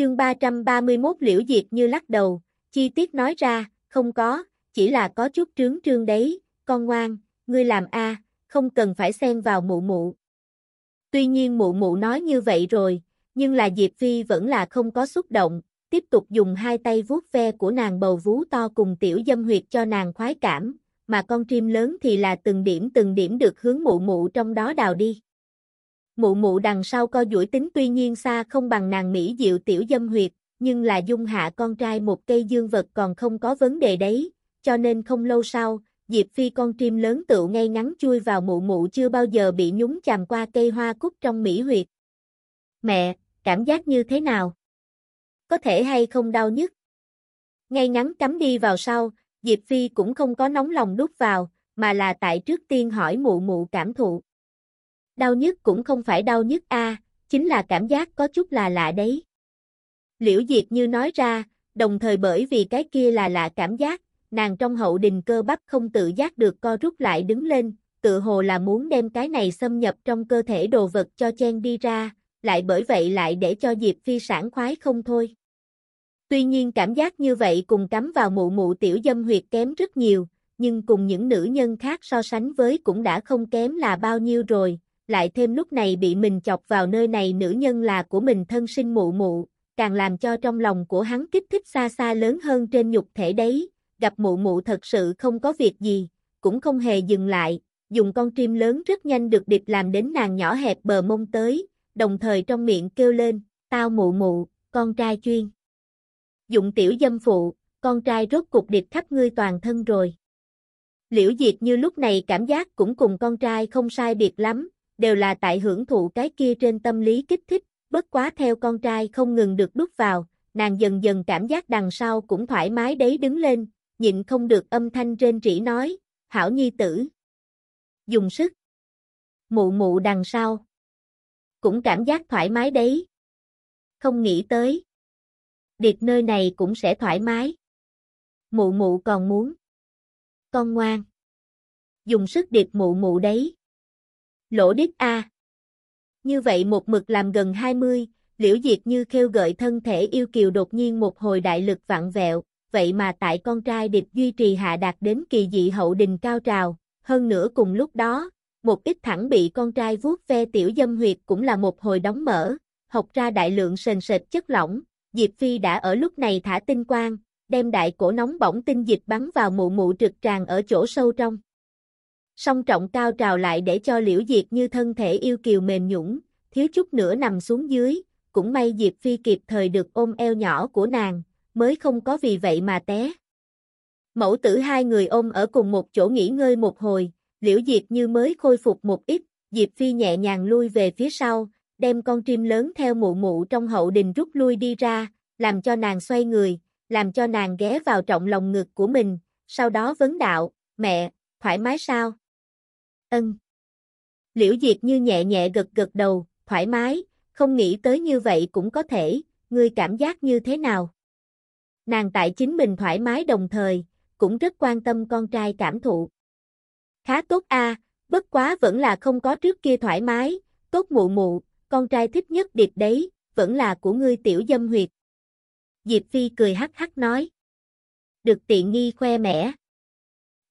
Chương 331 Liễu Diệt như lắc đầu, chi tiết nói ra, không có, chỉ là có chút trướng trương đấy, con ngoan, ngươi làm a, không cần phải xen vào mụ mụ. Tuy nhiên mụ mụ nói như vậy rồi, nhưng là Diệp Phi vẫn là không có xúc động, tiếp tục dùng hai tay vuốt ve của nàng bầu vú to cùng tiểu dâm huyệt cho nàng khoái cảm, mà con chim lớn thì là từng điểm từng điểm được hướng mụ mụ trong đó đào đi. Mụ mụ đằng sau co duỗi tính tuy nhiên xa không bằng nàng Mỹ diệu tiểu dâm huyệt, nhưng là dung hạ con trai một cây dương vật còn không có vấn đề đấy, cho nên không lâu sau, Diệp Phi con chim lớn tựu ngay ngắn chui vào mụ mụ chưa bao giờ bị nhúng chàm qua cây hoa cúc trong Mỹ huyệt. Mẹ, cảm giác như thế nào? Có thể hay không đau nhức? Ngay ngắn cắm đi vào sau, Diệp Phi cũng không có nóng lòng đút vào, mà là tại trước tiên hỏi mụ mụ cảm thụ. Đau nhức cũng không phải đau nhức a, chính là cảm giác có chút là lạ đấy. Liễu Diệp như nói ra, đồng thời bởi vì cái kia là lạ cảm giác, nàng trong hậu đình cơ bắp không tự giác được co rút lại đứng lên, tự hồ là muốn đem cái này xâm nhập trong cơ thể đồ vật cho chen đi ra, lại bởi vậy lại để cho Diệp Phi sản khoái không thôi. Tuy nhiên cảm giác như vậy cùng cắm vào mụ mụ tiểu dâm huyệt kém rất nhiều, nhưng cùng những nữ nhân khác so sánh với cũng đã không kém là bao nhiêu rồi, lại thêm lúc này bị mình chọc vào nơi này nữ nhân là của mình thân sinh mụ mụ, càng làm cho trong lòng của hắn kích thích xa xa lớn hơn trên nhục thể đấy, gặp mụ mụ thật sự không có việc gì, cũng không hề dừng lại, dùng con chim lớn rất nhanh được điệp làm đến nàng nhỏ hẹp bờ mông tới, đồng thời trong miệng kêu lên, tao mụ mụ, con trai chuyên. Dụng tiểu dâm phụ, con trai rốt cục điệp khắp ngươi toàn thân rồi. Liễu Diệt như lúc này cảm giác cũng cùng con trai không sai biệt lắm, đều là tại hưởng thụ cái kia trên tâm lý kích thích, bất quá theo con trai không ngừng được đút vào, nàng dần dần cảm giác đằng sau cũng thoải mái đấy đứng lên, nhịn không được âm thanh trên rỉ nói, hảo nhi tử. Dùng sức. Mụ mụ đằng sau. Cũng cảm giác thoải mái đấy. Không nghĩ tới. Điệt nơi này cũng sẽ thoải mái. Mụ mụ còn muốn. Con ngoan. Dùng sức điệt mụ mụ đấy. Lỗ đít A. Như vậy một mực làm gần 20, liễu diệt như kêu gợi thân thể yêu kiều đột nhiên một hồi đại lực vặn vẹo, vậy mà tại con trai địch duy trì hạ đạt đến kỳ dị hậu đình cao trào, hơn nữa cùng lúc đó, một ít thẳng bị con trai vuốt ve tiểu dâm huyệt cũng là một hồi đóng mở, học ra đại lượng sền sệt chất lỏng, Diệp Phi đã ở lúc này thả tinh quang, đem đại cổ nóng bỏng tinh dịch bắn vào mụ mụ trực tràn ở chỗ sâu trong. Song trọng cao trào lại để cho liễu diệt như thân thể yêu kiều mềm nhũng, thiếu chút nữa nằm xuống dưới, cũng may Diệp Phi kịp thời được ôm eo nhỏ của nàng, mới không có vì vậy mà té. Mẫu tử hai người ôm ở cùng một chỗ nghỉ ngơi một hồi, liễu diệt như mới khôi phục một ít, Diệp Phi nhẹ nhàng lui về phía sau, đem con chim lớn theo mụ mụ trong hậu đình rút lui đi ra, làm cho nàng xoay người, làm cho nàng ghé vào trọng lòng ngực của mình, sau đó vấn đạo, mẹ, thoải mái sao? Ân. Liễu Diệt như nhẹ nhẹ gật gật đầu, thoải mái, không nghĩ tới như vậy cũng có thể, ngươi cảm giác như thế nào? Nàng tại chính mình thoải mái đồng thời, cũng rất quan tâm con trai cảm thụ. Khá tốt a, bất quá vẫn là không có trước kia thoải mái, tốt mụ mụ, con trai thích nhất điệp đấy, vẫn là của ngươi tiểu dâm huyệt. Diệp Phi cười hắc hắc nói. Được tiện nghi khoe mẽ.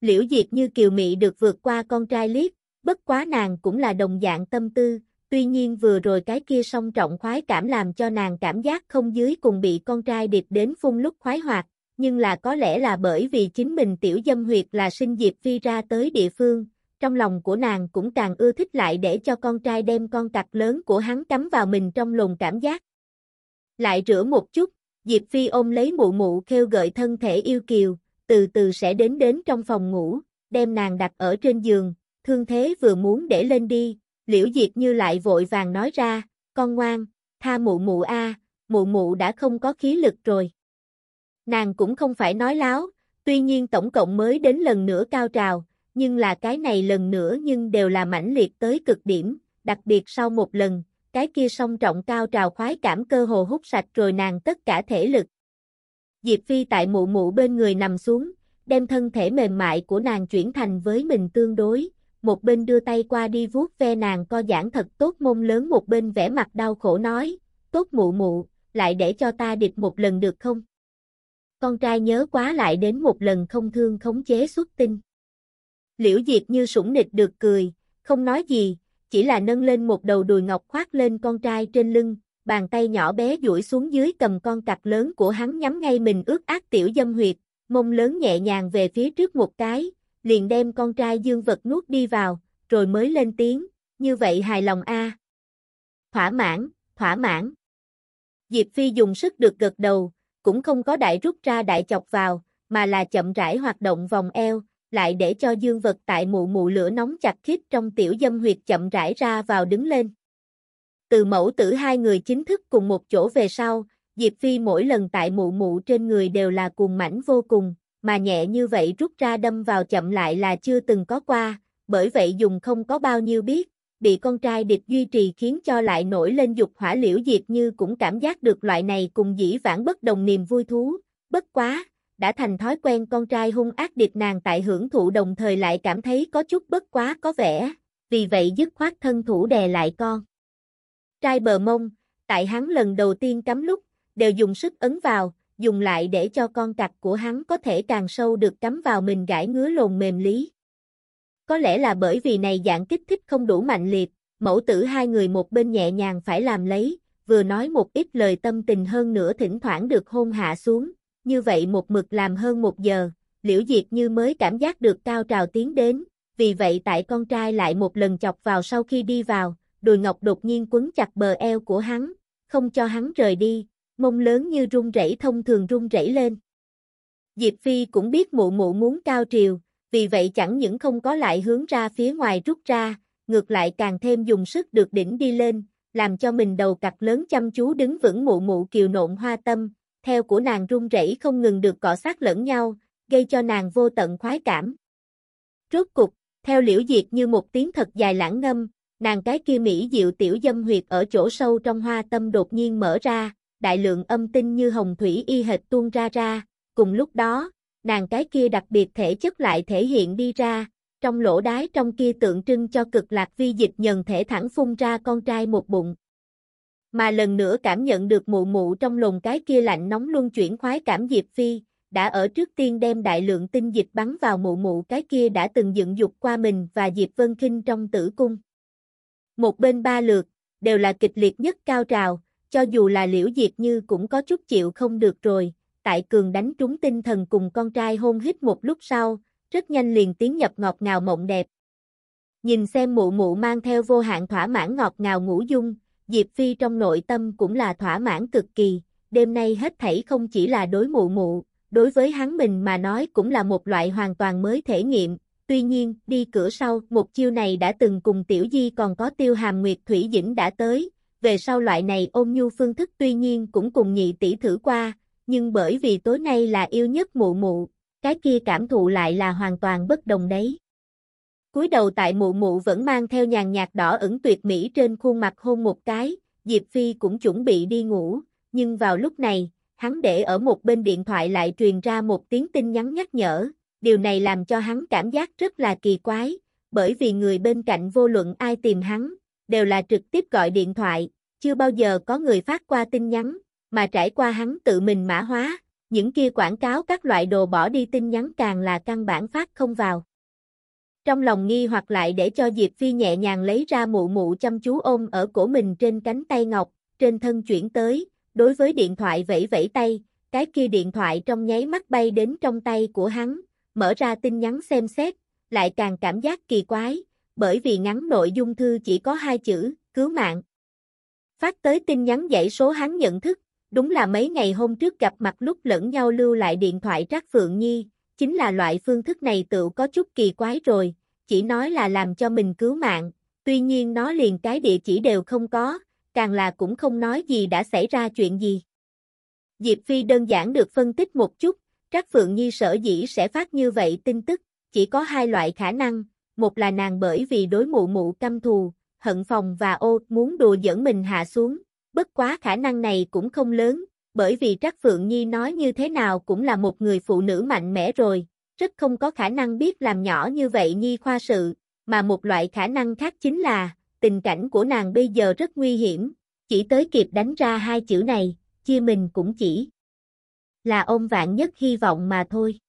Liễu Diệp như kiều mị được vượt qua con trai liếc, bất quá nàng cũng là đồng dạng tâm tư, tuy nhiên vừa rồi cái kia song trọng khoái cảm làm cho nàng cảm giác không dưới cùng bị con trai điệp đến phun lúc khoái hoạt, nhưng là có lẽ là bởi vì chính mình tiểu dâm huyệt là sinh Diệp Phi ra tới địa phương, trong lòng của nàng cũng càng ưa thích lại để cho con trai đem con cặc lớn của hắn cắm vào mình trong lồng cảm giác. Lại rửa một chút, Diệp Phi ôm lấy mụ mụ kêu gợi thân thể yêu kiều, từ từ sẽ đến đến trong phòng ngủ, đem nàng đặt ở trên giường, thương thế vừa muốn để lên đi, liễu diệt như lại vội vàng nói ra, con ngoan, tha mụ mụ a, mụ mụ đã không có khí lực rồi. Nàng cũng không phải nói láo, tuy nhiên tổng cộng mới đến lần nữa cao trào, nhưng là cái này lần nữa nhưng đều là mãnh liệt tới cực điểm, đặc biệt sau một lần, cái kia song trọng cao trào khoái cảm cơ hồ hút sạch rồi nàng tất cả thể lực. Diệp Phi tại mụ mụ bên người nằm xuống, đem thân thể mềm mại của nàng chuyển thành với mình tương đối, một bên đưa tay qua đi vuốt ve nàng co giãn thật tốt mông lớn một bên vẻ mặt đau khổ nói, tốt mụ mụ, lại để cho ta địch một lần được không? Con trai nhớ quá lại đến một lần không thương khống chế xuất tinh. Liễu Diệp như sủng nịch được cười, không nói gì, chỉ là nâng lên một đầu đùi ngọc khoác lên con trai trên lưng, bàn tay nhỏ bé duỗi xuống dưới cầm con cặc lớn của hắn nhắm ngay mình ướt ác tiểu dâm huyệt, mông lớn nhẹ nhàng về phía trước một cái, liền đem con trai dương vật nuốt đi vào, rồi mới lên tiếng, như vậy hài lòng a. Thỏa mãn, thỏa mãn. Diệp Phi dùng sức được gật đầu, cũng không có đại rút ra đại chọc vào, mà là chậm rãi hoạt động vòng eo, lại để cho dương vật tại mụ mụ lửa nóng chặt khít trong tiểu dâm huyệt chậm rãi ra vào đứng lên. Từ mẫu tử hai người chính thức cùng một chỗ về sau, Diệp Phi mỗi lần tại mụ mụ trên người đều là cuồng mảnh vô cùng, mà nhẹ như vậy rút ra đâm vào chậm lại là chưa từng có qua, bởi vậy dùng không có bao nhiêu biết, bị con trai địch duy trì khiến cho lại nổi lên dục hỏa liễu Diệp như cũng cảm giác được loại này cùng dĩ vãng bất đồng niềm vui thú, bất quá, đã thành thói quen con trai hung ác địch nàng tại hưởng thụ đồng thời lại cảm thấy có chút bất quá có vẻ, vì vậy dứt khoát thân thủ đè lại con. Trai bờ mông, tại hắn lần đầu tiên cắm lúc, đều dùng sức ấn vào, dùng lại để cho con cặc của hắn có thể càng sâu được cắm vào mình gãi ngứa lồn mềm lý. Có lẽ là bởi vì này dạng kích thích không đủ mạnh liệt, mẫu tử hai người một bên nhẹ nhàng phải làm lấy, vừa nói một ít lời tâm tình hơn nữa thỉnh thoảng được hôn hạ xuống, như vậy một mực làm hơn một giờ, liễu diệt như mới cảm giác được cao trào tiến đến, vì vậy tại con trai lại một lần chọc vào sau khi đi vào, đùi ngọc đột nhiên quấn chặt bờ eo của hắn, không cho hắn rời đi, mông lớn như rung rẩy thông thường rung rẩy lên. Diệp Phi cũng biết mụ mụ muốn cao triều, vì vậy chẳng những không có lại hướng ra phía ngoài rút ra, ngược lại càng thêm dùng sức được đỉnh đi lên, làm cho mình đầu cặp lớn chăm chú đứng vững mụ mụ kiều nộn hoa tâm, theo của nàng rung rẩy không ngừng được cọ sát lẫn nhau, gây cho nàng vô tận khoái cảm. Rốt cục, theo liễu diệt như một tiếng thật dài lãng ngâm, nàng cái kia mỹ diệu tiểu dâm huyệt ở chỗ sâu trong hoa tâm đột nhiên mở ra, đại lượng âm tinh như hồng thủy y hệt tuôn ra ra, cùng lúc đó, nàng cái kia đặc biệt thể chất lại thể hiện đi ra, trong lỗ đái trong kia tượng trưng cho cực lạc vi dịch nhân thể thẳng phun ra con trai một bụng. Mà lần nữa cảm nhận được mụ mụ trong lồng cái kia lạnh nóng luân chuyển khoái cảm Diệp Phi, đã ở trước tiên đem đại lượng tinh dịch bắn vào mụ mụ cái kia đã từng dựng dục qua mình và Diệp Vân Kinh trong tử cung. Một bên ba lượt, đều là kịch liệt nhất cao trào, cho dù là liễu diệt như cũng có chút chịu không được rồi, tại cường đánh trúng tinh thần cùng con trai hôn hít một lúc sau, rất nhanh liền tiến nhập ngọt ngào mộng đẹp. Nhìn xem mụ mụ mang theo vô hạn thỏa mãn ngọt ngào ngủ dung, Diệp Phi trong nội tâm cũng là thỏa mãn cực kỳ, đêm nay hết thảy không chỉ là đối mụ mụ, đối với hắn mình mà nói cũng là một loại hoàn toàn mới thể nghiệm, tuy nhiên, đi cửa sau, một chiêu này đã từng cùng Tiểu Di còn có tiêu hàm Nguyệt Thủy Dĩnh đã tới, về sau loại này ôm nhu phương thức tuy nhiên cũng cùng nhị tỷ thử qua, nhưng bởi vì tối nay là yêu nhất mụ mụ, cái kia cảm thụ lại là hoàn toàn bất đồng đấy. cúi đầu tại mụ mụ vẫn mang theo nhàn nhạt đỏ ửng tuyệt mỹ trên khuôn mặt hôn một cái, Diệp Phi cũng chuẩn bị đi ngủ, nhưng vào lúc này, hắn để ở một bên điện thoại lại truyền ra một tiếng tin nhắn nhắc nhở, điều này làm cho hắn cảm giác rất là kỳ quái, bởi vì người bên cạnh vô luận ai tìm hắn, đều là trực tiếp gọi điện thoại, chưa bao giờ có người phát qua tin nhắn, mà trải qua hắn tự mình mã hóa, những kia quảng cáo các loại đồ bỏ đi tin nhắn càng là căn bản phát không vào. Trong lòng nghi hoặc lại để cho Diệp Phi nhẹ nhàng lấy ra mụ mụ chăm chú ôm ở cổ mình trên cánh tay ngọc, trên thân chuyển tới, đối với điện thoại vẫy vẫy tay, cái kia điện thoại trong nháy mắt bay đến trong tay của hắn, mở ra tin nhắn xem xét, lại càng cảm giác kỳ quái, bởi vì ngắn nội dung thư chỉ có hai chữ, cứu mạng. Phát tới tin nhắn dãy số hắn nhận thức, đúng là mấy ngày hôm trước gặp mặt lúc lẫn nhau lưu lại điện thoại Trác Phượng Nhi, chính là loại phương thức này tự có chút kỳ quái rồi, chỉ nói là làm cho mình cứu mạng, tuy nhiên nó liền cái địa chỉ đều không có, càng là cũng không nói gì đã xảy ra chuyện gì. Diệp Phi đơn giản được phân tích một chút, Trác Phượng Nhi sở dĩ sẽ phát như vậy tin tức, chỉ có hai loại khả năng, một là nàng bởi vì đối mụ mụ căm thù, hận phòng và ô muốn đùa dẫn mình hạ xuống, bất quá khả năng này cũng không lớn, bởi vì Trác Phượng Nhi nói như thế nào cũng là một người phụ nữ mạnh mẽ rồi, rất không có khả năng biết làm nhỏ như vậy Nhi khoa sự, mà một loại khả năng khác chính là, tình cảnh của nàng bây giờ rất nguy hiểm, chỉ tới kịp đánh ra hai chữ này, chia mình cũng chỉ là ông vạn nhất hy vọng mà thôi.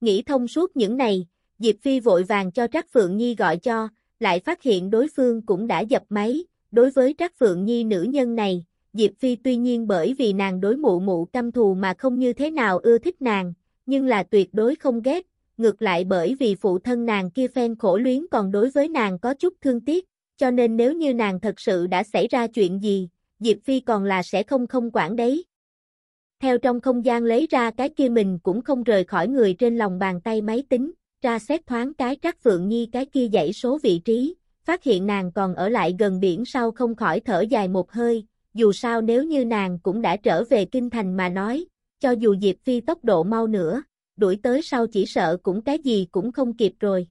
Nghĩ thông suốt những này, Diệp Phi vội vàng cho Trác Phượng Nhi gọi cho, lại phát hiện đối phương cũng đã dập máy, đối với Trác Phượng Nhi nữ nhân này, Diệp Phi tuy nhiên bởi vì nàng đối mụ mụ căm thù mà không như thế nào ưa thích nàng, nhưng là tuyệt đối không ghét, ngược lại bởi vì phụ thân nàng kia phen khổ luyến còn đối với nàng có chút thương tiếc, cho nên nếu như nàng thật sự đã xảy ra chuyện gì, Diệp Phi còn là sẽ không không quản đấy. Theo trong không gian lấy ra cái kia mình cũng không rời khỏi người trên lòng bàn tay máy tính, ra xét thoáng cái Trác Phượng Nhi cái kia dãy số vị trí, phát hiện nàng còn ở lại gần biển sau không khỏi thở dài một hơi, dù sao nếu như nàng cũng đã trở về kinh thành mà nói, cho dù Diệp Phi tốc độ mau nữa, đuổi tới sau chỉ sợ cũng cái gì cũng không kịp rồi.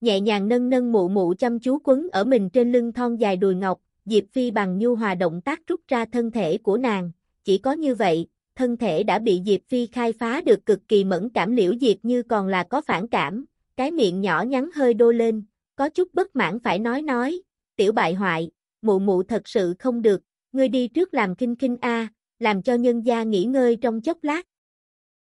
Nhẹ nhàng nâng nâng mụ mụ chăm chú quấn ở mình trên lưng thon dài đùi ngọc, Diệp Phi bằng nhu hòa động tác rút ra thân thể của nàng, chỉ có như vậy, thân thể đã bị Diệp Phi khai phá được cực kỳ mẫn cảm liễu Diệp như còn là có phản cảm, cái miệng nhỏ nhắn hơi đô lên, có chút bất mãn phải nói nói, tiểu bại hoại, mụ mụ thật sự không được, ngươi đi trước làm kinh kinh a, làm cho nhân gia nghỉ ngơi trong chốc lát.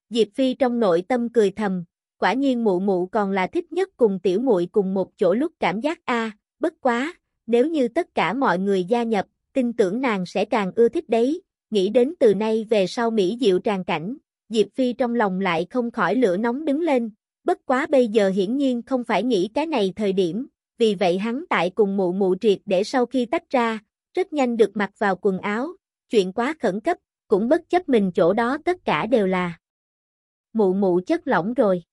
Diệp Phi trong nội tâm cười thầm, quả nhiên mụ mụ còn là thích nhất cùng tiểu muội cùng một chỗ lúc cảm giác a, bất quá, nếu như tất cả mọi người gia nhập, tin tưởng nàng sẽ càng ưa thích đấy, nghĩ đến từ nay về sau Mỹ diệu tràn cảnh, Diệp Phi trong lòng lại không khỏi lửa nóng đứng lên, bất quá bây giờ hiển nhiên không phải nghĩ cái này thời điểm, vì vậy hắn tại cùng mụ mụ triệt để sau khi tách ra, rất nhanh được mặc vào quần áo, chuyện quá khẩn cấp, cũng bất chấp mình chỗ đó tất cả đều là. Mụ mụ chất lỏng rồi.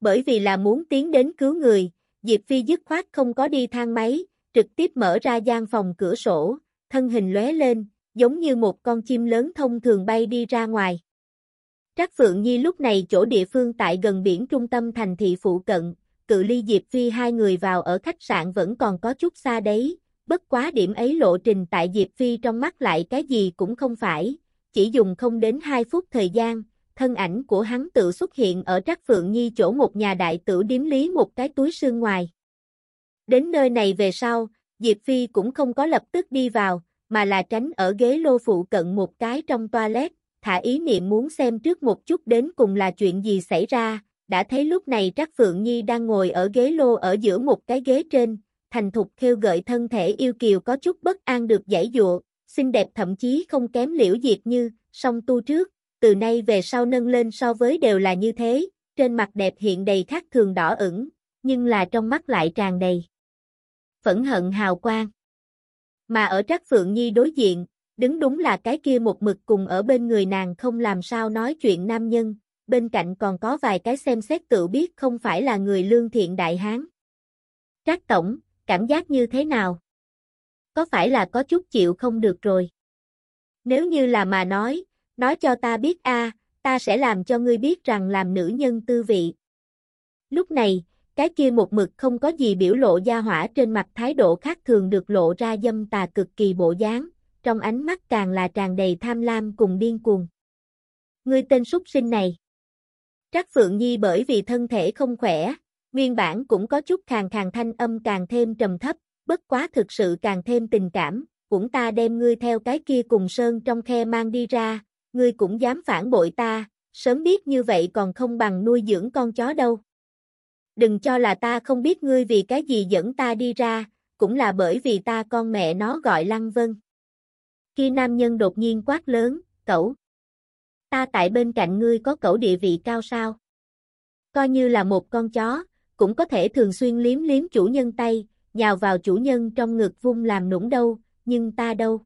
Bởi vì là muốn tiến đến cứu người, Diệp Phi dứt khoát không có đi thang máy, trực tiếp mở ra gian phòng cửa sổ, thân hình lóe lên, giống như một con chim lớn thông thường bay đi ra ngoài. Trác Phượng Nhi lúc này chỗ địa phương tại gần biển trung tâm thành thị phụ cận, cự ly Diệp Phi hai người vào ở khách sạn vẫn còn có chút xa đấy, bất quá điểm ấy lộ trình tại Diệp Phi trong mắt lại cái gì cũng không phải, chỉ dùng không đến 2 phút thời gian, thân ảnh của hắn tự xuất hiện ở Trác Phượng Nhi chỗ một nhà đại tử điếm lý một cái túi sương ngoài. Đến nơi này về sau, Diệp Phi cũng không có lập tức đi vào, mà là tránh ở ghế lô phụ cận một cái trong toilet, thả ý niệm muốn xem trước một chút đến cùng là chuyện gì xảy ra, đã thấy lúc này Trác Phượng Nhi đang ngồi ở ghế lô ở giữa một cái ghế trên, thành thục khêu gợi thân thể yêu kiều có chút bất an được giải dụa, xinh đẹp thậm chí không kém liễu diệt như, song tu trước, từ nay về sau nâng lên so với đều là như thế, trên mặt đẹp hiện đầy khác thường đỏ ửng, nhưng là trong mắt lại tràn đầy phẫn hận hào quang. Mà ở Trác Phượng Nhi đối diện, đứng đúng là cái kia một mực cùng ở bên người nàng không làm sao nói chuyện nam nhân, bên cạnh còn có vài cái xem xét tự biết không phải là người lương thiện đại hán. Trác Tổng, cảm giác như thế nào? Có phải là có chút chịu không được rồi? Nếu như là mà nói, nói cho ta biết a, ta sẽ làm cho ngươi biết rằng làm nữ nhân tư vị. Lúc này, cái kia một mực không có gì biểu lộ gia hỏa trên mặt thái độ khác thường được lộ ra dâm tà cực kỳ bộ dáng, trong ánh mắt càng là tràn đầy tham lam cùng điên cuồng. Ngươi tên súc sinh này. Trác Phượng Nhi bởi vì thân thể không khỏe, nguyên bản cũng có chút khàn khàn thanh âm càng thêm trầm thấp, bất quá thực sự càng thêm tình cảm, cũng ta đem ngươi theo cái kia cùng sơn trong khe mang đi ra, ngươi cũng dám phản bội ta, sớm biết như vậy còn không bằng nuôi dưỡng con chó đâu đừng cho là ta không biết ngươi vì cái gì dẫn ta đi ra, cũng là bởi vì ta con mẹ nó gọi Lăng Vân. Khi nam nhân đột nhiên quát lớn, cậu. Ta tại bên cạnh ngươi có cậu địa vị cao sao? Coi như là một con chó, cũng có thể thường xuyên liếm liếm chủ nhân tay, nhào vào chủ nhân trong ngực vung làm nũng đâu, nhưng ta đâu.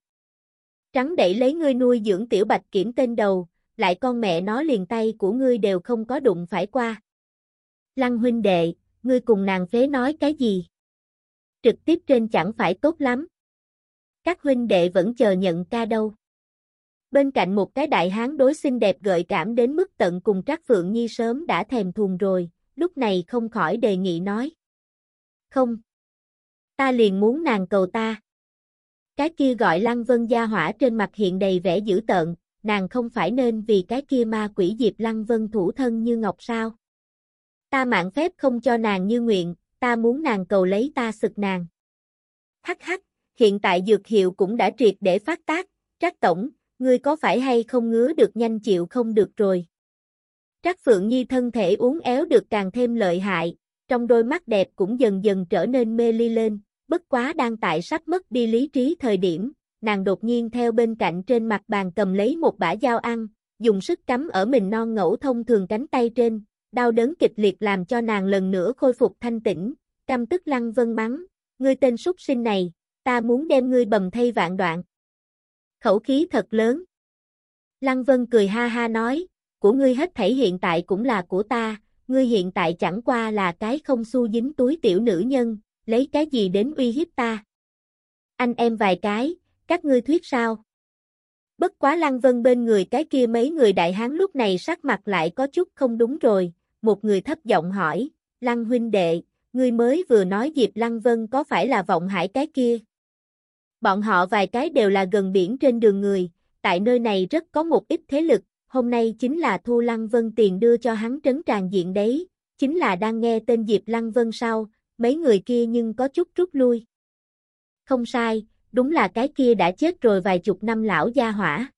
Trắng đẩy lấy ngươi nuôi dưỡng tiểu bạch kiểm tên đầu, lại con mẹ nó liền tay của ngươi đều không có đụng phải qua. Lăng huynh đệ, ngươi cùng nàng phế nói cái gì? Trực tiếp trên chẳng phải tốt lắm. Các huynh đệ vẫn chờ nhận ca đâu. Bên cạnh một cái đại hán đối xinh đẹp gợi cảm đến mức tận cùng Trác Phượng Nhi sớm đã thèm thuồng rồi, lúc này không khỏi đề nghị nói. Không. Ta liền muốn nàng cầu ta. Cái kia gọi Lăng Vân gia hỏa trên mặt hiện đầy vẻ dữ tợn, nàng không phải nên vì cái kia ma quỷ Diệp Lăng Vân thủ thân như ngọc sao? Ta mạng phép không cho nàng như nguyện, ta muốn nàng cầu lấy ta sực nàng. Hắc hắc, hiện tại dược hiệu cũng đã triệt để phát tác, trác tổng, ngươi có phải hay không ngứa được nhanh chịu không được rồi. Trác Phượng Nhi thân thể uốn éo được càng thêm lợi hại, trong đôi mắt đẹp cũng dần dần trở nên mê ly lên, bất quá đang tại sắp mất đi lý trí thời điểm, nàng đột nhiên theo bên cạnh trên mặt bàn cầm lấy một bả dao ăn, dùng sức cắm ở mình non ngẫu thông thường cánh tay trên, đau đớn kịch liệt làm cho nàng lần nữa khôi phục thanh tĩnh, căm tức lăng vân mắng, ngươi tên súc sinh này, ta muốn đem ngươi bầm thay vạn đoạn. Khẩu khí thật lớn. Lăng vân cười ha ha nói, của ngươi hết thảy hiện tại cũng là của ta, ngươi hiện tại chẳng qua là cái không xu dính túi tiểu nữ nhân, lấy cái gì đến uy hiếp ta. Anh em vài cái, các ngươi thuyết sao? Bất quá Lăng Vân bên người cái kia mấy người đại hán lúc này sắc mặt lại có chút không đúng rồi, một người thấp giọng hỏi, Lăng huynh đệ, ngươi mới vừa nói Diệp Lăng Vân có phải là vọng hải cái kia? Bọn họ vài cái đều là gần biển trên đường người, tại nơi này rất có một ít thế lực, hôm nay chính là Thu Lăng Vân tiền đưa cho hắn trấn tràn diện đấy, chính là đang nghe tên Diệp Lăng Vân sau, mấy người kia nhưng có chút rút lui. Không sai, đúng là cái kia đã chết rồi vài chục năm lão gia hỏa.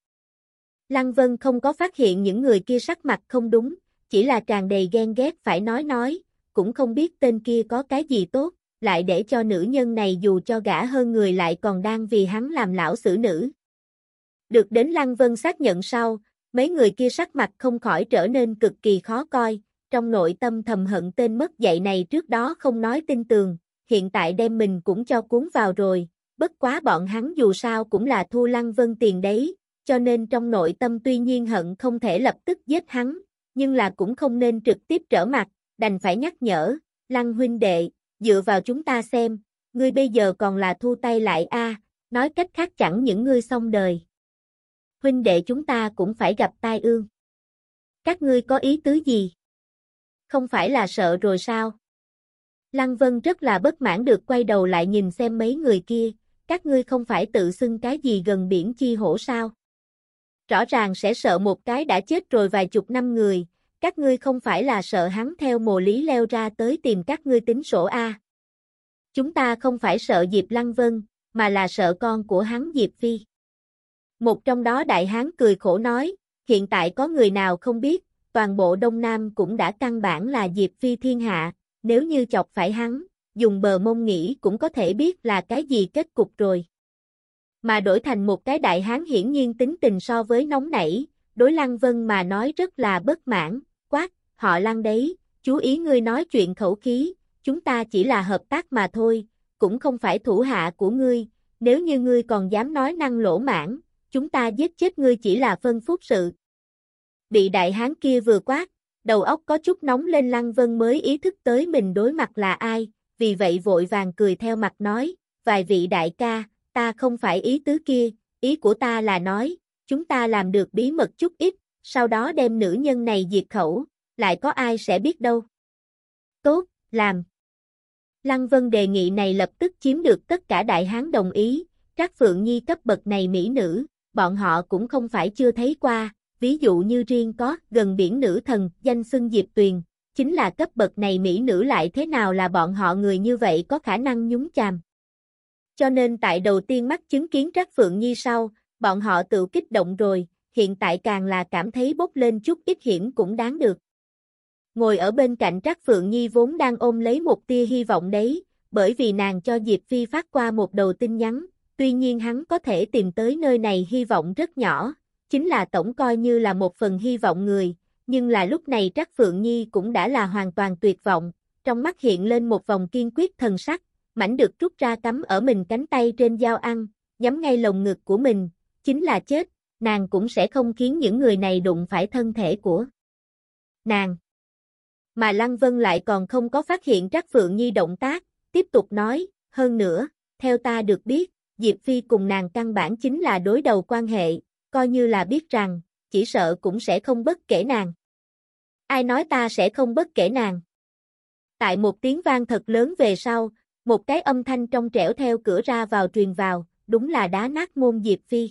Lăng Vân không có phát hiện những người kia sắc mặt không đúng, chỉ là tràn đầy ghen ghét phải nói nói, cũng không biết tên kia có cái gì tốt, lại để cho nữ nhân này dù cho gã hơn người lại còn đang vì hắn làm lão xử nữ. Được đến Lăng Vân xác nhận sau, mấy người kia sắc mặt không khỏi trở nên cực kỳ khó coi, trong nội tâm thầm hận tên mất dạy này trước đó không nói tin tường, hiện tại đem mình cũng cho cuốn vào rồi, bất quá bọn hắn dù sao cũng là thu lăng vân tiền đấy, cho nên trong nội tâm tuy nhiên hận không thể lập tức giết hắn, nhưng là cũng không nên trực tiếp trở mặt, đành phải nhắc nhở, lăng huynh đệ, dựa vào chúng ta xem, ngươi bây giờ còn là thu tay lại a nói cách khác chẳng những ngươi xong đời. Huynh đệ chúng ta cũng phải gặp tai ương. Các ngươi có ý tứ gì? Không phải là sợ rồi sao? Lăng Vân rất là bất mãn được quay đầu lại nhìn xem mấy người kia, các ngươi không phải tự xưng cái gì gần biển chi hổ sao? Rõ ràng sẽ sợ một cái đã chết rồi vài chục năm người, các ngươi không phải là sợ hắn theo mồ lý leo ra tới tìm các ngươi tính sổ A. Chúng ta không phải sợ Diệp Lăng Vân, mà là sợ con của hắn Diệp Phi. Một trong đó đại hán cười khổ nói, hiện tại có người nào không biết, toàn bộ Đông Nam cũng đã căn bản là Diệp Phi thiên hạ, nếu như chọc phải hắn, dùng bờ mông nghĩ cũng có thể biết là cái gì kết cục rồi. Mà đổi thành một cái đại hán hiển nhiên tính tình so với nóng nảy, đối Lăng Vân mà nói rất là bất mãn, quát, họ Lăng đấy, chú ý ngươi nói chuyện khẩu khí, chúng ta chỉ là hợp tác mà thôi, cũng không phải thủ hạ của ngươi, nếu như ngươi còn dám nói năng lỗ mãn, chúng ta giết chết ngươi chỉ là phân phúc sự. Bị đại hán kia vừa quát, đầu óc có chút nóng lên Lăng Vân mới ý thức tới mình đối mặt là ai, vì vậy vội vàng cười theo mặt nói, vài vị đại ca, ta không phải ý tứ kia, ý của ta là nói, chúng ta làm được bí mật chút ít, sau đó đem nữ nhân này diệt khẩu, lại có ai sẽ biết đâu. Tốt, làm. Lăng Vân đề nghị này lập tức chiếm được tất cả đại hán đồng ý, các phượng nhi cấp bậc này mỹ nữ, bọn họ cũng không phải chưa thấy qua, ví dụ như riêng có gần biển nữ thần, danh xưng Diệp Tuyền, chính là cấp bậc này mỹ nữ lại thế nào là bọn họ người như vậy có khả năng nhúng chàm. Cho nên tại đầu tiên mắt chứng kiến Trác Phượng Nhi sau, bọn họ tự kích động rồi, hiện tại càng là cảm thấy bốc lên chút ít hiểm cũng đáng được. Ngồi ở bên cạnh Trác Phượng Nhi vốn đang ôm lấy một tia hy vọng đấy, bởi vì nàng cho Diệp Phi phát qua một đầu tin nhắn, tuy nhiên hắn có thể tìm tới nơi này hy vọng rất nhỏ, chính là tổng coi như là một phần hy vọng người, nhưng là lúc này Trác Phượng Nhi cũng đã là hoàn toàn tuyệt vọng, trong mắt hiện lên một vòng kiên quyết thần sắc, mảnh được rút ra cắm ở mình cánh tay trên dao ăn, nhắm ngay lồng ngực của mình, chính là chết, nàng cũng sẽ không khiến những người này đụng phải thân thể của nàng. Mà Lăng Vân lại còn không có phát hiện Trác Phượng Nhi động tác, tiếp tục nói, hơn nữa, theo ta được biết, Diệp Phi cùng nàng căn bản chính là đối đầu quan hệ, coi như là biết rằng, chỉ sợ cũng sẽ không bất kể nàng. Ai nói ta sẽ không bất kể nàng? Tại một tiếng vang thật lớn về sau, một cái âm thanh trong trẻo theo cửa ra vào truyền vào, đúng là đá nát môn Diệp Phi.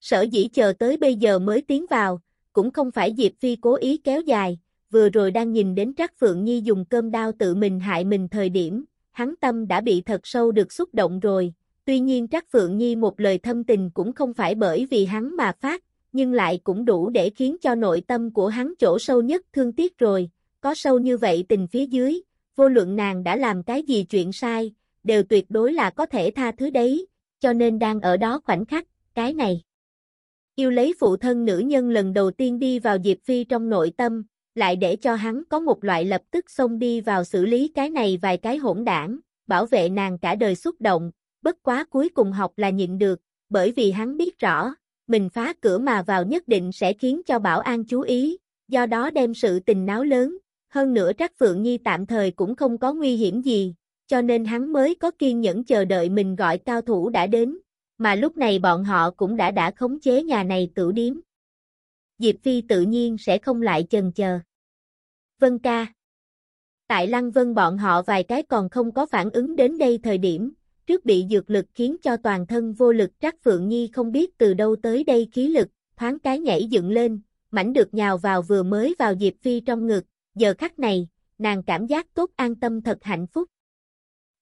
Sở dĩ chờ tới bây giờ mới tiến vào, cũng không phải Diệp Phi cố ý kéo dài, vừa rồi đang nhìn đến Trác Phượng Nhi dùng cơm đao tự mình hại mình thời điểm, hắn tâm đã bị thật sâu được xúc động rồi, tuy nhiên Trác Phượng Nhi một lời thâm tình cũng không phải bởi vì hắn mà phát, nhưng lại cũng đủ để khiến cho nội tâm của hắn chỗ sâu nhất thương tiếc rồi, có sâu như vậy tình phía dưới, vô luận nàng đã làm cái gì chuyện sai, đều tuyệt đối là có thể tha thứ đấy, cho nên đang ở đó khoảnh khắc, cái này. Yêu lấy phụ thân nữ nhân lần đầu tiên đi vào Diệp Phi trong nội tâm, lại để cho hắn có một loại lập tức xông đi vào xử lý cái này vài cái hỗn đảng, bảo vệ nàng cả đời xúc động, bất quá cuối cùng học là nhịn được, bởi vì hắn biết rõ, mình phá cửa mà vào nhất định sẽ khiến cho bảo an chú ý, do đó đem sự tình náo lớn, hơn nữa Trác Phượng Nhi tạm thời cũng không có nguy hiểm gì, cho nên hắn mới có kiên nhẫn chờ đợi mình gọi cao thủ đã đến, mà lúc này bọn họ cũng đã đã khống chế nhà này tử điếm. Diệp Phi tự nhiên sẽ không lại chần chờ. Vân ca. Tại Lăng Vân bọn họ vài cái còn không có phản ứng đến đây thời điểm, trước bị dược lực khiến cho toàn thân vô lực Trác Phượng Nhi không biết từ đâu tới đây khí lực, thoáng cái nhảy dựng lên, mảnh được nhào vào vừa mới vào Diệp Phi trong ngực, giờ khắc này, nàng cảm giác tốt an tâm thật hạnh phúc.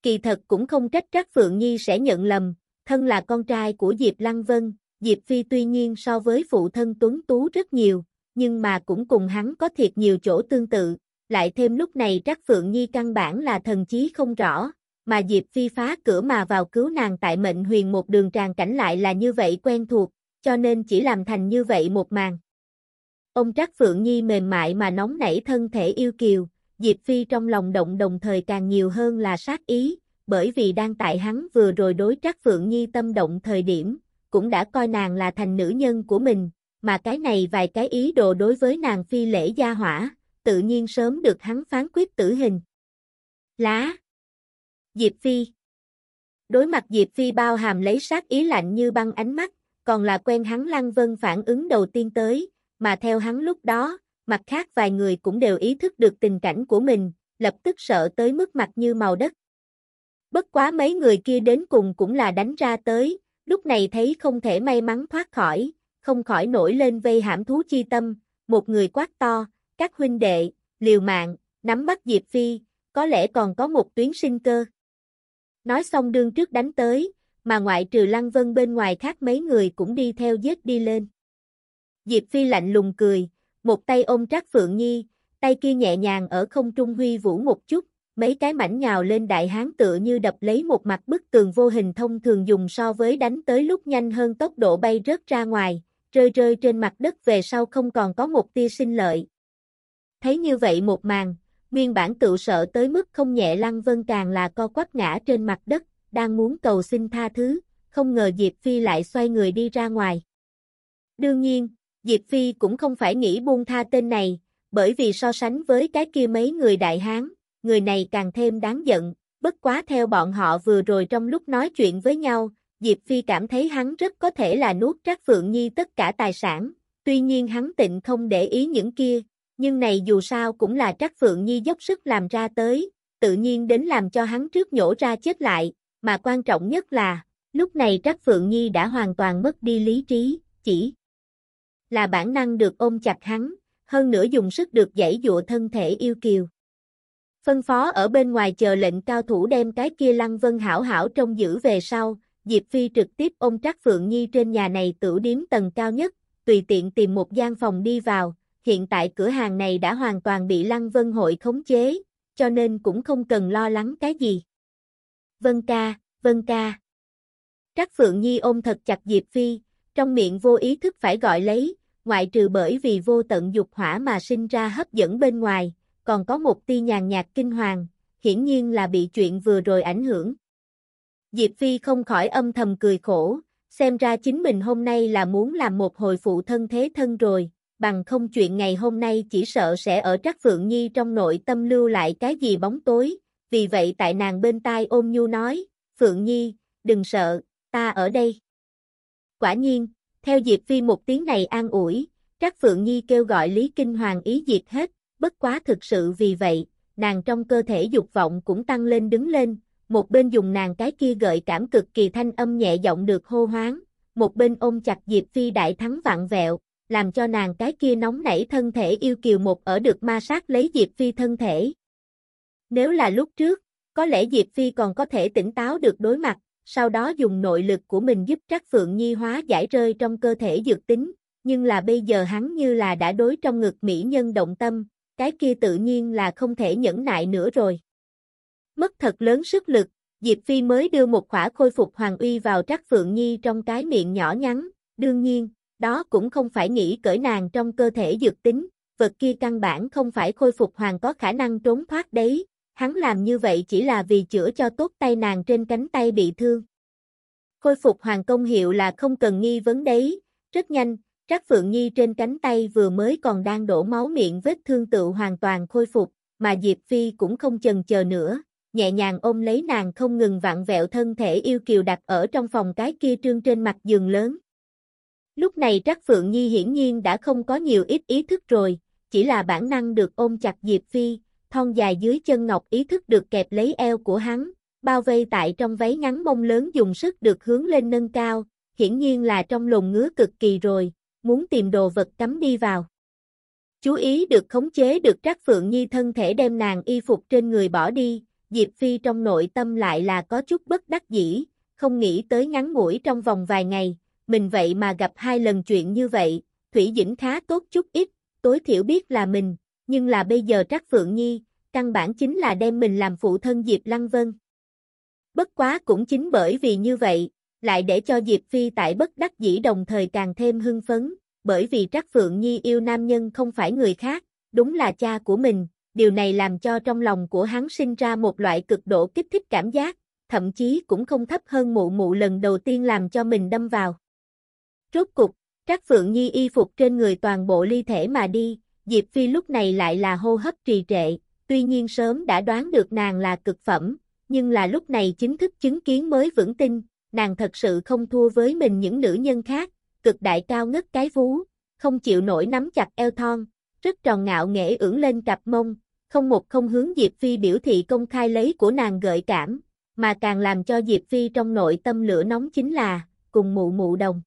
Kỳ thật cũng không trách Trác Phượng Nhi sẽ nhận lầm, thân là con trai của Diệp Lăng Vân, Diệp Phi tuy nhiên so với phụ thân Tuấn Tú rất nhiều, nhưng mà cũng cùng hắn có thiệt nhiều chỗ tương tự, lại thêm lúc này Trác Phượng Nhi căn bản là thần chí không rõ, mà Diệp Phi phá cửa mà vào cứu nàng tại mệnh huyền một đường tràn cảnh lại là như vậy quen thuộc, cho nên chỉ làm thành như vậy một màn. Ông Trác Phượng Nhi mềm mại mà nóng nảy thân thể yêu kiều, Diệp Phi trong lòng động đồng thời càng nhiều hơn là sát ý, bởi vì đang tại hắn vừa rồi đối Trác Phượng Nhi tâm động thời điểm, cũng đã coi nàng là thành nữ nhân của mình, mà cái này vài cái ý đồ đối với nàng phi lễ gia hỏa, tự nhiên sớm được hắn phán quyết tử hình. Lá Diệp Phi Đối mặt Diệp Phi bao hàm lấy sát ý lạnh như băng ánh mắt, còn là quen hắn Lăng Vân phản ứng đầu tiên tới, mà theo hắn lúc đó, mặt khác vài người cũng đều ý thức được tình cảnh của mình, lập tức sợ tới mức mặt như màu đất. Bất quá mấy người kia đến cùng cũng là đánh ra tới, lúc này thấy không thể may mắn thoát khỏi, không khỏi nổi lên vây hãm thú chi tâm, một người quát to, các huynh đệ, liều mạng, nắm bắt Diệp Phi, có lẽ còn có một tuyến sinh cơ. Nói xong đương trước đánh tới, mà ngoại trừ Lăng Vân bên ngoài khác mấy người cũng đi theo giết đi lên. Diệp Phi lạnh lùng cười, một tay ôm Trác Phượng Nhi, tay kia nhẹ nhàng ở không trung huy vũ một chút, mấy cái mảnh nhào lên đại hán tựa như đập lấy một mặt bức tường vô hình thông thường dùng so với đánh tới lúc nhanh hơn tốc độ bay rớt ra ngoài, rơi rơi trên mặt đất về sau không còn có một tia sinh lợi. Thấy như vậy một màn, nguyên bản tự sợ tới mức không nhẹ Lăng Vân càng là co quắp ngã trên mặt đất, đang muốn cầu xin tha thứ, không ngờ Diệp Phi lại xoay người đi ra ngoài. Đương nhiên, Diệp Phi cũng không phải nghĩ buông tha tên này, bởi vì so sánh với cái kia mấy người đại hán, người này càng thêm đáng giận, bất quá theo bọn họ vừa rồi trong lúc nói chuyện với nhau, Diệp Phi cảm thấy hắn rất có thể là nuốt Trác Phượng Nhi tất cả tài sản, tuy nhiên hắn tịnh không để ý những kia, nhưng này dù sao cũng là Trác Phượng Nhi dốc sức làm ra tới, tự nhiên đến làm cho hắn trước nhổ ra chết lại, mà quan trọng nhất là, lúc này Trác Phượng Nhi đã hoàn toàn mất đi lý trí, chỉ là bản năng được ôm chặt hắn, hơn nữa dùng sức được dãy dụa thân thể yêu kiều. Phân phó ở bên ngoài chờ lệnh cao thủ đem cái kia Lăng Vân hảo hảo trông giữ về sau, Diệp Phi trực tiếp ôm Trác Phượng Nhi trên nhà này tử điếm tầng cao nhất, tùy tiện tìm một gian phòng đi vào, hiện tại cửa hàng này đã hoàn toàn bị Lăng Vân hội khống chế, cho nên cũng không cần lo lắng cái gì. Vân ca, Vân ca. Trác Phượng Nhi ôm thật chặt Diệp Phi, trong miệng vô ý thức phải gọi lấy, ngoại trừ bởi vì vô tận dục hỏa mà sinh ra hấp dẫn bên ngoài, còn có một tia nhàn nhạt kinh hoàng, hiển nhiên là bị chuyện vừa rồi ảnh hưởng. Diệp Phi không khỏi âm thầm cười khổ, xem ra chính mình hôm nay là muốn làm một hồi phụ thân thế thân rồi, bằng không chuyện ngày hôm nay chỉ sợ sẽ ở Trắc Phượng Nhi trong nội tâm lưu lại cái gì bóng tối, vì vậy tại nàng bên tai ôm nhu nói, Phượng Nhi, đừng sợ, ta ở đây. Quả nhiên, theo Diệp Phi một tiếng này an ủi, Trác Phượng Nhi kêu gọi Lý Kinh Hoàng ý diệt hết, bất quá thực sự vì vậy, nàng trong cơ thể dục vọng cũng tăng lên đứng lên, một bên dùng nàng cái kia gợi cảm cực kỳ thanh âm nhẹ giọng được hô hoáng, một bên ôm chặt Diệp Phi đại thắng vạn vẹo, làm cho nàng cái kia nóng nảy thân thể yêu kiều một ở được ma sát lấy Diệp Phi thân thể. Nếu là lúc trước, có lẽ Diệp Phi còn có thể tỉnh táo được đối mặt, sau đó dùng nội lực của mình giúp Trác Phượng Nhi hóa giải rơi trong cơ thể dược tính, nhưng là bây giờ hắn như là đã đối trong ngực mỹ nhân động tâm, cái kia tự nhiên là không thể nhẫn nại nữa rồi. Mất thật lớn sức lực, Diệp Phi mới đưa một khỏa khôi phục hoàng uy vào Trác Phượng Nhi trong cái miệng nhỏ nhắn, đương nhiên, đó cũng không phải nghĩ cởi nàng trong cơ thể dược tính, vật kia căn bản không phải khôi phục hoàng có khả năng trốn thoát đấy, hắn làm như vậy chỉ là vì chữa cho tốt tay nàng trên cánh tay bị thương. Khôi phục hoàng công hiệu là không cần nghi vấn đấy, rất nhanh, Trác Phượng Nhi trên cánh tay vừa mới còn đang đổ máu miệng vết thương tự hoàn toàn khôi phục, mà Diệp Phi cũng không chần chờ nữa, nhẹ nhàng ôm lấy nàng không ngừng vặn vẹo thân thể yêu kiều đặt ở trong phòng cái kia trương trên mặt giường lớn. Lúc này Trác Phượng Nhi hiển nhiên đã không có nhiều ít ý thức rồi, chỉ là bản năng được ôm chặt Diệp Phi, thon dài dưới chân ngọc ý thức được kẹp lấy eo của hắn, bao vây tại trong váy ngắn mông lớn dùng sức được hướng lên nâng cao, hiển nhiên là trong lồng ngứa cực kỳ rồi, muốn tìm đồ vật cắm đi vào. Chú ý được khống chế được Trác Phượng Nhi thân thể đem nàng y phục trên người bỏ đi, Diệp Phi trong nội tâm lại là có chút bất đắc dĩ, không nghĩ tới ngắn ngủi trong vòng vài ngày, mình vậy mà gặp hai lần chuyện như vậy, Thủy Dĩnh khá tốt chút ít, tối thiểu biết là mình, nhưng là bây giờ Trác Phượng Nhi, căn bản chính là đem mình làm phụ thân Diệp Lăng Vân. Bất quá cũng chính bởi vì như vậy, lại để cho Diệp Phi tại bất đắc dĩ đồng thời càng thêm hưng phấn, bởi vì Trác Phượng Nhi yêu nam nhân không phải người khác, đúng là cha của mình, điều này làm cho trong lòng của hắn sinh ra một loại cực độ kích thích cảm giác, thậm chí cũng không thấp hơn mụ mụ lần đầu tiên làm cho mình đâm vào. Rốt cục, Trác Phượng Nhi y phục trên người toàn bộ ly thể mà đi, Diệp Phi lúc này lại là hô hấp trì trệ, tuy nhiên sớm đã đoán được nàng là cực phẩm, nhưng là lúc này chính thức chứng kiến mới vững tin, nàng thật sự không thua với mình những nữ nhân khác, cực đại cao ngất cái vú, không chịu nổi nắm chặt eo thon, rất tròn ngạo nghễ ưỡn lên cặp mông, không một không hướng Diệp Phi biểu thị công khai lấy của nàng gợi cảm, mà càng làm cho Diệp Phi trong nội tâm lửa nóng chính là, cùng mụ mụ đồng.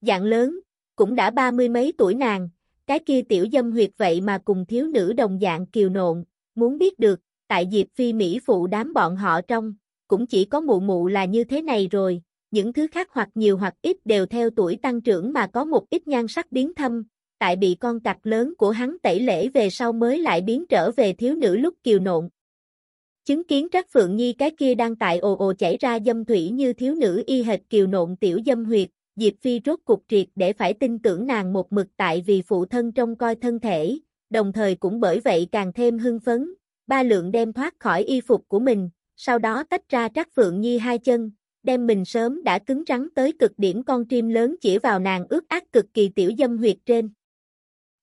Dạng lớn, cũng đã ba mươi mấy tuổi nàng, cái kia tiểu dâm huyệt vậy mà cùng thiếu nữ đồng dạng kiều nộn, muốn biết được, tại Diệp Phi Mỹ phụ đám bọn họ trong, cũng chỉ có mụ mụ là như thế này rồi, những thứ khác hoặc nhiều hoặc ít đều theo tuổi tăng trưởng mà có một ít nhan sắc biến thâm, tại bị con cặc lớn của hắn tẩy lễ về sau mới lại biến trở về thiếu nữ lúc kiều nộn. Chứng kiến Trác Phượng Nhi cái kia đang tại ồ ồ chảy ra dâm thủy như thiếu nữ y hệt kiều nộn tiểu dâm huyệt, Diệp Phi rốt cục triệt để phải tin tưởng nàng một mực tại vì phụ thân trông coi thân thể, đồng thời cũng bởi vậy càng thêm hưng phấn, ba lượng đem thoát khỏi y phục của mình, sau đó tách ra trắc Phượng Nhi hai chân, đem mình sớm đã cứng rắn tới cực điểm con chim lớn chỉ vào nàng ướt ác cực kỳ tiểu dâm huyệt trên.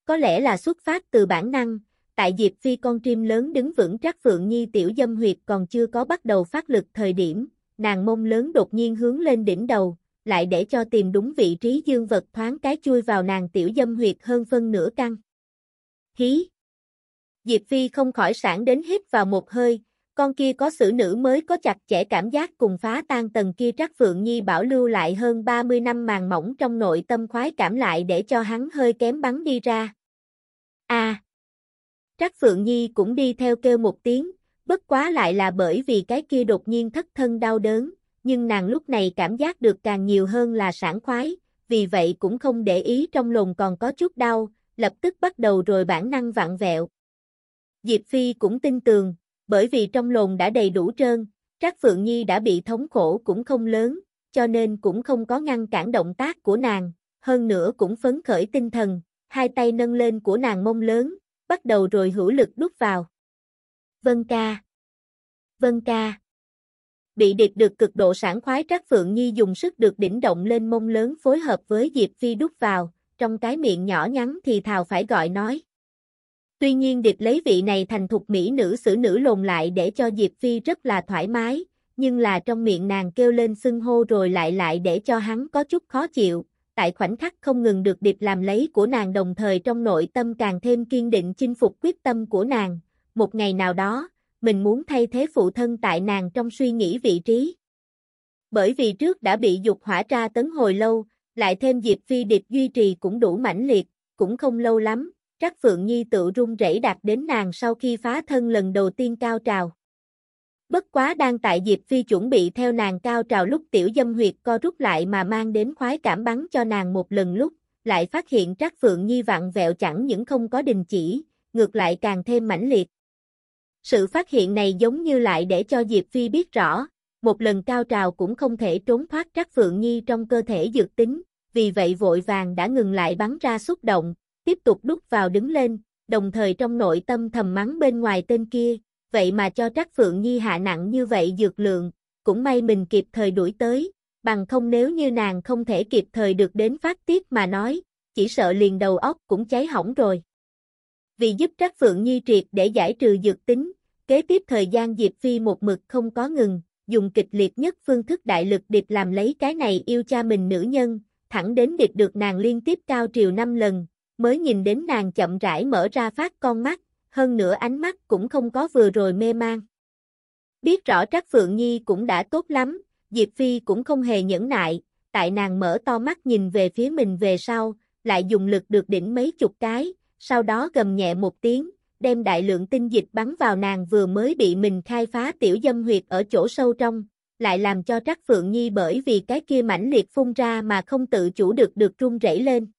Có lẽ là xuất phát từ bản năng, tại Diệp Phi con chim lớn đứng vững trắc Phượng Nhi tiểu dâm huyệt còn chưa có bắt đầu phát lực thời điểm, nàng mông lớn đột nhiên hướng lên đỉnh đầu, lại để cho tìm đúng vị trí dương vật thoáng cái chui vào nàng tiểu dâm huyệt hơn phân nửa căng. Hí! Diệp Phi không khỏi sản đến hít vào một hơi, con kia có xử nữ mới có chặt chẽ cảm giác cùng phá tan tầng kia trắc Phượng Nhi bảo lưu lại hơn 30 năm màng mỏng trong nội tâm khoái cảm lại để cho hắn hơi kém bắn đi ra. A. À, Trác Phượng Nhi cũng đi theo kêu một tiếng, bất quá lại là bởi vì cái kia đột nhiên thất thân đau đớn, nhưng nàng lúc này cảm giác được càng nhiều hơn là sảng khoái, vì vậy cũng không để ý trong lồng còn có chút đau, lập tức bắt đầu rồi bản năng vặn vẹo. Diệp Phi cũng tin tường, bởi vì trong lồn đã đầy đủ trơn, Trác Phượng Nhi đã bị thống khổ cũng không lớn, cho nên cũng không có ngăn cản động tác của nàng, hơn nữa cũng phấn khởi tinh thần, hai tay nâng lên của nàng mông lớn, bắt đầu rồi hữu lực đút vào. Vân ca. Vân ca. Bị điệp được cực độ sản khoái Trác Phượng Nhi dùng sức được đỉnh động lên mông lớn phối hợp với Diệp Phi đút vào, trong cái miệng nhỏ nhắn thì thào phải gọi nói. Tuy nhiên điệp lấy vị này thành thục mỹ nữ xử nữ lồn lại để cho Diệp Phi rất là thoải mái, nhưng là trong miệng nàng kêu lên xưng hô rồi lại lại để cho hắn có chút khó chịu, tại khoảnh khắc không ngừng được điệp làm lấy của nàng đồng thời trong nội tâm càng thêm kiên định chinh phục quyết tâm của nàng, một ngày nào đó, mình muốn thay thế phụ thân tại nàng trong suy nghĩ vị trí. Bởi vì trước đã bị dục hỏa tra tấn hồi lâu, lại thêm Diệp Phi điệp duy trì cũng đủ mãnh liệt, cũng không lâu lắm, Trác Phượng Nhi tự run rẩy đạt đến nàng sau khi phá thân lần đầu tiên cao trào. Bất quá đang tại Diệp Phi chuẩn bị theo nàng cao trào lúc tiểu dâm huyệt co rút lại mà mang đến khoái cảm bắn cho nàng một lần lúc, lại phát hiện Trác Phượng Nhi vặn vẹo chẳng những không có đình chỉ, ngược lại càng thêm mãnh liệt. Sự phát hiện này giống như lại để cho Diệp Phi biết rõ, một lần cao trào cũng không thể trốn thoát Trác Phượng Nhi trong cơ thể dược tính, vì vậy vội vàng đã ngừng lại bắn ra xúc động, tiếp tục đút vào đứng lên, đồng thời trong nội tâm thầm mắng bên ngoài tên kia, vậy mà cho Trác Phượng Nhi hạ nặng như vậy dược lượng, cũng may mình kịp thời đuổi tới, bằng không nếu như nàng không thể kịp thời được đến phát tiết mà nói, chỉ sợ liền đầu óc cũng cháy hỏng rồi. Vì giúp Trác Phượng Nhi triệt để giải trừ dược tính, kế tiếp thời gian Diệp Phi một mực không có ngừng, dùng kịch liệt nhất phương thức đại lực điệp làm lấy cái này yêu cha mình nữ nhân, thẳng đến địch được nàng liên tiếp cao triều năm lần, mới nhìn đến nàng chậm rãi mở ra phát con mắt, hơn nữa ánh mắt cũng không có vừa rồi mê mang. Biết rõ Trác Phượng Nhi cũng đã tốt lắm, Diệp Phi cũng không hề nhẫn nại, tại nàng mở to mắt nhìn về phía mình về sau, lại dùng lực được đỉnh mấy chục cái, sau đó gầm nhẹ một tiếng, đem đại lượng tinh dịch bắn vào nàng vừa mới bị mình khai phá tiểu dâm huyệt ở chỗ sâu trong, lại làm cho Trác Phượng Nhi bởi vì cái kia mãnh liệt phun ra mà không tự chủ được được run rẩy lên.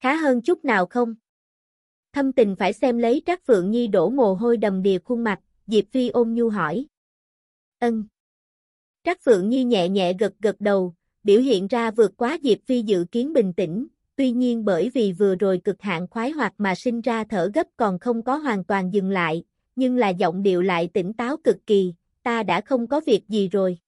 Khá hơn chút nào không? Thâm tình phải xem lấy Trác Phượng Nhi đổ mồ hôi đầm đìa khuôn mặt, Diệp Phi ôm nhu hỏi. Ân. Trác Phượng Nhi nhẹ nhẹ gật gật đầu, biểu hiện ra vượt quá Diệp Phi dự kiến bình tĩnh, tuy nhiên bởi vì vừa rồi cực hạn khoái hoạt mà sinh ra thở gấp còn không có hoàn toàn dừng lại, nhưng là giọng điệu lại tỉnh táo cực kỳ, ta đã không có việc gì rồi.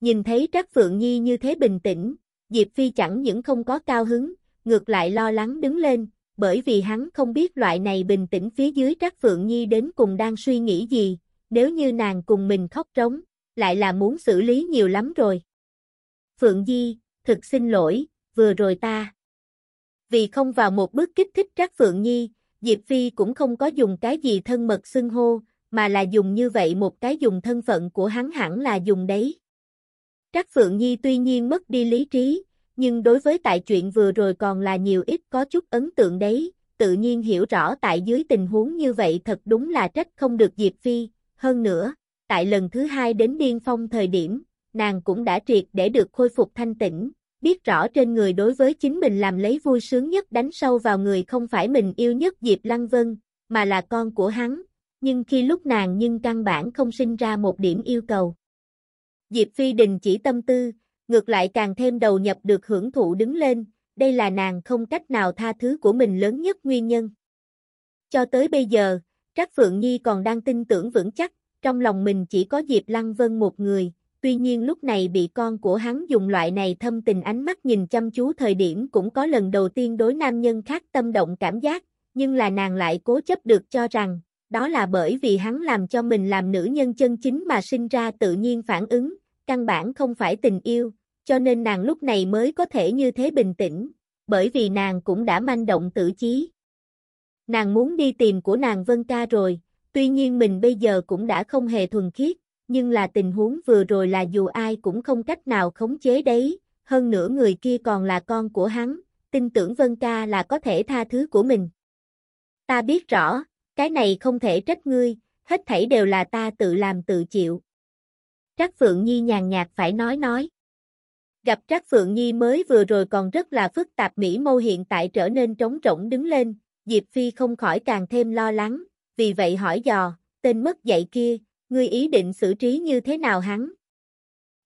Nhìn thấy Trác Phượng Nhi như thế bình tĩnh, Diệp Phi chẳng những không có cao hứng, ngược lại lo lắng đứng lên, bởi vì hắn không biết loại này bình tĩnh phía dưới Trác Phượng Nhi đến cùng đang suy nghĩ gì, nếu như nàng cùng mình khóc trống, lại là muốn xử lý nhiều lắm rồi. Phượng Di, thực xin lỗi, vừa rồi ta. Vì không vào một bước kích thích Trác Phượng Nhi, Diệp Phi cũng không có dùng cái gì thân mật xưng hô, mà là dùng như vậy một cái dùng thân phận của hắn hẳn là dùng đấy. Trác Phượng Nhi tuy nhiên mất đi lý trí, nhưng đối với tại chuyện vừa rồi còn là nhiều ít có chút ấn tượng đấy, tự nhiên hiểu rõ tại dưới tình huống như vậy thật đúng là trách không được Diệp Phi, hơn nữa, tại lần thứ hai đến điên phong thời điểm, nàng cũng đã triệt để được khôi phục thanh tĩnh, biết rõ trên người đối với chính mình làm lấy vui sướng nhất đánh sâu vào người không phải mình yêu nhất Diệp Lăng Vân, mà là con của hắn, nhưng khi lúc nàng nhưng căn bản không sinh ra một điểm yêu cầu. Diệp Phi đình chỉ tâm tư, ngược lại càng thêm đầu nhập được hưởng thụ đứng lên, đây là nàng không cách nào tha thứ của mình lớn nhất nguyên nhân. Cho tới bây giờ, Trác Phượng Nhi còn đang tin tưởng vững chắc, trong lòng mình chỉ có Diệp Lăng Vân một người, tuy nhiên lúc này bị con của hắn dùng loại này thâm tình ánh mắt nhìn chăm chú thời điểm cũng có lần đầu tiên đối nam nhân khác tâm động cảm giác, nhưng là nàng lại cố chấp được cho rằng, đó là bởi vì hắn làm cho mình làm nữ nhân chân chính mà sinh ra tự nhiên phản ứng, căn bản không phải tình yêu, cho nên nàng lúc này mới có thể như thế bình tĩnh, bởi vì nàng cũng đã manh động tự chí. Nàng muốn đi tìm của nàng Vân Ca rồi, tuy nhiên mình bây giờ cũng đã không hề thuần khiết, nhưng là tình huống vừa rồi là dù ai cũng không cách nào khống chế đấy, hơn nữa người kia còn là con của hắn, tin tưởng Vân Ca là có thể tha thứ của mình. Ta biết rõ, cái này không thể trách ngươi, hết thảy đều là ta tự làm tự chịu. Trác Phượng Nhi nhàn nhạt phải nói nói. Gặp Trác Phượng Nhi mới vừa rồi còn rất là phức tạp mỹ mâu hiện tại trở nên trống rỗng đứng lên, Diệp Phi không khỏi càng thêm lo lắng, vì vậy hỏi dò, tên mất dạy kia, ngươi ý định xử trí như thế nào hắn?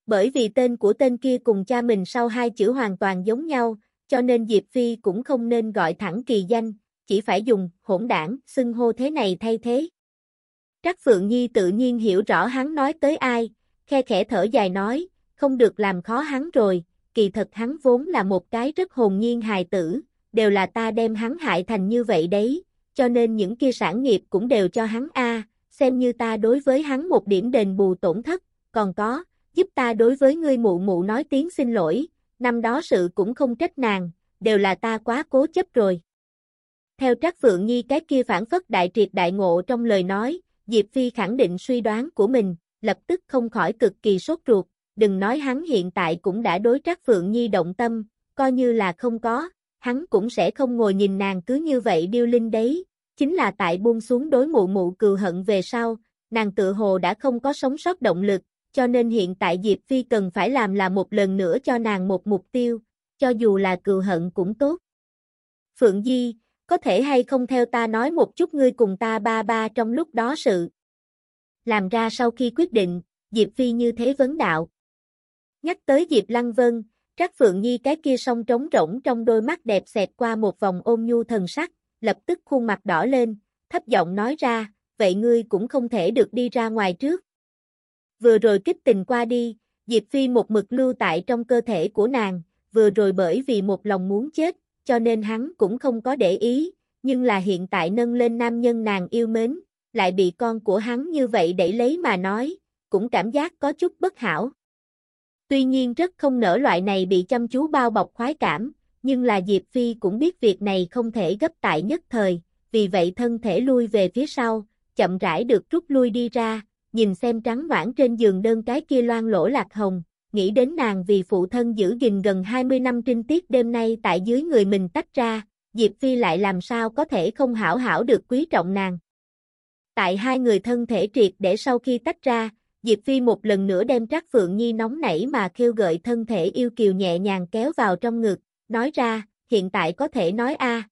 Bởi vì tên của tên kia cùng cha mình sau hai chữ hoàn toàn giống nhau, cho nên Diệp Phi cũng không nên gọi thẳng kỳ danh, chỉ phải dùng hỗn đảng xưng hô thế này thay thế. Trác Phượng Nhi tự nhiên hiểu rõ hắn nói tới ai, khe khẽ thở dài nói, không được làm khó hắn rồi, kỳ thật hắn vốn là một cái rất hồn nhiên hài tử, đều là ta đem hắn hại thành như vậy đấy, cho nên những kia sản nghiệp cũng đều cho hắn a, xem như ta đối với hắn một điểm đền bù tổn thất, còn có, giúp ta đối với ngươi mụ mụ nói tiếng xin lỗi, năm đó sự cũng không trách nàng, đều là ta quá cố chấp rồi. Theo Trác Phượng Nhi cái kia phản phất đại triệt đại ngộ trong lời nói, Diệp Phi khẳng định suy đoán của mình, lập tức không khỏi cực kỳ sốt ruột, đừng nói hắn hiện tại cũng đã đối Trác Phượng Nhi động tâm, coi như là không có, hắn cũng sẽ không ngồi nhìn nàng cứ như vậy điêu linh đấy, chính là tại buông xuống đối mụ mụ cừu hận về sau, nàng tự hồ đã không có sống sót động lực, cho nên hiện tại Diệp Phi cần phải làm là một lần nữa cho nàng một mục tiêu, cho dù là cừu hận cũng tốt. Phượng Di, có thể hay không theo ta nói một chút ngươi cùng ta ba ba trong lúc đó sự. Làm ra sau khi quyết định, Diệp Phi như thế vấn đạo. Nhắc tới Diệp Lăng Vân, Trác Phượng Nhi cái kia song trống rỗng trong đôi mắt đẹp xẹt qua một vòng ôm nhu thần sắc, lập tức khuôn mặt đỏ lên, thấp giọng nói ra, vậy ngươi cũng không thể được đi ra ngoài trước. Vừa rồi kích tình qua đi, Diệp Phi một mực lưu tại trong cơ thể của nàng, vừa rồi bởi vì một lòng muốn chết, cho nên hắn cũng không có để ý, nhưng là hiện tại nâng lên nam nhân nàng yêu mến, lại bị con của hắn như vậy đẩy lấy mà nói, cũng cảm giác có chút bất hảo. Tuy nhiên rất không nở loại này bị chăm chú bao bọc khoái cảm, nhưng là Diệp Phi cũng biết việc này không thể gấp tại nhất thời, vì vậy thân thể lui về phía sau, chậm rãi được rút lui đi ra, nhìn xem trắng noãn trên giường đơn cái kia loan lỗ lạc hồng, nghĩ đến nàng vì phụ thân giữ gìn gần 20 năm trinh tiết đêm nay tại dưới người mình tách ra, Diệp Phi lại làm sao có thể không hảo hảo được quý trọng nàng. Tại hai người thân thể triệt để sau khi tách ra, Diệp Phi một lần nữa đem Trác Phượng Nhi nóng nảy mà kêu gợi thân thể yêu kiều nhẹ nhàng kéo vào trong ngực, nói ra, hiện tại có thể nói a.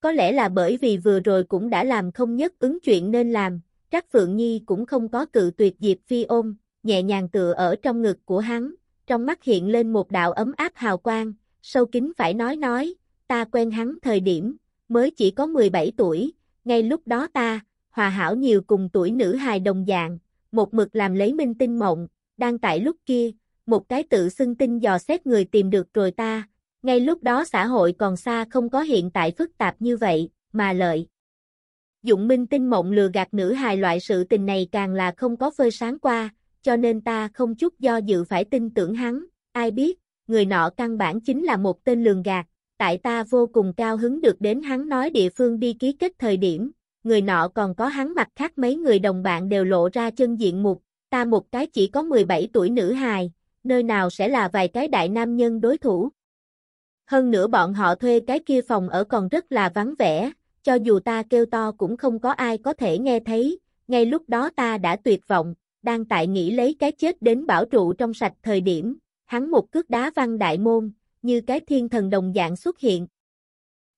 Có lẽ là bởi vì vừa rồi cũng đã làm không nhất ứng chuyện nên làm, Trác Phượng Nhi cũng không có cự tuyệt Diệp Phi ôm, nhẹ nhàng tựa ở trong ngực của hắn, trong mắt hiện lên một đạo ấm áp hào quang, sâu kín phải nói nói, ta quen hắn thời điểm, mới chỉ có 17 tuổi, ngay lúc đó ta, hòa hảo nhiều cùng tuổi nữ hài đồng dạng, một mực làm lấy minh tinh mộng, đang tại lúc kia, một cái tự xưng tinh dò xét người tìm được rồi ta, ngay lúc đó xã hội còn xa không có hiện tại phức tạp như vậy, mà lợi. Dụng minh tinh mộng lừa gạt nữ hài loại sự tình này càng là không có phơi sáng qua, cho nên ta không chút do dự phải tin tưởng hắn, ai biết, người nọ căn bản chính là một tên lường gạt, tại ta vô cùng cao hứng được đến hắn nói địa phương đi ký kết thời điểm, người nọ còn có hắn mặt khác mấy người đồng bạn đều lộ ra chân diện mục, ta một cái chỉ có 17 tuổi nữ hài, nơi nào sẽ là vài cái đại nam nhân đối thủ. Hơn nữa bọn họ thuê cái kia phòng ở còn rất là vắng vẻ, cho dù ta kêu to cũng không có ai có thể nghe thấy, ngay lúc đó ta đã tuyệt vọng, đang tại nghĩ lấy cái chết đến bảo trụ trong sạch thời điểm, hắn một cước đá văng đại môn, như cái thiên thần đồng dạng xuất hiện.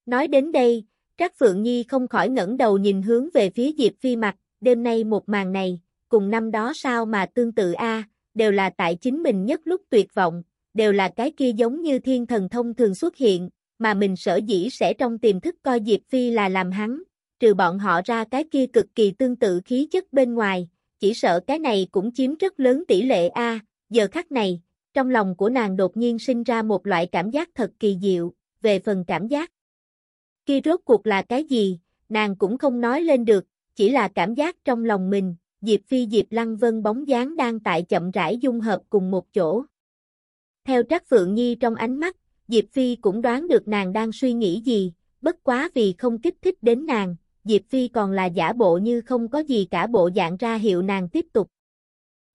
Nói đến đây, Trác Phượng Nhi không khỏi ngẩng đầu nhìn hướng về phía Diệp Phi mặt, đêm nay một màn này, cùng năm đó sao mà tương tự a, đều là tại chính mình nhất lúc tuyệt vọng, đều là cái kia giống như thiên thần thông thường xuất hiện, mà mình sở dĩ sẽ trong tiềm thức coi Diệp Phi là làm hắn, trừ bọn họ ra cái kia cực kỳ tương tự khí chất bên ngoài, chỉ sợ cái này cũng chiếm rất lớn tỷ lệ A, giờ khắc này, trong lòng của nàng đột nhiên sinh ra một loại cảm giác thật kỳ diệu, về phần cảm giác. Kia rốt cuộc là cái gì, nàng cũng không nói lên được, chỉ là cảm giác trong lòng mình, Diệp Phi Diệp Lăng Vân bóng dáng đang tại chậm rãi dung hợp cùng một chỗ. Theo Trác Phượng Nhi trong ánh mắt, Diệp Phi cũng đoán được nàng đang suy nghĩ gì, bất quá vì không kích thích đến nàng, Diệp Phi còn là giả bộ như không có gì cả bộ dạng ra hiệu nàng tiếp tục.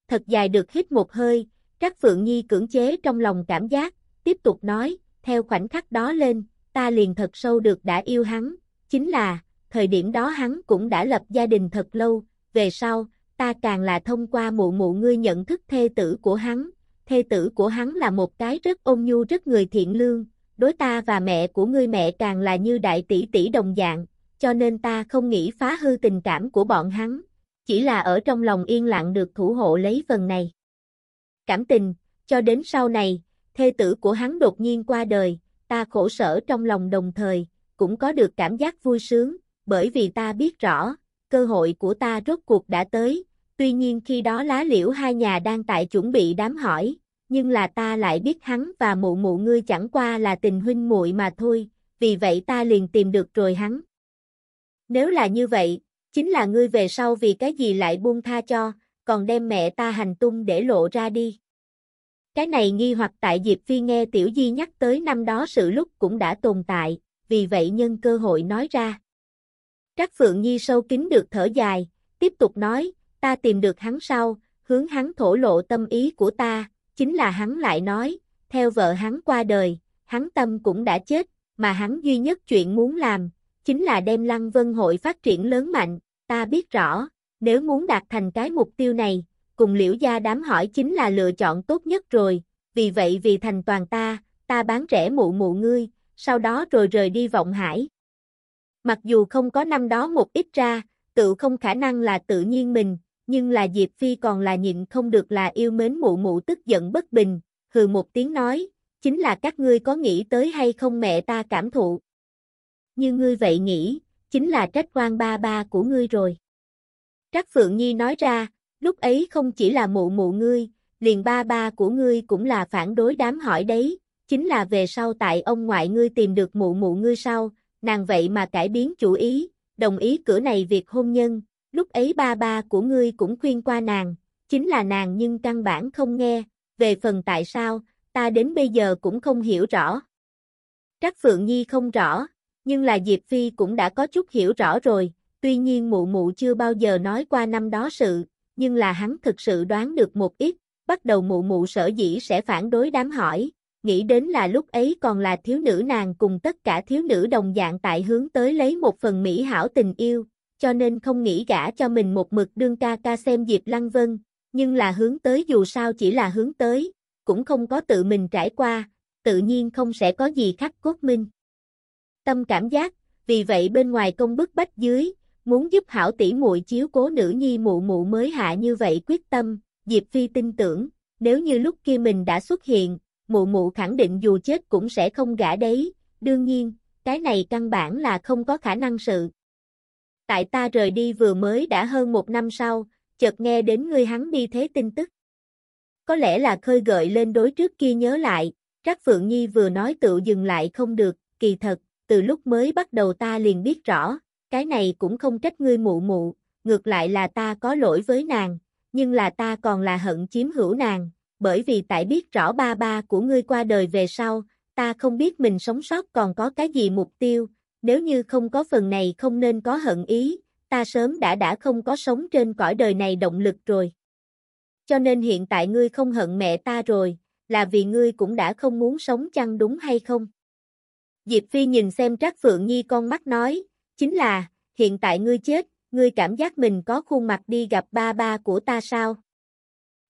Thật dài được hít một hơi, Trác Phượng Nhi cưỡng chế trong lòng cảm giác, tiếp tục nói, theo khoảnh khắc đó lên, ta liền thật sâu được đã yêu hắn, chính là, thời điểm đó hắn cũng đã lập gia đình thật lâu, về sau, ta càng là thông qua mụ mụ ngươi nhận thức thê tử của hắn, thê tử của hắn là một cái rất ôn nhu rất người thiện lương, đối ta và mẹ của ngươi mẹ càng là như đại tỷ tỷ đồng dạng, cho nên ta không nghĩ phá hư tình cảm của bọn hắn, chỉ là ở trong lòng yên lặng được thủ hộ lấy phần này. Cảm tình, cho đến sau này, thê tử của hắn đột nhiên qua đời, ta khổ sở trong lòng đồng thời, cũng có được cảm giác vui sướng, bởi vì ta biết rõ, cơ hội của ta rốt cuộc đã tới, tuy nhiên khi đó lá liễu hai nhà đang tại chuẩn bị đám hỏi, nhưng là ta lại biết hắn và mụ mụ ngươi chẳng qua là tình huynh muội mà thôi, vì vậy ta liền tìm được rồi hắn. Nếu là như vậy, chính là ngươi về sau vì cái gì lại buông tha cho, còn đem mẹ ta hành tung để lộ ra đi. Cái này nghi hoặc tại Diệp Phi nghe Tiểu Di nhắc tới năm đó sự lúc cũng đã tồn tại, vì vậy nhân cơ hội nói ra. Trác Phượng Nhi sâu kín được thở dài, tiếp tục nói, ta tìm được hắn sau, hướng hắn thổ lộ tâm ý của ta, chính là hắn lại nói, theo vợ hắn qua đời, hắn tâm cũng đã chết, mà hắn duy nhất chuyện muốn làm, chính là đem Lăng Vân hội phát triển lớn mạnh, ta biết rõ, nếu muốn đạt thành cái mục tiêu này, cùng liễu gia đám hỏi chính là lựa chọn tốt nhất rồi, vì vậy vì thành toàn ta, ta bán rẻ mụ mụ ngươi, sau đó rồi rời đi vọng hải. Mặc dù không có năm đó một ít ra, tự không khả năng là tự nhiên mình, nhưng là Diệp Phi còn là nhịn không được là yêu mến mụ mụ tức giận bất bình, hừ một tiếng nói, chính là các ngươi có nghĩ tới hay không mẹ ta cảm thụ. Như ngươi vậy nghĩ, chính là trách quan ba ba của ngươi rồi. trác Phượng Nhi nói ra, lúc ấy không chỉ là mụ mụ ngươi, liền ba ba của ngươi cũng là phản đối đám hỏi đấy, chính là về sau tại ông ngoại ngươi tìm được mụ mụ ngươi sau, nàng vậy mà cải biến chủ ý, đồng ý cửa này việc hôn nhân, lúc ấy ba ba của ngươi cũng khuyên qua nàng, chính là nàng nhưng căn bản không nghe, về phần tại sao, ta đến bây giờ cũng không hiểu rõ. Trác Phượng Nhi không rõ, nhưng là Diệp Phi cũng đã có chút hiểu rõ rồi, tuy nhiên mụ mụ chưa bao giờ nói qua năm đó sự, nhưng là hắn thực sự đoán được một ít, bắt đầu mụ mụ sở dĩ sẽ phản đối đám hỏi, nghĩ đến là lúc ấy còn là thiếu nữ nàng cùng tất cả thiếu nữ đồng dạng tại hướng tới lấy một phần mỹ hảo tình yêu, cho nên không nghĩ gả cho mình một mực đương ca ca xem Diệp Lăng Vân, nhưng là hướng tới dù sao chỉ là hướng tới, cũng không có tự mình trải qua, tự nhiên không sẽ có gì khắc cốt minh. Tâm cảm giác, vì vậy bên ngoài công bức bách dưới, muốn giúp hảo tỷ muội chiếu cố nữ nhi mụ mụ mới hạ như vậy quyết tâm, Diệp Phi tin tưởng, nếu như lúc kia mình đã xuất hiện, mụ mụ khẳng định dù chết cũng sẽ không gả đấy, đương nhiên, cái này căn bản là không có khả năng sự. Tại ta rời đi vừa mới đã hơn một năm sau, chợt nghe đến ngươi hắn đi thế tin tức. Có lẽ là khơi gợi lên đối trước kia nhớ lại, Trác Phượng Nhi vừa nói tự dừng lại không được, kỳ thật, từ lúc mới bắt đầu ta liền biết rõ, cái này cũng không trách ngươi mụ mụ, ngược lại là ta có lỗi với nàng, nhưng là ta còn là hận chiếm hữu nàng, bởi vì tại biết rõ ba ba của ngươi qua đời về sau, ta không biết mình sống sót còn có cái gì mục tiêu, nếu như không có phần này không nên có hận ý, ta sớm đã đã không có sống trên cõi đời này động lực rồi. Cho nên hiện tại ngươi không hận mẹ ta rồi, là vì ngươi cũng đã không muốn sống chăng đúng hay không? Diệp Phi nhìn xem Trác Phượng Nhi con mắt nói, chính là, hiện tại ngươi chết, ngươi cảm giác mình có khuôn mặt đi gặp ba ba của ta sao?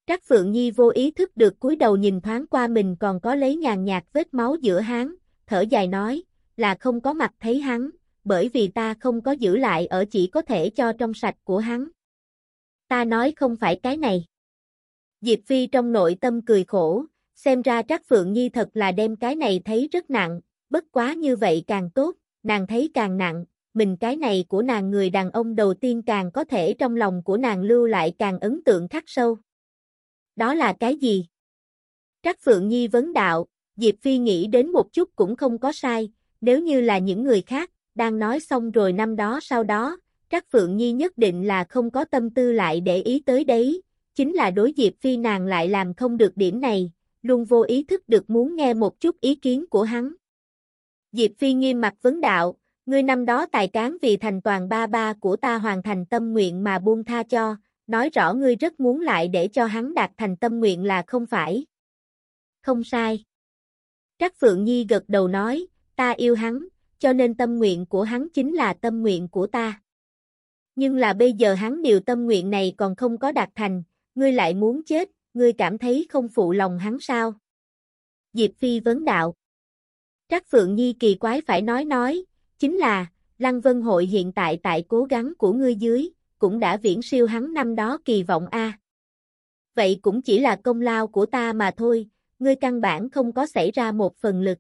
Trác Phượng Nhi vô ý thức được cúi đầu nhìn thoáng qua mình còn có lấy nhàn nhạt vết máu giữa háng, thở dài nói, là không có mặt thấy hắn, bởi vì ta không có giữ lại ở chỉ có thể cho trong sạch của hắn. Ta nói không phải cái này. Diệp Phi trong nội tâm cười khổ, xem ra Trác Phượng Nhi thật là đem cái này thấy rất nặng, bất quá như vậy càng tốt, nàng thấy càng nặng, mình cái này của nàng người đàn ông đầu tiên càng có thể trong lòng của nàng lưu lại càng ấn tượng khắc sâu. Đó là cái gì? Trác Phượng Nhi vấn đạo, Diệp Phi nghĩ đến một chút cũng không có sai, nếu như là những người khác, đang nói xong rồi năm đó sau đó, Trác Phượng Nhi nhất định là không có tâm tư lại để ý tới đấy, chính là đối Diệp Phi nàng lại làm không được điểm này, luôn vô ý thức được muốn nghe một chút ý kiến của hắn. Diệp Phi nghiêm mặt vấn đạo, ngươi năm đó tài cán vì thành toàn ba ba của ta hoàn thành tâm nguyện mà buông tha cho, nói rõ ngươi rất muốn lại để cho hắn đạt thành tâm nguyện là không phải. Không sai. trác Phượng Nhi gật đầu nói, ta yêu hắn, cho nên tâm nguyện của hắn chính là tâm nguyện của ta. Nhưng là bây giờ hắn điều tâm nguyện này còn không có đạt thành, ngươi lại muốn chết, ngươi cảm thấy không phụ lòng hắn sao? Diệp Phi vấn đạo. Trác Phượng Nhi kỳ quái phải nói nói, chính là, Lăng Vân Hội hiện tại tại cố gắng của ngươi dưới, cũng đã viễn siêu hắn năm đó kỳ vọng a. Vậy cũng chỉ là công lao của ta mà thôi, ngươi căn bản không có xảy ra một phần lực.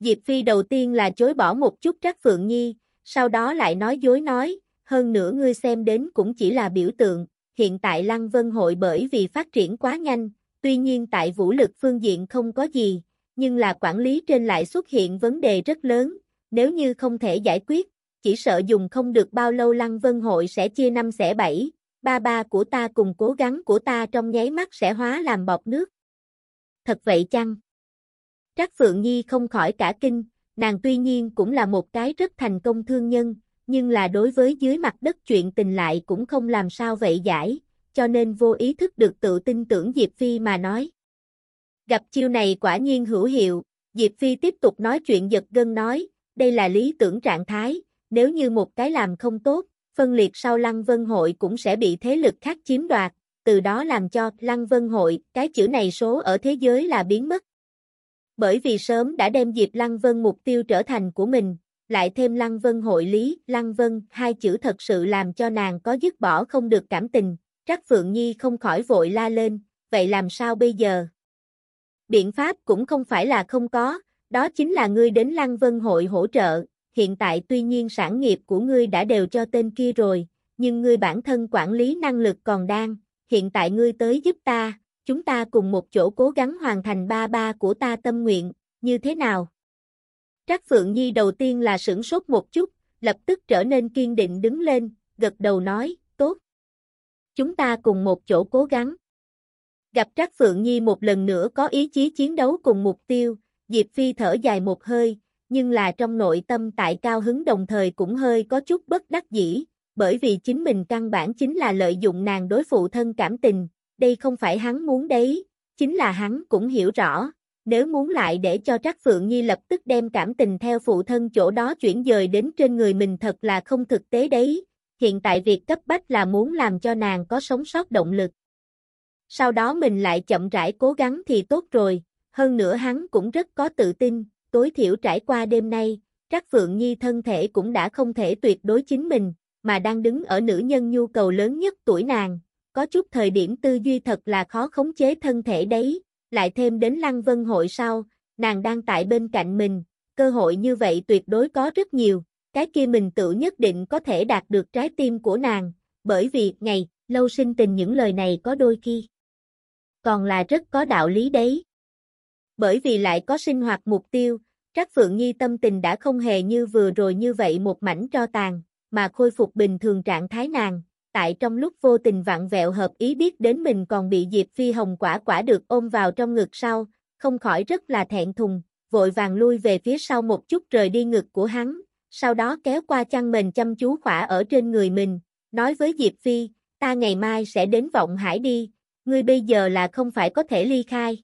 Diệp Phi đầu tiên là chối bỏ một chút Trác Phượng Nhi, sau đó lại nói dối nói, hơn nữa ngươi xem đến cũng chỉ là biểu tượng, hiện tại Lăng Vân Hội bởi vì phát triển quá nhanh, tuy nhiên tại vũ lực phương diện không có gì, nhưng là quản lý trên lại xuất hiện vấn đề rất lớn, nếu như không thể giải quyết, chỉ sợ dùng không được bao lâu Lăng Vân Hội sẽ chia năm xẻ bảy, ba ba của ta cùng cố gắng của ta trong nháy mắt sẽ hóa làm bọt nước. Thật vậy chăng? Trác Phượng Nhi không khỏi cả kinh, nàng tuy nhiên cũng là một cái rất thành công thương nhân, nhưng là đối với dưới mặt đất chuyện tình lại cũng không làm sao vậy giải, cho nên vô ý thức được tự tin tưởng Diệp Phi mà nói. Gặp chiêu này quả nhiên hữu hiệu, Diệp Phi tiếp tục nói chuyện giật gân nói, đây là lý tưởng trạng thái, nếu như một cái làm không tốt, phân liệt sau Lăng Vân Hội cũng sẽ bị thế lực khác chiếm đoạt, từ đó làm cho Lăng Vân Hội, cái chữ này số ở thế giới là biến mất. Bởi vì sớm đã đem Diệp Lăng Vân mục tiêu trở thành của mình, lại thêm Lăng Vân hội lý, Lăng Vân, hai chữ thật sự làm cho nàng có dứt bỏ không được cảm tình, trác Phượng Nhi không khỏi vội la lên, vậy làm sao bây giờ? Biện pháp cũng không phải là không có, đó chính là ngươi đến Lăng Vân hội hỗ trợ, hiện tại tuy nhiên sản nghiệp của ngươi đã đều cho tên kia rồi, nhưng ngươi bản thân quản lý năng lực còn đang, hiện tại ngươi tới giúp ta, chúng ta cùng một chỗ cố gắng hoàn thành ba ba của ta tâm nguyện, như thế nào? Trác Phượng Nhi đầu tiên là sửng sốt một chút, lập tức trở nên kiên định đứng lên, gật đầu nói, tốt. Chúng ta cùng một chỗ cố gắng. Gặp Trác Phượng Nhi một lần nữa có ý chí chiến đấu cùng mục tiêu, Diệp Phi thở dài một hơi, nhưng là trong nội tâm tại cao hứng đồng thời cũng hơi có chút bất đắc dĩ, bởi vì chính mình căn bản chính là lợi dụng nàng đối phụ thân cảm tình, đây không phải hắn muốn đấy, chính là hắn cũng hiểu rõ, nếu muốn lại để cho Trác Phượng Nhi lập tức đem cảm tình theo phụ thân chỗ đó chuyển dời đến trên người mình thật là không thực tế đấy, hiện tại việc cấp bách là muốn làm cho nàng có sống sót động lực. Sau đó mình lại chậm rãi cố gắng thì tốt rồi, hơn nữa hắn cũng rất có tự tin, tối thiểu trải qua đêm nay, Trác Phượng Nhi thân thể cũng đã không thể tuyệt đối chính mình, mà đang đứng ở nữ nhân nhu cầu lớn nhất tuổi nàng, có chút thời điểm tư duy thật là khó khống chế thân thể đấy, lại thêm đến Lăng Vân hội sau, nàng đang tại bên cạnh mình, cơ hội như vậy tuyệt đối có rất nhiều, cái kia mình tự nhất định có thể đạt được trái tim của nàng, bởi vì, ngày, lâu sinh tình những lời này có đôi khi, còn là rất có đạo lý đấy. Bởi vì lại có sinh hoạt mục tiêu, Trác Phượng Nhi tâm tình đã không hề như vừa rồi như vậy một mảnh tro tàn, mà khôi phục bình thường trạng thái nàng, tại trong lúc vô tình vặn vẹo hợp ý biết đến mình còn bị Diệp Phi Hồng quả quả được ôm vào trong ngực sau, không khỏi rất là thẹn thùng, vội vàng lui về phía sau một chút rời đi ngực của hắn, sau đó kéo qua chăn mền chăm chú khỏa ở trên người mình, nói với Diệp Phi, ta ngày mai sẽ đến vọng hải đi, ngươi bây giờ là không phải có thể ly khai.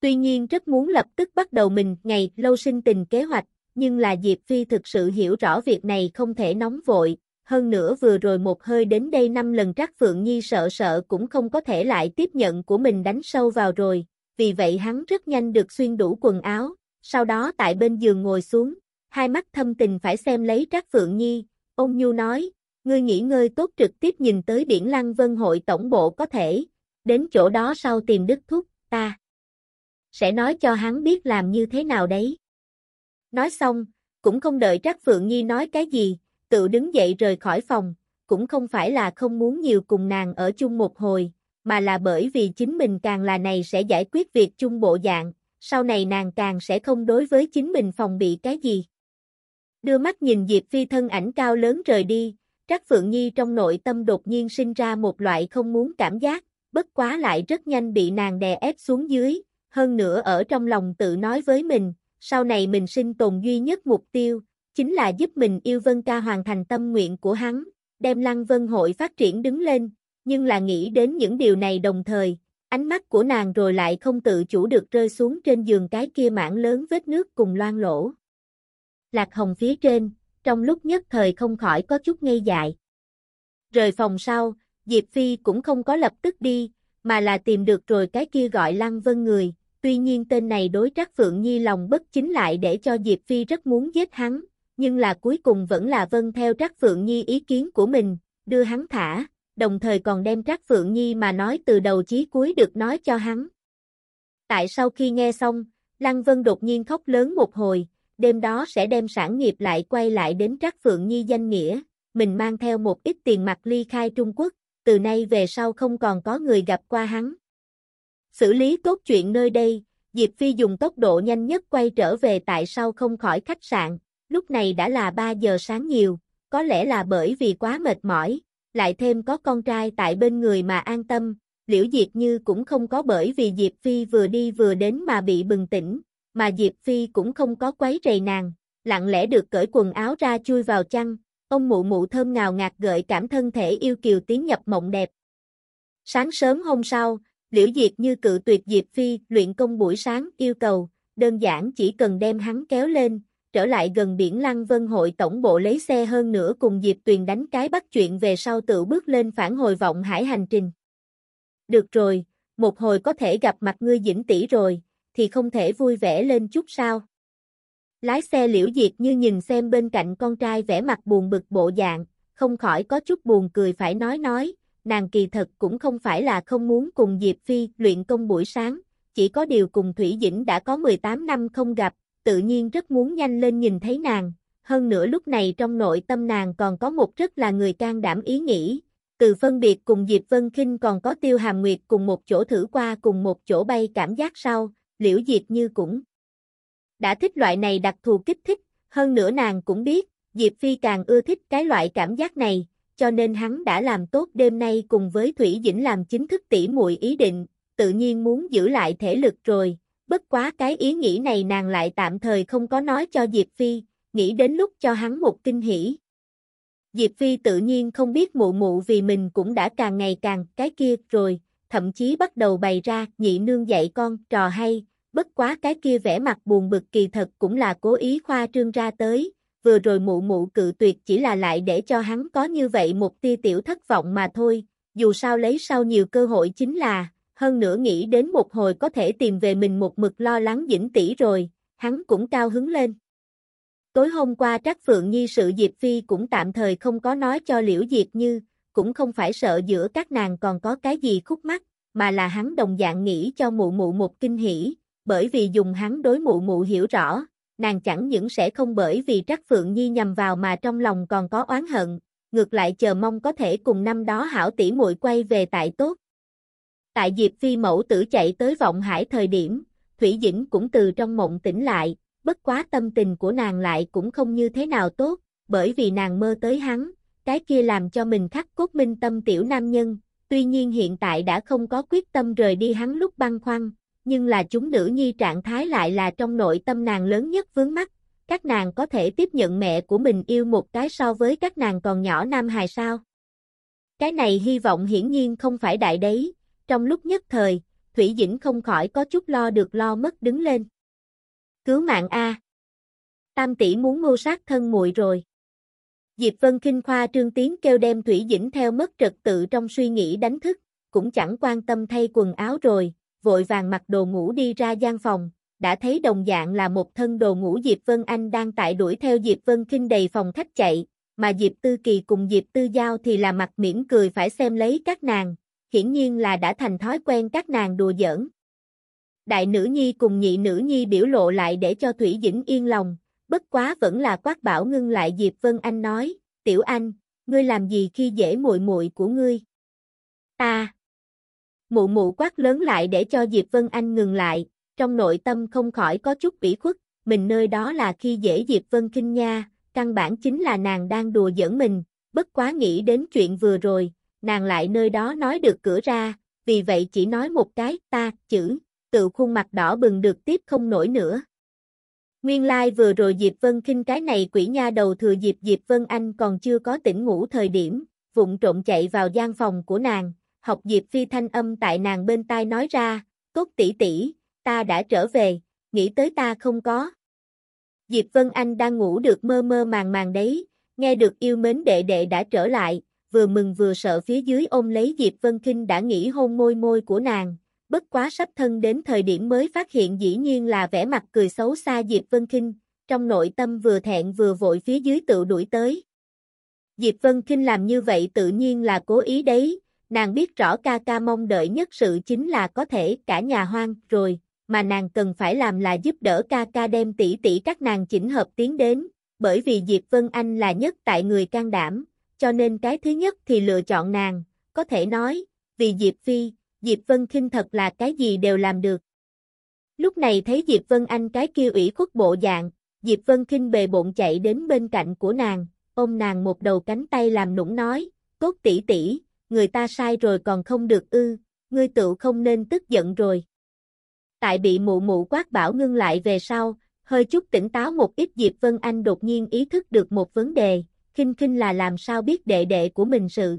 Tuy nhiên rất muốn lập tức bắt đầu mình ngày lâu sinh tình kế hoạch, nhưng là Diệp Phi thực sự hiểu rõ việc này không thể nóng vội, hơn nữa vừa rồi một hơi đến đây năm lần Trác Phượng Nhi sợ sợ cũng không có thể lại tiếp nhận của mình đánh sâu vào rồi, vì vậy hắn rất nhanh được xuyên đủ quần áo, sau đó tại bên giường ngồi xuống, hai mắt thâm tình phải xem lấy Trác Phượng Nhi, ôn nhu nói, ngươi nghỉ ngơi tốt trực tiếp nhìn tới biển Lăng Vân hội tổng bộ có thể, đến chỗ đó sau tìm Đức Thúc, ta sẽ nói cho hắn biết làm như thế nào đấy. Nói xong, cũng không đợi Trác Phượng Nhi nói cái gì, tự đứng dậy rời khỏi phòng, cũng không phải là không muốn nhiều cùng nàng ở chung một hồi, mà là bởi vì chính mình càng là này sẽ giải quyết việc chung bộ dạng, sau này nàng càng sẽ không đối với chính mình phòng bị cái gì. Đưa mắt nhìn Diệp Phi thân ảnh cao lớn rời đi, Trác Phượng Nhi trong nội tâm đột nhiên sinh ra một loại không muốn cảm giác, bất quá lại rất nhanh bị nàng đè ép xuống dưới, hơn nữa ở trong lòng tự nói với mình, sau này mình sinh tồn duy nhất mục tiêu, chính là giúp mình yêu Vân Ca hoàn thành tâm nguyện của hắn, đem Lăng Vân hội phát triển đứng lên, nhưng là nghĩ đến những điều này đồng thời, ánh mắt của nàng rồi lại không tự chủ được rơi xuống trên giường cái kia mảng lớn vết nước cùng loang lỗ. Lạc Hồng phía trên, trong lúc nhất thời không khỏi có chút ngây dại. Rời phòng sau, Diệp Phi cũng không có lập tức đi, mà là tìm được rồi cái kia gọi Lăng Vân người, tuy nhiên tên này đối Trác Phượng Nhi lòng bất chính lại để cho Diệp Phi rất muốn giết hắn, nhưng là cuối cùng vẫn là vâng theo Trác Phượng Nhi ý kiến của mình, đưa hắn thả, đồng thời còn đem Trác Phượng Nhi mà nói từ đầu chí cuối được nói cho hắn. Tại sau khi nghe xong, Lăng Vân đột nhiên khóc lớn một hồi, đêm đó sẽ đem sản nghiệp lại quay lại đến Trác Phượng Nhi danh nghĩa, mình mang theo một ít tiền mặt ly khai Trung Quốc, từ nay về sau không còn có người gặp qua hắn. Xử lý tốt chuyện nơi đây, Diệp Phi dùng tốc độ nhanh nhất quay trở về tại sao không khỏi khách sạn, lúc này đã là 3 giờ sáng nhiều, có lẽ là bởi vì quá mệt mỏi, lại thêm có con trai tại bên người mà an tâm, Liễu Diệp Như cũng không có bởi vì Diệp Phi vừa đi vừa đến mà bị bừng tỉnh, mà Diệp Phi cũng không có quấy rầy nàng, lặng lẽ được cởi quần áo ra chui vào chăn, ông mụ mụ thơm ngào ngạt gợi cảm thân thể yêu kiều tiến nhập mộng đẹp. Sáng sớm hôm sau, Liễu Diệp Như cự tuyệt Diệp Phi luyện công buổi sáng yêu cầu, đơn giản chỉ cần đem hắn kéo lên, trở lại gần biển Lăng Vân hội tổng bộ lấy xe hơn nữa cùng Diệp Tuyền đánh cái bắt chuyện về sau tự bước lên phản hồi vọng hải hành trình. Được rồi, một hồi có thể gặp mặt ngươi dĩnh tỷ rồi, thì không thể vui vẻ lên chút sao. Lái xe liễu diệt như nhìn xem bên cạnh con trai vẻ mặt buồn bực bộ dạng, không khỏi có chút buồn cười phải nói nói, nàng kỳ thật cũng không phải là không muốn cùng Diệp Phi luyện công buổi sáng, chỉ có điều cùng Thủy Dĩnh đã có 18 năm không gặp, tự nhiên rất muốn nhanh lên nhìn thấy nàng, hơn nữa lúc này trong nội tâm nàng còn có một rất là người can đảm ý nghĩ, từ phân biệt cùng Diệp Vân Kinh còn có Tiêu Hàm Nguyệt cùng một chỗ thử qua cùng một chỗ bay cảm giác sau, liễu diệt như cũng đã thích loại này đặc thù kích thích, hơn nữa nàng cũng biết, Diệp Phi càng ưa thích cái loại cảm giác này, cho nên hắn đã làm tốt đêm nay cùng với Thủy Dĩnh làm chính thức tỉ muội ý định, tự nhiên muốn giữ lại thể lực rồi, bất quá cái ý nghĩ này nàng lại tạm thời không có nói cho Diệp Phi, nghĩ đến lúc cho hắn một kinh hỉ. Diệp Phi tự nhiên không biết mụ mụ vì mình cũng đã càng ngày càng cái kia rồi, thậm chí bắt đầu bày ra nhị nương dạy con trò hay, bất quá cái kia vẻ mặt buồn bực kỳ thật cũng là cố ý khoa trương ra tới, vừa rồi mụ mụ cự tuyệt chỉ là lại để cho hắn có như vậy một tia tiểu thất vọng mà thôi, dù sao lấy sau nhiều cơ hội chính là, hơn nữa nghĩ đến một hồi có thể tìm về mình một mực lo lắng dĩnh tỷ rồi, hắn cũng cao hứng lên. Tối hôm qua Trác Phượng Nhi sự Diệp Phi cũng tạm thời không có nói cho Liễu Diệp Như, cũng không phải sợ giữa các nàng còn có cái gì khúc mắc, mà là hắn đồng dạng nghĩ cho mụ mụ một kinh hỉ, bởi vì dùng hắn đối mụ mụ hiểu rõ, nàng chẳng những sẽ không bởi vì Trác Phượng Nhi nhầm vào mà trong lòng còn có oán hận, ngược lại chờ mong có thể cùng năm đó hảo tỷ muội quay về tại tốt. Tại Diệp Phi mẫu tử chạy tới vọng hải thời điểm, Thủy Dĩnh cũng từ trong mộng tỉnh lại, bất quá tâm tình của nàng lại cũng không như thế nào tốt, bởi vì nàng mơ tới hắn, cái kia làm cho mình khắc cốt minh tâm tiểu nam nhân, tuy nhiên hiện tại đã không có quyết tâm rời đi hắn lúc băng khoăn, nhưng là chúng nữ nhi trạng thái lại là trong nội tâm nàng lớn nhất vướng mắt, các nàng có thể tiếp nhận mẹ của mình yêu một cái so với các nàng còn nhỏ nam hài sao. Cái này hy vọng hiển nhiên không phải đại đấy, trong lúc nhất thời, Thủy Dĩnh không khỏi có chút lo được lo mất đứng lên. Cứu mạng A. Tam tỷ muốn mưu sát thân muội rồi. Diệp Vân Kinh Khoa trương tiến kêu đem Thủy Dĩnh theo mất trật tự trong suy nghĩ đánh thức, cũng chẳng quan tâm thay quần áo rồi, vội vàng mặc đồ ngủ đi ra gian phòng, đã thấy đồng dạng là một thân đồ ngủ Diệp Vân Anh đang tại đuổi theo Diệp Vân Kinh đầy phòng khách chạy, mà Diệp Tư Kỳ cùng Diệp Tư Giao thì là mặt mỉm cười phải xem lấy các nàng, hiển nhiên là đã thành thói quen các nàng đùa giỡn. Đại nữ nhi cùng nhị nữ nhi biểu lộ lại để cho Thủy Dĩnh yên lòng, bất quá vẫn là quát bảo ngưng lại Diệp Vân Anh nói, tiểu anh, ngươi làm gì khi dễ muội muội của ngươi? Ta! Mụ mụ quát lớn lại để cho Diệp Vân Anh ngừng lại, trong nội tâm không khỏi có chút ủy khuất, mình nơi đó là khi dễ Diệp Vân Kinh nha, căn bản chính là nàng đang đùa giỡn mình, bất quá nghĩ đến chuyện vừa rồi, nàng lại nơi đó nói được cửa ra, vì vậy chỉ nói một cái, ta, chữ, tự khuôn mặt đỏ bừng được tiếp không nổi nữa. Nguyên lai like vừa rồi Diệp Vân Kinh cái này quỷ nha đầu thừa Diệp Diệp Vân Anh còn chưa có tỉnh ngủ thời điểm, vụng trộm chạy vào gian phòng của nàng, học Diệp Phi thanh âm tại nàng bên tai nói ra, tốt tỷ tỷ, ta đã trở về, nghĩ tới ta không có. Diệp Vân Anh đang ngủ được mơ mơ màng màng đấy, nghe được yêu mến đệ đệ đã trở lại, vừa mừng vừa sợ phía dưới ôm lấy Diệp Vân Kinh đã nghĩ hôn môi môi của nàng, bất quá sắp thân đến thời điểm mới phát hiện dĩ nhiên là vẻ mặt cười xấu xa Diệp Vân Kinh, trong nội tâm vừa thẹn vừa vội phía dưới tự đuổi tới. Diệp Vân Kinh làm như vậy tự nhiên là cố ý đấy, nàng biết rõ ca ca mong đợi nhất sự chính là có thể cả nhà hoang rồi, mà nàng cần phải làm là giúp đỡ ca ca đem tỷ tỷ các nàng chỉnh hợp tiến đến, bởi vì Diệp Vân Anh là nhất tại người can đảm, cho nên cái thứ nhất thì lựa chọn nàng, có thể nói, vì Diệp Phi, Diệp Vân Kinh thật là cái gì đều làm được. Lúc này thấy Diệp Vân Anh cái kia ủy khuất bộ dạng, Diệp Vân Kinh bề bộn chạy đến bên cạnh của nàng, ôm nàng một đầu cánh tay làm nũng nói, tốt tỷ tỷ, người ta sai rồi còn không được ư, ngươi tự không nên tức giận rồi. Tại bị mụ mụ quát bảo ngưng lại về sau, hơi chút tỉnh táo một ít Diệp Vân Anh đột nhiên ý thức được một vấn đề, Kinh Kinh là làm sao biết đệ đệ của mình sự.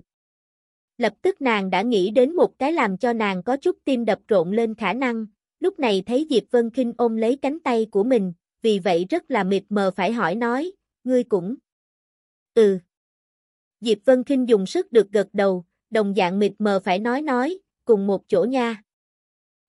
Lập tức nàng đã nghĩ đến một cái làm cho nàng có chút tim đập rộn lên khả năng, lúc này thấy Diệp Vân Kinh ôm lấy cánh tay của mình, vì vậy rất là mịt mờ phải hỏi nói, ngươi cũng. Ừ. Diệp Vân Kinh dùng sức được gật đầu, đồng dạng mịt mờ phải nói nói, cùng một chỗ nha.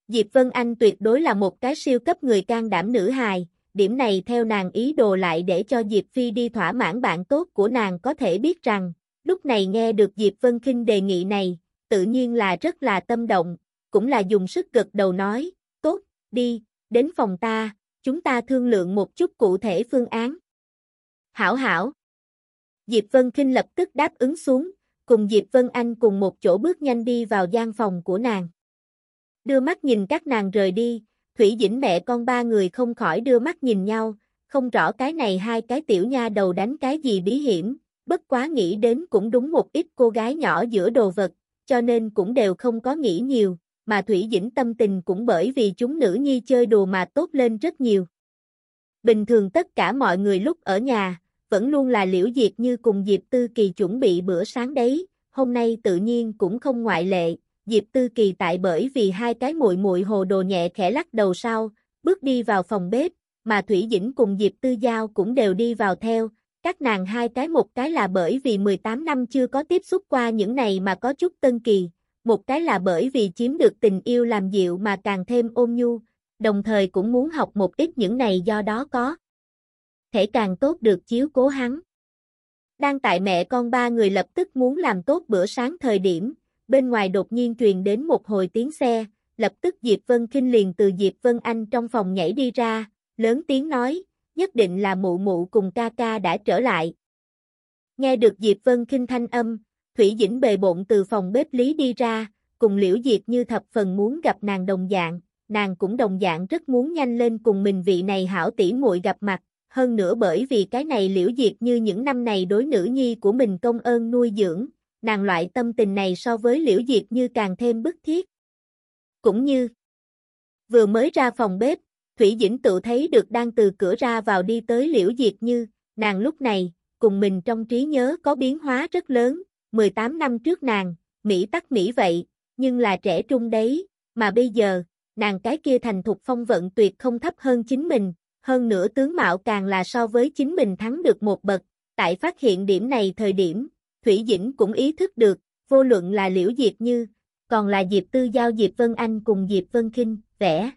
Diệp Vân Anh tuyệt đối là một cái siêu cấp người can đảm nữ hài, điểm này theo nàng ý đồ lại để cho Diệp Phi đi thỏa mãn bạn tốt của nàng có thể biết rằng, lúc này nghe được Diệp Vân Kinh đề nghị này, tự nhiên là rất là tâm động, cũng là dùng sức gật đầu nói, tốt, đi, đến phòng ta, chúng ta thương lượng một chút cụ thể phương án. Hảo hảo. Diệp Vân Kinh lập tức đáp ứng xuống, cùng Diệp Vân Anh cùng một chỗ bước nhanh đi vào gian phòng của nàng. Đưa mắt nhìn các nàng rời đi, Thủy Dĩnh mẹ con ba người không khỏi đưa mắt nhìn nhau, không rõ cái này hai cái tiểu nha đầu đánh cái gì bí hiểm, bất quá nghĩ đến cũng đúng một ít cô gái nhỏ giữa đồ vật, cho nên cũng đều không có nghĩ nhiều, mà Thủy Dĩnh tâm tình cũng bởi vì chúng nữ nhi chơi đùa mà tốt lên rất nhiều. Bình thường tất cả mọi người lúc ở nhà, vẫn luôn là liễu diệt như cùng Diệp Tư Kỳ chuẩn bị bữa sáng đấy, hôm nay tự nhiên cũng không ngoại lệ, Diệp Tư Kỳ tại bởi vì hai cái muội muội hồ đồ nhẹ khẽ lắc đầu sau, bước đi vào phòng bếp, mà Thủy Dĩnh cùng Diệp Tư Giao cũng đều đi vào theo, các nàng hai cái một cái là bởi vì 18 năm chưa có tiếp xúc qua những này mà có chút tân kỳ, một cái là bởi vì chiếm được tình yêu làm dịu mà càng thêm ôn nhu, đồng thời cũng muốn học một ít những này do đó có. Thể càng tốt được chiếu cố hắn. Đang tại mẹ con ba người lập tức muốn làm tốt bữa sáng thời điểm, bên ngoài đột nhiên truyền đến một hồi tiếng xe, lập tức Diệp Vân Kinh liền từ Diệp Vân Anh trong phòng nhảy đi ra, lớn tiếng nói, nhất định là mụ mụ cùng ca ca đã trở lại. Nghe được Diệp Vân Kinh thanh âm, Thủy Dĩnh bề bộn từ phòng bếp lý đi ra, cùng liễu diệt như thập phần muốn gặp nàng đồng dạng, nàng cũng đồng dạng rất muốn nhanh lên cùng mình vị này hảo tỷ muội gặp mặt, hơn nữa bởi vì cái này liễu diệt như những năm này đối nữ nhi của mình công ơn nuôi dưỡng, nàng loại tâm tình này so với liễu diệt như càng thêm bức thiết. Cũng như, vừa mới ra phòng bếp, Thủy Dĩnh tự thấy được đang từ cửa ra vào đi tới liễu diệt như, nàng lúc này, cùng mình trong trí nhớ có biến hóa rất lớn, 18 năm trước nàng, Mỹ tắc Mỹ vậy, nhưng là trẻ trung đấy, mà bây giờ, nàng cái kia thành thục phong vận tuyệt không thấp hơn chính mình, hơn nữa tướng mạo càng là so với chính mình thắng được một bậc, tại phát hiện điểm này thời điểm, Thủy Dĩnh cũng ý thức được, vô luận là Liễu Diệp Như, còn là Diệp Tư Giao Diệp Vân Anh cùng Diệp Vân Kinh, vẽ.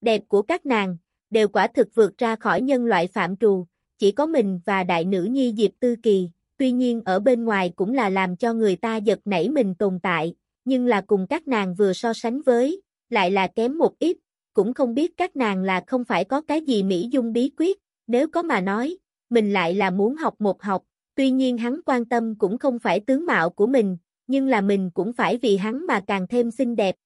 Đẹp của các nàng, đều quả thực vượt ra khỏi nhân loại phạm trù, chỉ có mình và đại nữ nhi Diệp Tư Kỳ, tuy nhiên ở bên ngoài cũng là làm cho người ta giật nảy mình tồn tại, nhưng là cùng các nàng vừa so sánh với, lại là kém một ít, cũng không biết các nàng là không phải có cái gì Mỹ Dung bí quyết, nếu có mà nói, mình lại là muốn học một học, tuy nhiên hắn quan tâm cũng không phải tướng mạo của mình, nhưng là mình cũng phải vì hắn mà càng thêm xinh đẹp.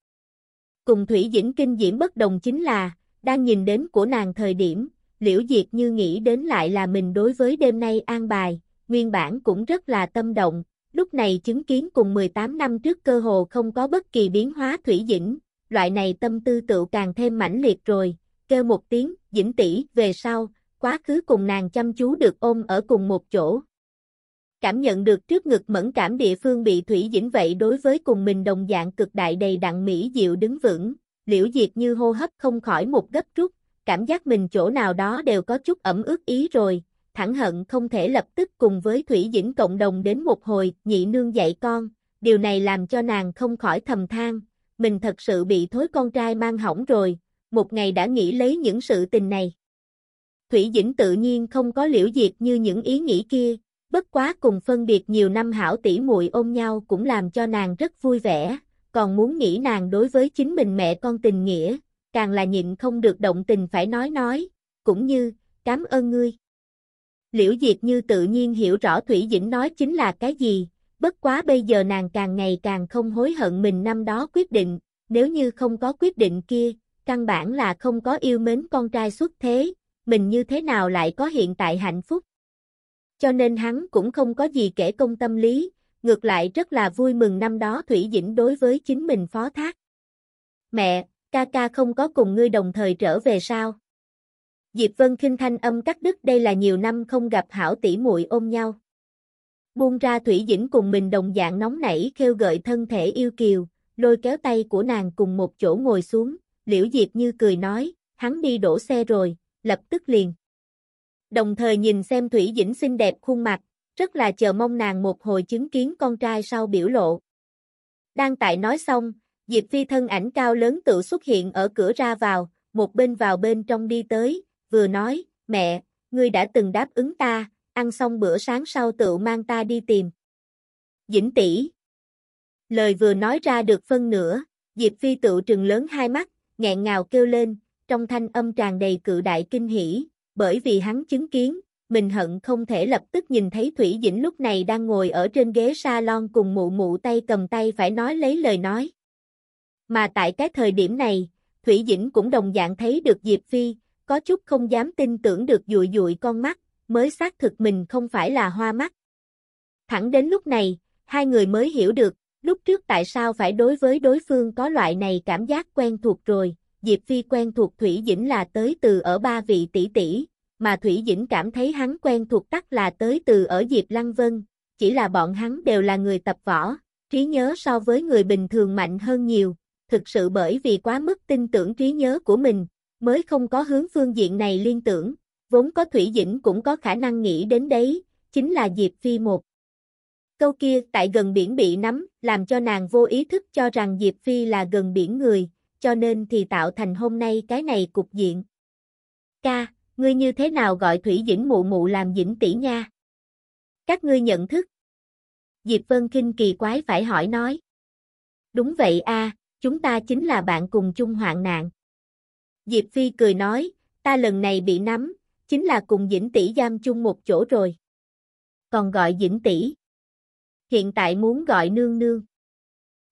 Cùng Thủy Dĩnh kinh diễm bất đồng chính là, đang nhìn đến của nàng thời điểm, liễu diệt như nghĩ đến lại là mình đối với đêm nay an bài, nguyên bản cũng rất là tâm động, lúc này chứng kiến cùng 18 năm trước cơ hồ không có bất kỳ biến hóa Thủy Dĩnh, loại này tâm tư tự càng thêm mãnh liệt rồi, kêu một tiếng, Dĩnh tỷ về sau, quá khứ cùng nàng chăm chú được ôm ở cùng một chỗ. Cảm nhận được trước ngực mẫn cảm địa phương bị Thủy Dĩnh vậy đối với cùng mình đồng dạng cực đại đầy đặn mỹ diệu đứng vững, liễu diệt như hô hấp không khỏi một gấp rút, cảm giác mình chỗ nào đó đều có chút ẩm ướt ý rồi, thẳng hận không thể lập tức cùng với Thủy Dĩnh cộng đồng đến một hồi, nhị nương dạy con, điều này làm cho nàng không khỏi thầm than, mình thật sự bị thối con trai mang hỏng rồi, một ngày đã nghĩ lấy những sự tình này. Thủy Dĩnh tự nhiên không có liễu diệt như những ý nghĩ kia, bất quá cùng phân biệt nhiều năm hảo tỷ muội ôm nhau cũng làm cho nàng rất vui vẻ, còn muốn nghĩ nàng đối với chính mình mẹ con tình nghĩa, càng là nhịn không được động tình phải nói nói, cũng như, cảm ơn ngươi. Liễu Diệt Như tự nhiên hiểu rõ Thủy Dĩnh nói chính là cái gì, bất quá bây giờ nàng càng ngày càng không hối hận mình năm đó quyết định, nếu như không có quyết định kia, căn bản là không có yêu mến con trai xuất thế, mình như thế nào lại có hiện tại hạnh phúc. Cho nên hắn cũng không có gì kể công tâm lý, ngược lại rất là vui mừng năm đó Thủy Dĩnh đối với chính mình phó thác. Mẹ, ca ca không có cùng ngươi đồng thời trở về sao? Diệp Vân Kinh thanh âm cắt đứt đây là nhiều năm không gặp hảo tỷ muội ôm nhau. Buông ra Thủy Dĩnh cùng mình đồng dạng nóng nảy kêu gợi thân thể yêu kiều, lôi kéo tay của nàng cùng một chỗ ngồi xuống, liễu Diệp như cười nói, hắn đi đổ xe rồi, lập tức liền. Đồng thời nhìn xem Thủy Dĩnh xinh đẹp khuôn mặt, rất là chờ mong nàng một hồi chứng kiến con trai sau biểu lộ. Đang tại nói xong, Diệp Phi thân ảnh cao lớn tự xuất hiện ở cửa ra vào, một bên vào bên trong đi tới, vừa nói, mẹ, ngươi đã từng đáp ứng ta, ăn xong bữa sáng sau tự mang ta đi tìm. Dĩnh tỷ Lời vừa nói ra được phân nửa, Diệp Phi tự trừng lớn hai mắt, nghẹn ngào kêu lên, trong thanh âm tràn đầy cự đại kinh hỉ, bởi vì hắn chứng kiến, mình hận không thể lập tức nhìn thấy Thủy Dĩnh lúc này đang ngồi ở trên ghế salon cùng mụ mụ tay cầm tay phải nói lấy lời nói. Mà tại cái thời điểm này, Thủy Dĩnh cũng đồng dạng thấy được Diệp Phi, có chút không dám tin tưởng được dụi dụi con mắt, mới xác thực mình không phải là hoa mắt. Thẳng đến lúc này, hai người mới hiểu được, lúc trước tại sao phải đối với đối phương có loại này cảm giác quen thuộc rồi, Diệp Phi quen thuộc Thủy Dĩnh là tới từ ở ba vị tỷ tỷ, mà Thủy Dĩnh cảm thấy hắn quen thuộc tắc là tới từ ở Diệp Lăng Vân, chỉ là bọn hắn đều là người tập võ, trí nhớ so với người bình thường mạnh hơn nhiều, thực sự bởi vì quá mức tin tưởng trí nhớ của mình, mới không có hướng phương diện này liên tưởng, vốn có Thủy Dĩnh cũng có khả năng nghĩ đến đấy, chính là Diệp Phi một. Câu kia tại gần biển bị nắm, làm cho nàng vô ý thức cho rằng Diệp Phi là gần biển người, cho nên thì tạo thành hôm nay cái này cục diện. Ca, ngươi như thế nào gọi Thủy Dĩnh mụ mụ làm Dĩnh tỷ nha? Các ngươi nhận thức. Diệp Vân Kinh kỳ quái phải hỏi nói. Đúng vậy a, chúng ta chính là bạn cùng chung hoạn nạn. Diệp Phi cười nói, ta lần này bị nắm, chính là cùng Dĩnh tỷ giam chung một chỗ rồi. Còn gọi Dĩnh tỷ. Hiện tại muốn gọi nương nương.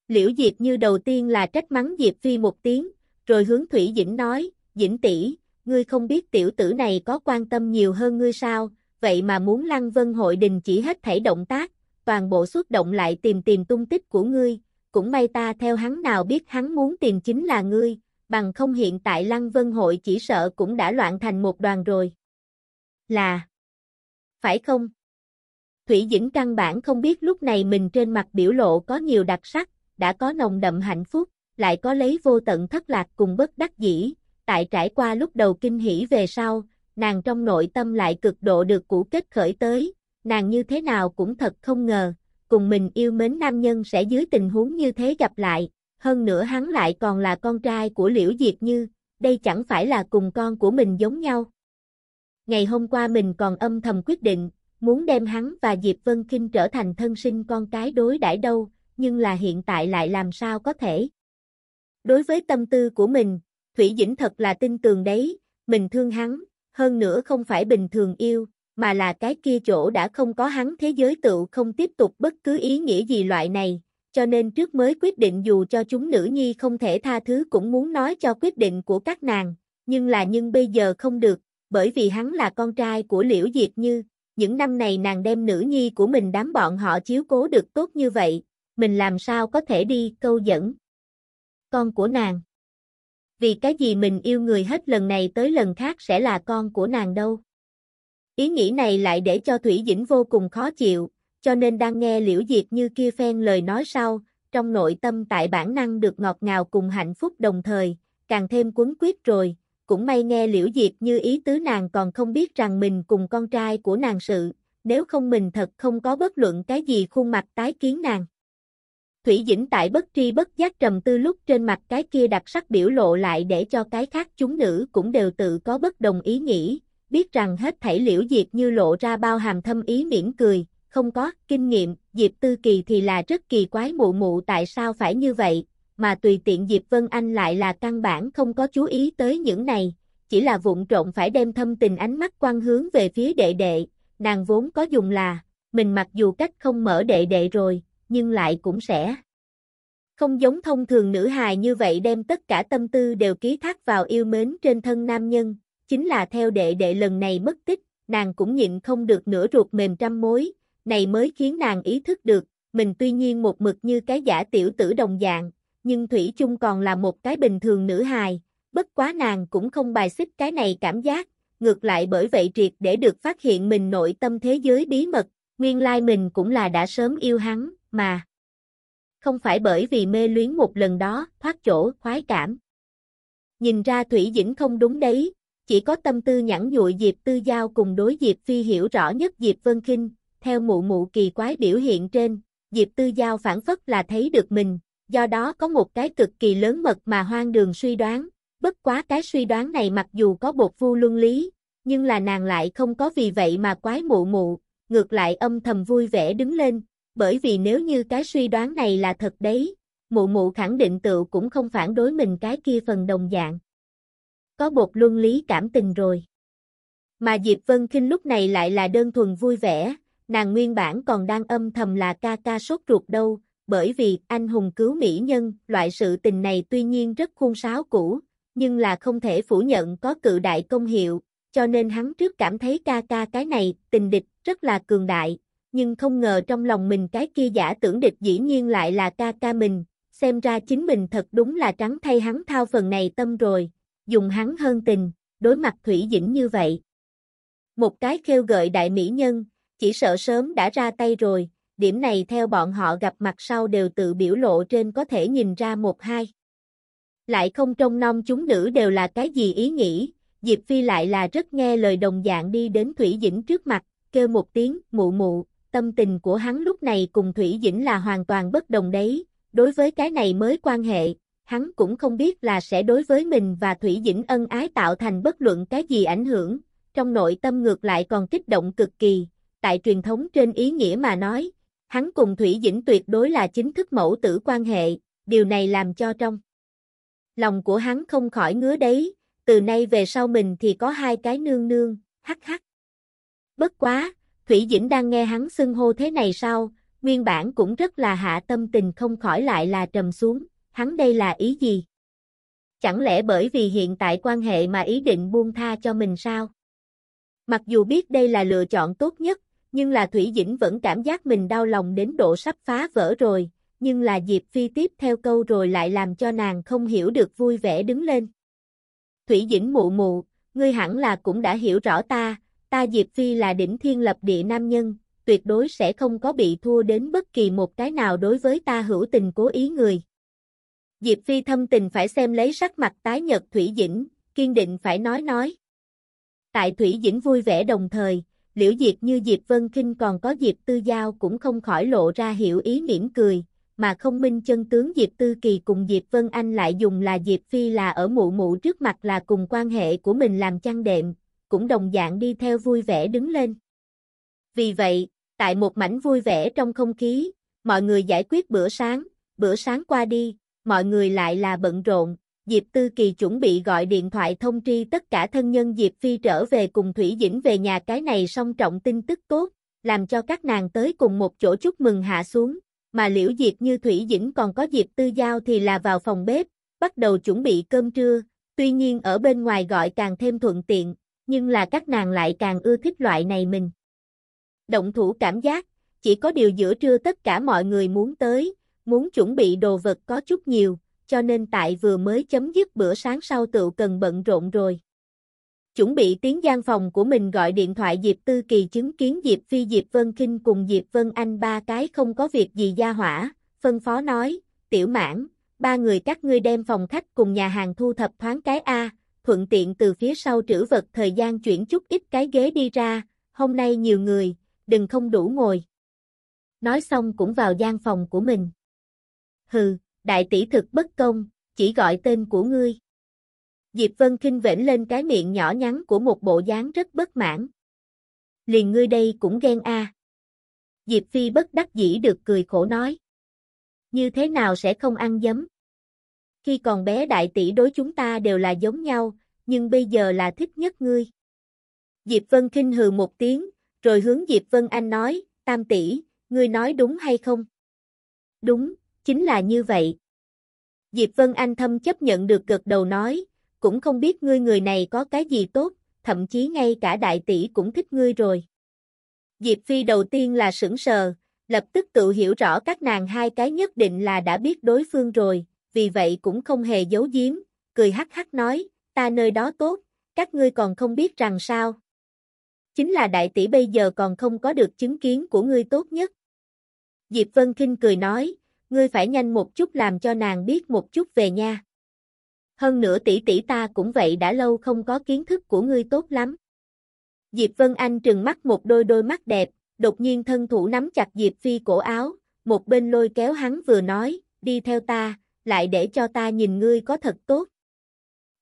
Liễu Diệp như đầu tiên là trách mắng Diệp Phi một tiếng, rồi hướng Thủy Dĩnh nói, Dĩnh tỷ, ngươi không biết tiểu tử này có quan tâm nhiều hơn ngươi sao, vậy mà muốn Lăng Vân hội đình chỉ hết thảy động tác, toàn bộ xuất động lại tìm tìm tung tích của ngươi, cũng may ta theo hắn nào biết hắn muốn tìm chính là ngươi, bằng không hiện tại Lăng Vân hội chỉ sợ cũng đã loạn thành một đoàn rồi. Là Phải không? Thủy Dĩnh căn bản không biết lúc này mình trên mặt biểu lộ có nhiều đặc sắc, đã có nồng đậm hạnh phúc, lại có lấy vô tận thất lạc cùng bất đắc dĩ, tại trải qua lúc đầu kinh hỉ về sau, nàng trong nội tâm lại cực độ được cũ kết khởi tới, nàng như thế nào cũng thật không ngờ, cùng mình yêu mến nam nhân sẽ dưới tình huống như thế gặp lại, hơn nữa hắn lại còn là con trai của Liễu Diệp Như, đây chẳng phải là cùng con của mình giống nhau. Ngày hôm qua mình còn âm thầm quyết định, muốn đem hắn và Diệp Vân Kinh trở thành thân sinh con cái đối đãi đâu, nhưng là hiện tại lại làm sao có thể. Đối với tâm tư của mình, Thủy Dĩnh thật là tin tường đấy, mình thương hắn, hơn nữa không phải bình thường yêu, mà là cái kia chỗ đã không có hắn thế giới tự không tiếp tục bất cứ ý nghĩa gì loại này, cho nên trước mới quyết định dù cho chúng nữ nhi không thể tha thứ cũng muốn nói cho quyết định của các nàng, nhưng là nhưng bây giờ không được, bởi vì hắn là con trai của Liễu Diệp Như, những năm này nàng đem nữ nhi của mình đám bọn họ chiếu cố được tốt như vậy, mình làm sao có thể đi câu dẫn con của nàng. Vì cái gì mình yêu người hết lần này tới lần khác sẽ là con của nàng đâu. Ý nghĩ này lại để cho Thủy Dĩnh vô cùng khó chịu, cho nên đang nghe Liễu Diệp như kia phen lời nói sau, trong nội tâm tại bản năng được ngọt ngào cùng hạnh phúc đồng thời, càng thêm quấn quyết rồi, cũng may nghe Liễu Diệp như ý tứ nàng còn không biết rằng mình cùng con trai của nàng sự, nếu không mình thật không có bất luận cái gì khuôn mặt tái kiến nàng. Thủy Dĩnh tại bất tri bất giác trầm tư lúc trên mặt cái kia đặc sắc biểu lộ lại để cho cái khác chúng nữ cũng đều tự có bất đồng ý nghĩ, biết rằng hết thảy liễu diệp như lộ ra bao hàm thâm ý mỉm cười, không có kinh nghiệm, Diệp Tư Kỳ thì là rất kỳ quái mụ mụ tại sao phải như vậy, mà tùy tiện Diệp Vân Anh lại là căn bản không có chú ý tới những này, chỉ là vụng trộn phải đem thâm tình ánh mắt quan hướng về phía đệ đệ, nàng vốn có dùng là, mình mặc dù cách không mở đệ đệ rồi, nhưng lại cũng sẽ không giống thông thường nữ hài như vậy đem tất cả tâm tư đều ký thác vào yêu mến trên thân nam nhân, chính là theo đệ đệ lần này mất tích, nàng cũng nhịn không được nửa ruột mềm trăm mối, này mới khiến nàng ý thức được, mình tuy nhiên một mực như cái giả tiểu tử đồng dạng, nhưng Thủy chung còn là một cái bình thường nữ hài, bất quá nàng cũng không bài xích cái này cảm giác, ngược lại bởi vậy triệt để được phát hiện mình nội tâm thế giới bí mật, nguyên lai mình cũng là đã sớm yêu hắn, mà không phải bởi vì mê luyến một lần đó, thoát chỗ, khoái cảm. Nhìn ra Thủy Dĩnh không đúng đấy, chỉ có tâm tư nhẫn nhụi Diệp Tư Giao cùng đối Diệp Phi hiểu rõ nhất Diệp Vân Kinh, theo mụ mụ kỳ quái biểu hiện trên, Diệp Tư Giao phản phất là thấy được mình, do đó có một cái cực kỳ lớn mật mà hoang đường suy đoán, bất quá cái suy đoán này mặc dù có bột vu luân lý, nhưng là nàng lại không có vì vậy mà quái mụ mụ, ngược lại âm thầm vui vẻ đứng lên, bởi vì nếu như cái suy đoán này là thật đấy, mụ mụ khẳng định tự cũng không phản đối mình cái kia phần đồng dạng. Có bột luân lý cảm tình rồi. Mà Diệp Vân Kinh lúc này lại là đơn thuần vui vẻ, nàng nguyên bản còn đang âm thầm là ca ca sốt ruột đâu, bởi vì anh hùng cứu mỹ nhân, loại sự tình này tuy nhiên rất khuôn sáo cũ, nhưng là không thể phủ nhận có cự đại công hiệu, cho nên hắn trước cảm thấy ca ca cái này, tình địch, rất là cường đại, nhưng không ngờ trong lòng mình cái kia giả tưởng địch dĩ nhiên lại là ca ca mình, xem ra chính mình thật đúng là trắng thay hắn thao phần này tâm rồi, dùng hắn hơn tình, đối mặt Thủy Dĩnh như vậy. Một cái kêu gợi đại mỹ nhân, chỉ sợ sớm đã ra tay rồi, điểm này theo bọn họ gặp mặt sau đều tự biểu lộ trên có thể nhìn ra một hai. Lại không trông nom chúng nữ đều là cái gì ý nghĩ, Diệp Phi lại là rất nghe lời đồng dạng đi đến Thủy Dĩnh trước mặt, kêu một tiếng, mụ mụ, tâm tình của hắn lúc này cùng Thủy Dĩnh là hoàn toàn bất đồng đấy, đối với cái này mới quan hệ, hắn cũng không biết là sẽ đối với mình và Thủy Dĩnh ân ái tạo thành bất luận cái gì ảnh hưởng, trong nội tâm ngược lại còn kích động cực kỳ, tại truyền thống trên ý nghĩa mà nói, hắn cùng Thủy Dĩnh tuyệt đối là chính thức mẫu tử quan hệ, điều này làm cho trong lòng của hắn không khỏi ngứa đấy, từ nay về sau mình thì có hai cái nương nương, hắc hắc. Bất quá, Thủy Dĩnh đang nghe hắn xưng hô thế này sao, nguyên bản cũng rất là hạ tâm tình không khỏi lại là trầm xuống, hắn đây là ý gì? Chẳng lẽ bởi vì hiện tại quan hệ mà ý định buông tha cho mình sao? Mặc dù biết đây là lựa chọn tốt nhất, nhưng là Thủy Dĩnh vẫn cảm giác mình đau lòng đến độ sắp phá vỡ rồi, nhưng là Diệp Phi tiếp theo câu rồi lại làm cho nàng không hiểu được vui vẻ đứng lên. Thủy Dĩnh mụ mụ, ngươi hẳn là cũng đã hiểu rõ ta, ta Diệp Phi là đỉnh thiên lập địa nam nhân, tuyệt đối sẽ không có bị thua đến bất kỳ một cái nào đối với ta hữu tình cố ý người. Diệp Phi thâm tình phải xem lấy sắc mặt tái nhật Thủy Dĩnh, kiên định phải nói nói. Tại Thủy Dĩnh vui vẻ đồng thời, liễu diệt như Diệp Vân Kinh còn có Diệp Tư Giao cũng không khỏi lộ ra hiểu ý mỉm cười, mà không minh chân tướng Diệp Tư Kỳ cùng Diệp Vân Anh lại dùng là Diệp Phi là ở mụ mụ trước mặt là cùng quan hệ của mình làm chăn đệm, cũng đồng dạng đi theo vui vẻ đứng lên. Vì vậy, tại một mảnh vui vẻ trong không khí, mọi người giải quyết bữa sáng, bữa sáng qua đi, mọi người lại là bận rộn, Diệp Tư Kỳ chuẩn bị gọi điện thoại thông tri tất cả thân nhân Diệp Phi trở về cùng Thủy Dĩnh về nhà cái này song trọng tin tức tốt, làm cho các nàng tới cùng một chỗ chúc mừng hạ xuống, mà liễu diệt như Thủy Dĩnh còn có Diệp Tư Giao thì là vào phòng bếp, bắt đầu chuẩn bị cơm trưa, tuy nhiên ở bên ngoài gọi càng thêm thuận tiện, nhưng là các nàng lại càng ưa thích loại này mình. Động thủ cảm giác, chỉ có điều giữa trưa tất cả mọi người muốn tới, muốn chuẩn bị đồ vật có chút nhiều, cho nên tại vừa mới chấm dứt bữa sáng sau tự cần bận rộn rồi. Chuẩn bị tiến gian phòng của mình gọi điện thoại Diệp Tư Kỳ chứng kiến Diệp Phi Diệp Vân Kinh cùng Diệp Vân Anh ba cái không có việc gì gia hỏa, phân phó nói, tiểu mãn, ba người các ngươi đem phòng khách cùng nhà hàng thu thập thoáng cái A, thuận tiện từ phía sau trữ vật thời gian chuyển chút ít cái ghế đi ra, hôm nay nhiều người, đừng không đủ ngồi. Nói xong cũng vào gian phòng của mình. Hừ, đại tỷ thực bất công, chỉ gọi tên của ngươi. Diệp Vân Kinh vểnh lên cái miệng nhỏ nhắn của một bộ dáng rất bất mãn. Liền ngươi đây cũng ghen a. Diệp Phi bất đắc dĩ được cười khổ nói. Như thế nào sẽ không ăn dấm? Khi còn bé đại tỷ đối chúng ta đều là giống nhau, nhưng bây giờ là thích nhất ngươi. Diệp Vân Kinh hừ một tiếng, rồi hướng Diệp Vân Anh nói, tam tỷ, ngươi nói đúng hay không? Đúng, chính là như vậy. Diệp Vân Anh thâm chấp nhận được gật đầu nói, cũng không biết ngươi người này có cái gì tốt, thậm chí ngay cả đại tỷ cũng thích ngươi rồi. Diệp Phi đầu tiên là sững sờ, lập tức tự hiểu rõ các nàng hai cái nhất định là đã biết đối phương rồi, vì vậy cũng không hề giấu giếm, cười hắc hắc nói, ta nơi đó tốt, các ngươi còn không biết rằng sao. Chính là đại tỷ bây giờ còn không có được chứng kiến của ngươi tốt nhất. Diệp Vân Kinh cười nói, ngươi phải nhanh một chút làm cho nàng biết một chút về nha. Hơn nữa tỷ tỷ ta cũng vậy đã lâu không có kiến thức của ngươi tốt lắm. Diệp Vân Anh trừng mắt một đôi đôi mắt đẹp, đột nhiên thân thủ nắm chặt Diệp Phi cổ áo, một bên lôi kéo hắn vừa nói, đi theo ta, lại để cho ta nhìn ngươi có thật tốt.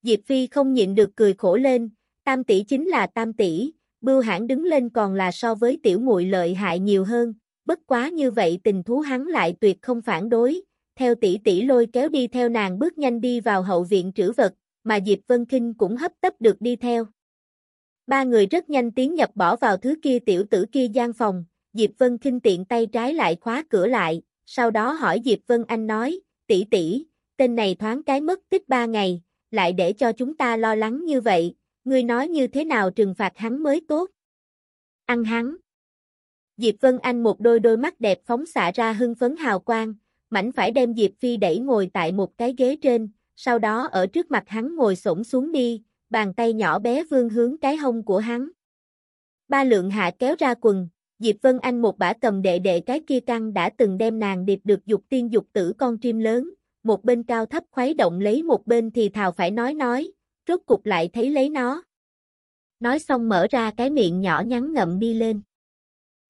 Diệp Phi không nhịn được cười khổ lên, tam tỷ chính là tam tỷ, bưu hãn đứng lên còn là so với tiểu muội lợi hại nhiều hơn, bất quá như vậy tình thú hắn lại tuyệt không phản đối, theo tỷ tỷ lôi kéo đi theo nàng bước nhanh đi vào hậu viện trữ vật, mà Diệp Vân Kinh cũng hấp tấp được đi theo. Ba người rất nhanh tiến nhập bỏ vào thứ kia tiểu tử kia gian phòng, Diệp Vân Kinh tiện tay trái lại khóa cửa lại, sau đó hỏi Diệp Vân Anh nói, tỷ tỷ, tên này thoáng cái mất tích ba ngày, lại để cho chúng ta lo lắng như vậy, ngươi nói như thế nào trừng phạt hắn mới tốt. Ăn hắn. Diệp Vân Anh một đôi đôi mắt đẹp phóng xạ ra hưng phấn hào quang, mảnh phải đem Diệp Phi đẩy ngồi tại một cái ghế trên, sau đó ở trước mặt hắn ngồi xổm xuống đi, bàn tay nhỏ bé vương hướng cái hông của hắn. Ba lượng hạ kéo ra quần, Diệp Vân Anh một bả cầm đệ đệ cái kia căng đã từng đem nàng điệp được dục tiên dục tử con chim lớn, một bên cao thấp khuấy động lấy một bên thì thào phải nói nói, rốt cục lại thấy lấy nó. Nói xong mở ra cái miệng nhỏ nhắn ngậm đi lên.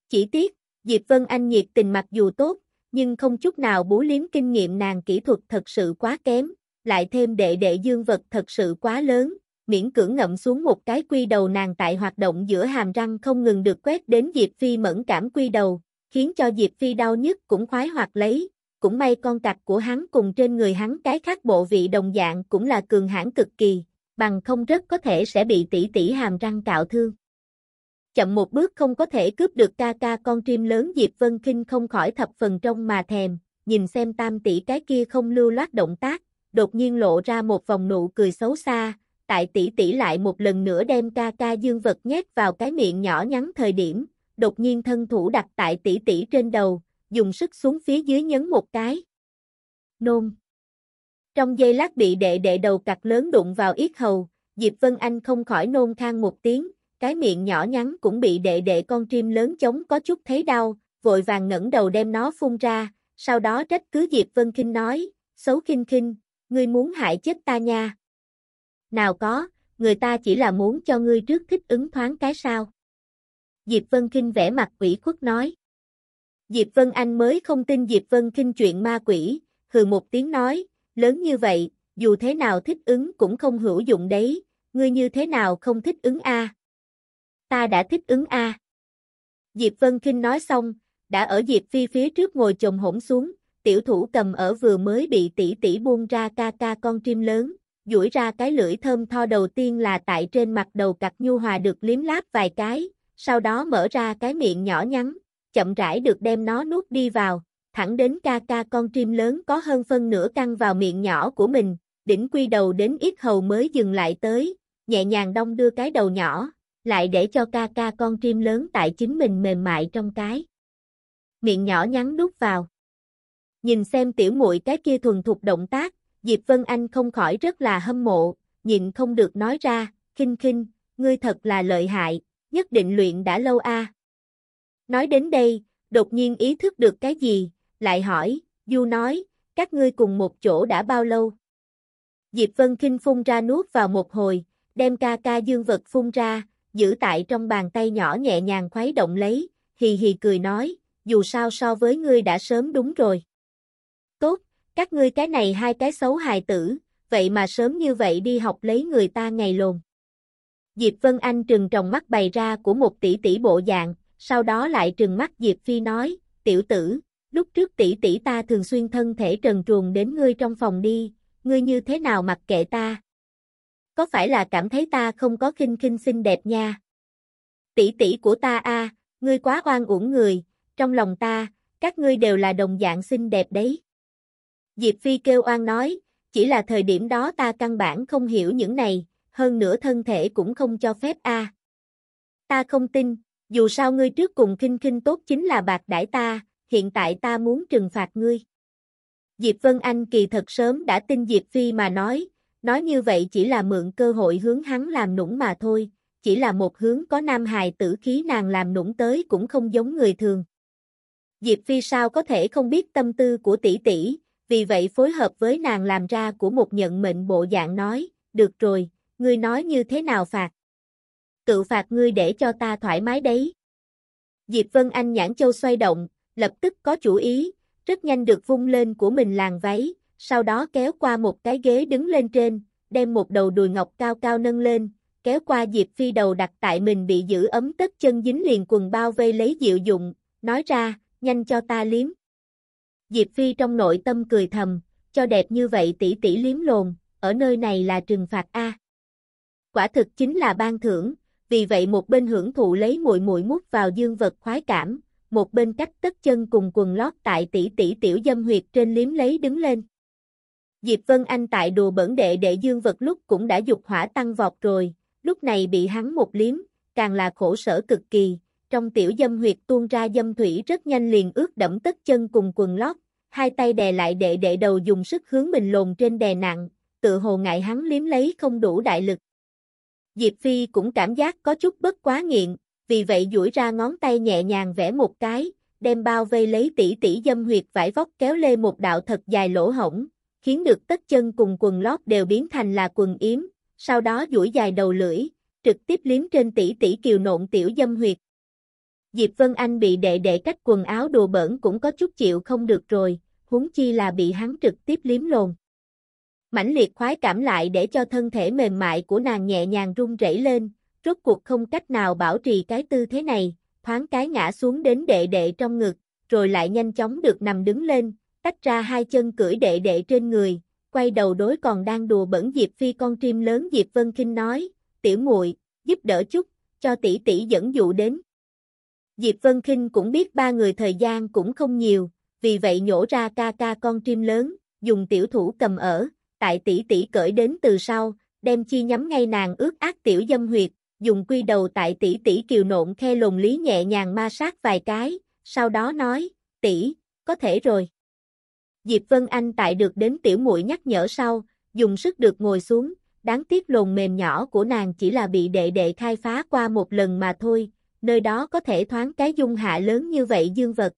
Chỉ tiếc, Diệp Vân Anh nhiệt tình mặc dù tốt, nhưng không chút nào bú liếm kinh nghiệm nàng kỹ thuật thật sự quá kém, lại thêm đệ đệ dương vật thật sự quá lớn, miễn cưỡng ngậm xuống một cái quy đầu nàng tại hoạt động giữa hàm răng không ngừng được quét đến Diệp Phi mẫn cảm quy đầu, khiến cho Diệp Phi đau nhức cũng khoái hoạt lấy, cũng may con cặc của hắn cùng trên người hắn cái khác bộ vị đồng dạng cũng là cường hãn cực kỳ, bằng không rất có thể sẽ bị tỷ tỷ hàm răng cạo thương. Chậm một bước không có thể cướp được ca ca con chim lớn Diệp Vân Kinh không khỏi thập phần trong mà thèm, nhìn xem tam tỷ cái kia không lưu loát động tác, đột nhiên lộ ra một vòng nụ cười xấu xa, tại tỷ tỷ lại một lần nữa đem ca ca dương vật nhét vào cái miệng nhỏ nhắn thời điểm, đột nhiên thân thủ đặt tại tỷ tỷ trên đầu, dùng sức xuống phía dưới nhấn một cái. Nôn. Trong giây lát bị đệ đệ đầu cặc lớn đụng vào yết hầu, Diệp Vân Anh không khỏi nôn khang một tiếng, cái miệng nhỏ nhắn cũng bị đệ đệ con chim lớn chống có chút thấy đau, vội vàng ngẩng đầu đem nó phun ra, sau đó trách cứ Diệp Vân Kinh nói, xấu kinh kinh, ngươi muốn hại chết ta nha. Nào có, người ta chỉ là muốn cho ngươi trước thích ứng thoáng cái sao. Diệp Vân Kinh vẽ mặt quỷ khuất nói. Diệp Vân Anh mới không tin Diệp Vân Kinh chuyện ma quỷ, hừ một tiếng nói, lớn như vậy, dù thế nào thích ứng cũng không hữu dụng đấy, ngươi như thế nào không thích ứng a? Ta đã thích ứng a. Diệp Vân Kinh nói xong, đã ở Diệp Phi phía trước ngồi chồng hỗn xuống, tiểu thủ cầm ở vừa mới bị tỷ tỷ buông ra ca ca con chim lớn, duỗi ra cái lưỡi thơm tho đầu tiên là tại trên mặt đầu cặc nhu hòa được liếm láp vài cái, sau đó mở ra cái miệng nhỏ nhắn, chậm rãi được đem nó nuốt đi vào, thẳng đến ca ca con chim lớn có hơn phân nửa căng vào miệng nhỏ của mình, đỉnh quy đầu đến ít hầu mới dừng lại tới, nhẹ nhàng đông đưa cái đầu nhỏ, lại để cho ca ca con chim lớn tại chính mình mềm mại trong cái. Miệng nhỏ nhắn đút vào. Nhìn xem tiểu muội cái kia thuần thục động tác, Diệp Vân Anh không khỏi rất là hâm mộ, nhịn không được nói ra, khinh khinh, ngươi thật là lợi hại, nhất định luyện đã lâu a. Nói đến đây, đột nhiên ý thức được cái gì, lại hỏi, Du nói, các ngươi cùng một chỗ đã bao lâu? Diệp Vân Kinh phun ra nuốt vào một hồi, đem ca ca dương vật phun ra, giữ tại trong bàn tay nhỏ nhẹ nhàng khuấy động lấy, hì hì cười nói, dù sao so với ngươi đã sớm đúng rồi. Tốt, các ngươi cái này hai cái xấu hài tử, vậy mà sớm như vậy đi học lấy người ta ngày lồn. Diệp Vân Anh trừng tròng mắt bày ra của một tỷ tỷ bộ dạng, sau đó lại trừng mắt Diệp Phi nói, tiểu tử, lúc trước tỷ tỷ ta thường xuyên thân thể trần truồng đến ngươi trong phòng đi, ngươi như thế nào mặc kệ ta? Có phải là cảm thấy ta không có khinh khinh xinh đẹp nha? Tỷ tỷ của ta a, ngươi quá oan uổng người, trong lòng ta, các ngươi đều là đồng dạng xinh đẹp đấy. Diệp Phi kêu oan nói, chỉ là thời điểm đó ta căn bản không hiểu những này, hơn nữa thân thể cũng không cho phép a. Ta không tin, dù sao ngươi trước cùng kinh kinh tốt chính là bạc đãi ta, hiện tại ta muốn trừng phạt ngươi. Diệp Vân Anh kỳ thật sớm đã tin Diệp Phi mà nói, nói như vậy chỉ là mượn cơ hội hướng hắn làm nũng mà thôi, chỉ là một hướng có nam hài tử khí nàng làm nũng tới cũng không giống người thường. Diệp Phi sao có thể không biết tâm tư của tỷ tỷ, vì vậy phối hợp với nàng làm ra của một nhận mệnh bộ dạng nói, được rồi, ngươi nói như thế nào phạt? tự phạt ngươi để cho ta thoải mái đấy. Diệp Vân Anh nhãn châu xoay động, lập tức có chủ ý, rất nhanh được vung lên của mình làng váy, sau đó kéo qua một cái ghế đứng lên trên, đem một đầu đùi ngọc cao cao nâng lên, kéo qua Diệp Phi đầu đặt tại mình bị giữ ấm tất chân dính liền quần bao vây lấy dịu dụng, nói ra, nhanh cho ta liếm. Diệp Phi trong nội tâm cười thầm, cho đẹp như vậy tỷ tỷ liếm lồn, ở nơi này là trừng phạt A. Quả thực chính là ban thưởng, vì vậy một bên hưởng thụ lấy muội muội mút vào dương vật khoái cảm, một bên cách tất chân cùng quần lót tại tỷ tỷ tiểu dâm huyệt trên liếm lấy đứng lên. Diệp Vân Anh tại đùa bẩn đệ đệ dương vật lúc cũng đã dục hỏa tăng vọt rồi, lúc này bị hắn một liếm, càng là khổ sở cực kỳ, trong tiểu dâm huyệt tuôn ra dâm thủy rất nhanh liền ướt đẫm tất chân cùng quần lót, hai tay đè lại đệ đệ đầu dùng sức hướng mình lồn trên đè nặng, tự hồ ngại hắn liếm lấy không đủ đại lực. Diệp Phi cũng cảm giác có chút bất quá nghiện, vì vậy duỗi ra ngón tay nhẹ nhàng vẽ một cái, đem bao vây lấy tỷ tỷ dâm huyệt vải vóc kéo lê một đạo thật dài lỗ hổng, khiến được tất chân cùng quần lót đều biến thành là quần yếm, sau đó duỗi dài đầu lưỡi, trực tiếp liếm trên tỷ tỷ kiều nộn tiểu dâm huyệt. Diệp Vân Anh bị đệ đệ cách quần áo đồ bẩn cũng có chút chịu không được rồi, huống chi là bị hắn trực tiếp liếm lồn. Mãnh liệt khoái cảm lại để cho thân thể mềm mại của nàng nhẹ nhàng run rẩy lên, rốt cuộc không cách nào bảo trì cái tư thế này, thoáng cái ngã xuống đến đệ đệ trong ngực, rồi lại nhanh chóng được nằm đứng lên, tách ra hai chân cưỡi đệ đệ trên người, quay đầu đối còn đang đùa bẩn Diệp Phi con chim lớn Diệp Vân Kinh nói, tiểu muội giúp đỡ chút, cho tỷ tỷ dẫn dụ đến. Diệp Vân Kinh cũng biết ba người thời gian cũng không nhiều, vì vậy nhổ ra ca ca con chim lớn, dùng tiểu thủ cầm ở, tại tỷ tỷ cởi đến từ sau, đem chi nhắm ngay nàng ướt ác tiểu dâm huyệt, dùng quy đầu tại tỷ tỷ kiều nộn khe lồn lý nhẹ nhàng ma sát vài cái, sau đó nói, tỷ, có thể rồi. Diệp Vân Anh tại được đến tiểu muội nhắc nhở sau, dùng sức được ngồi xuống, đáng tiếc lồn mềm nhỏ của nàng chỉ là bị đệ đệ khai phá qua một lần mà thôi, nơi đó có thể thoáng cái dung hạ lớn như vậy dương vật.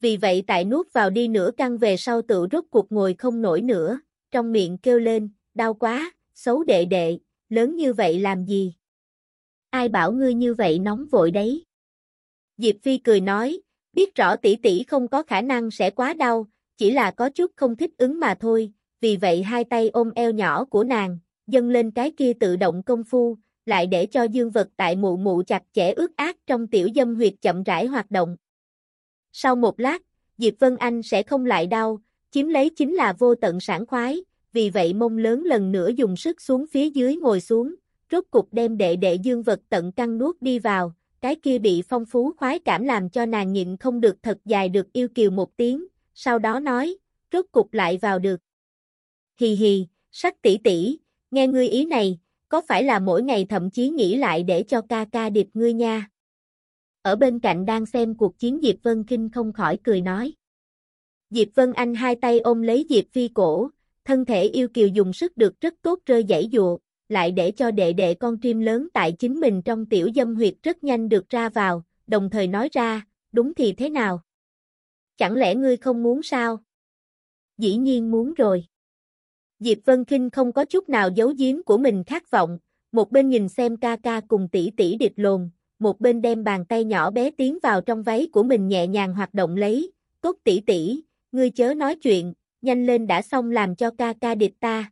Vì vậy tại nuốt vào đi nửa căng về sau tự rốt cuộc ngồi không nổi nữa, trong miệng kêu lên, đau quá, xấu đệ đệ, lớn như vậy làm gì? Ai bảo ngươi như vậy nóng vội đấy? Diệp Phi cười nói, biết rõ tỷ tỷ không có khả năng sẽ quá đau, chỉ là có chút không thích ứng mà thôi, vì vậy hai tay ôm eo nhỏ của nàng, dâng lên cái kia tự động công phu, lại để cho dương vật tại mụ mụ chặt chẽ ướt át trong tiểu dâm huyệt chậm rãi hoạt động. Sau một lát, Diệp Vân Anh sẽ không lại đau, chiếm lấy chính là vô tận sản khoái, vì vậy mông lớn lần nữa dùng sức xuống phía dưới ngồi xuống, rốt cục đem đệ đệ dương vật tận căng nuốt đi vào, cái kia bị phong phú khoái cảm làm cho nàng nhịn không được thật dài được yêu kiều một tiếng, sau đó nói, rốt cục lại vào được. Hì hì, sắc tỷ tỷ, nghe ngươi ý này, có phải là mỗi ngày thậm chí nghĩ lại để cho ca ca điệp ngươi nha? Ở bên cạnh đang xem cuộc chiến Diệp Vân Kinh không khỏi cười nói. Diệp Vân Anh hai tay ôm lấy Diệp Phi cổ, thân thể yêu kiều dùng sức được rất tốt rơi dãy dụa, lại để cho đệ đệ con chim lớn tại chính mình trong tiểu dâm huyệt rất nhanh được ra vào, đồng thời nói ra, đúng thì thế nào? Chẳng lẽ ngươi không muốn sao? Dĩ nhiên muốn rồi. Diệp Vân Kinh không có chút nào giấu giếm của mình khát vọng, một bên nhìn xem ca ca cùng tỷ tỷ địch lồn, một bên đem bàn tay nhỏ bé tiến vào trong váy của mình nhẹ nhàng hoạt động lấy, Cốt tỷ tỷ, ngươi chớ nói chuyện, nhanh lên đã xong làm cho ca ca địch ta.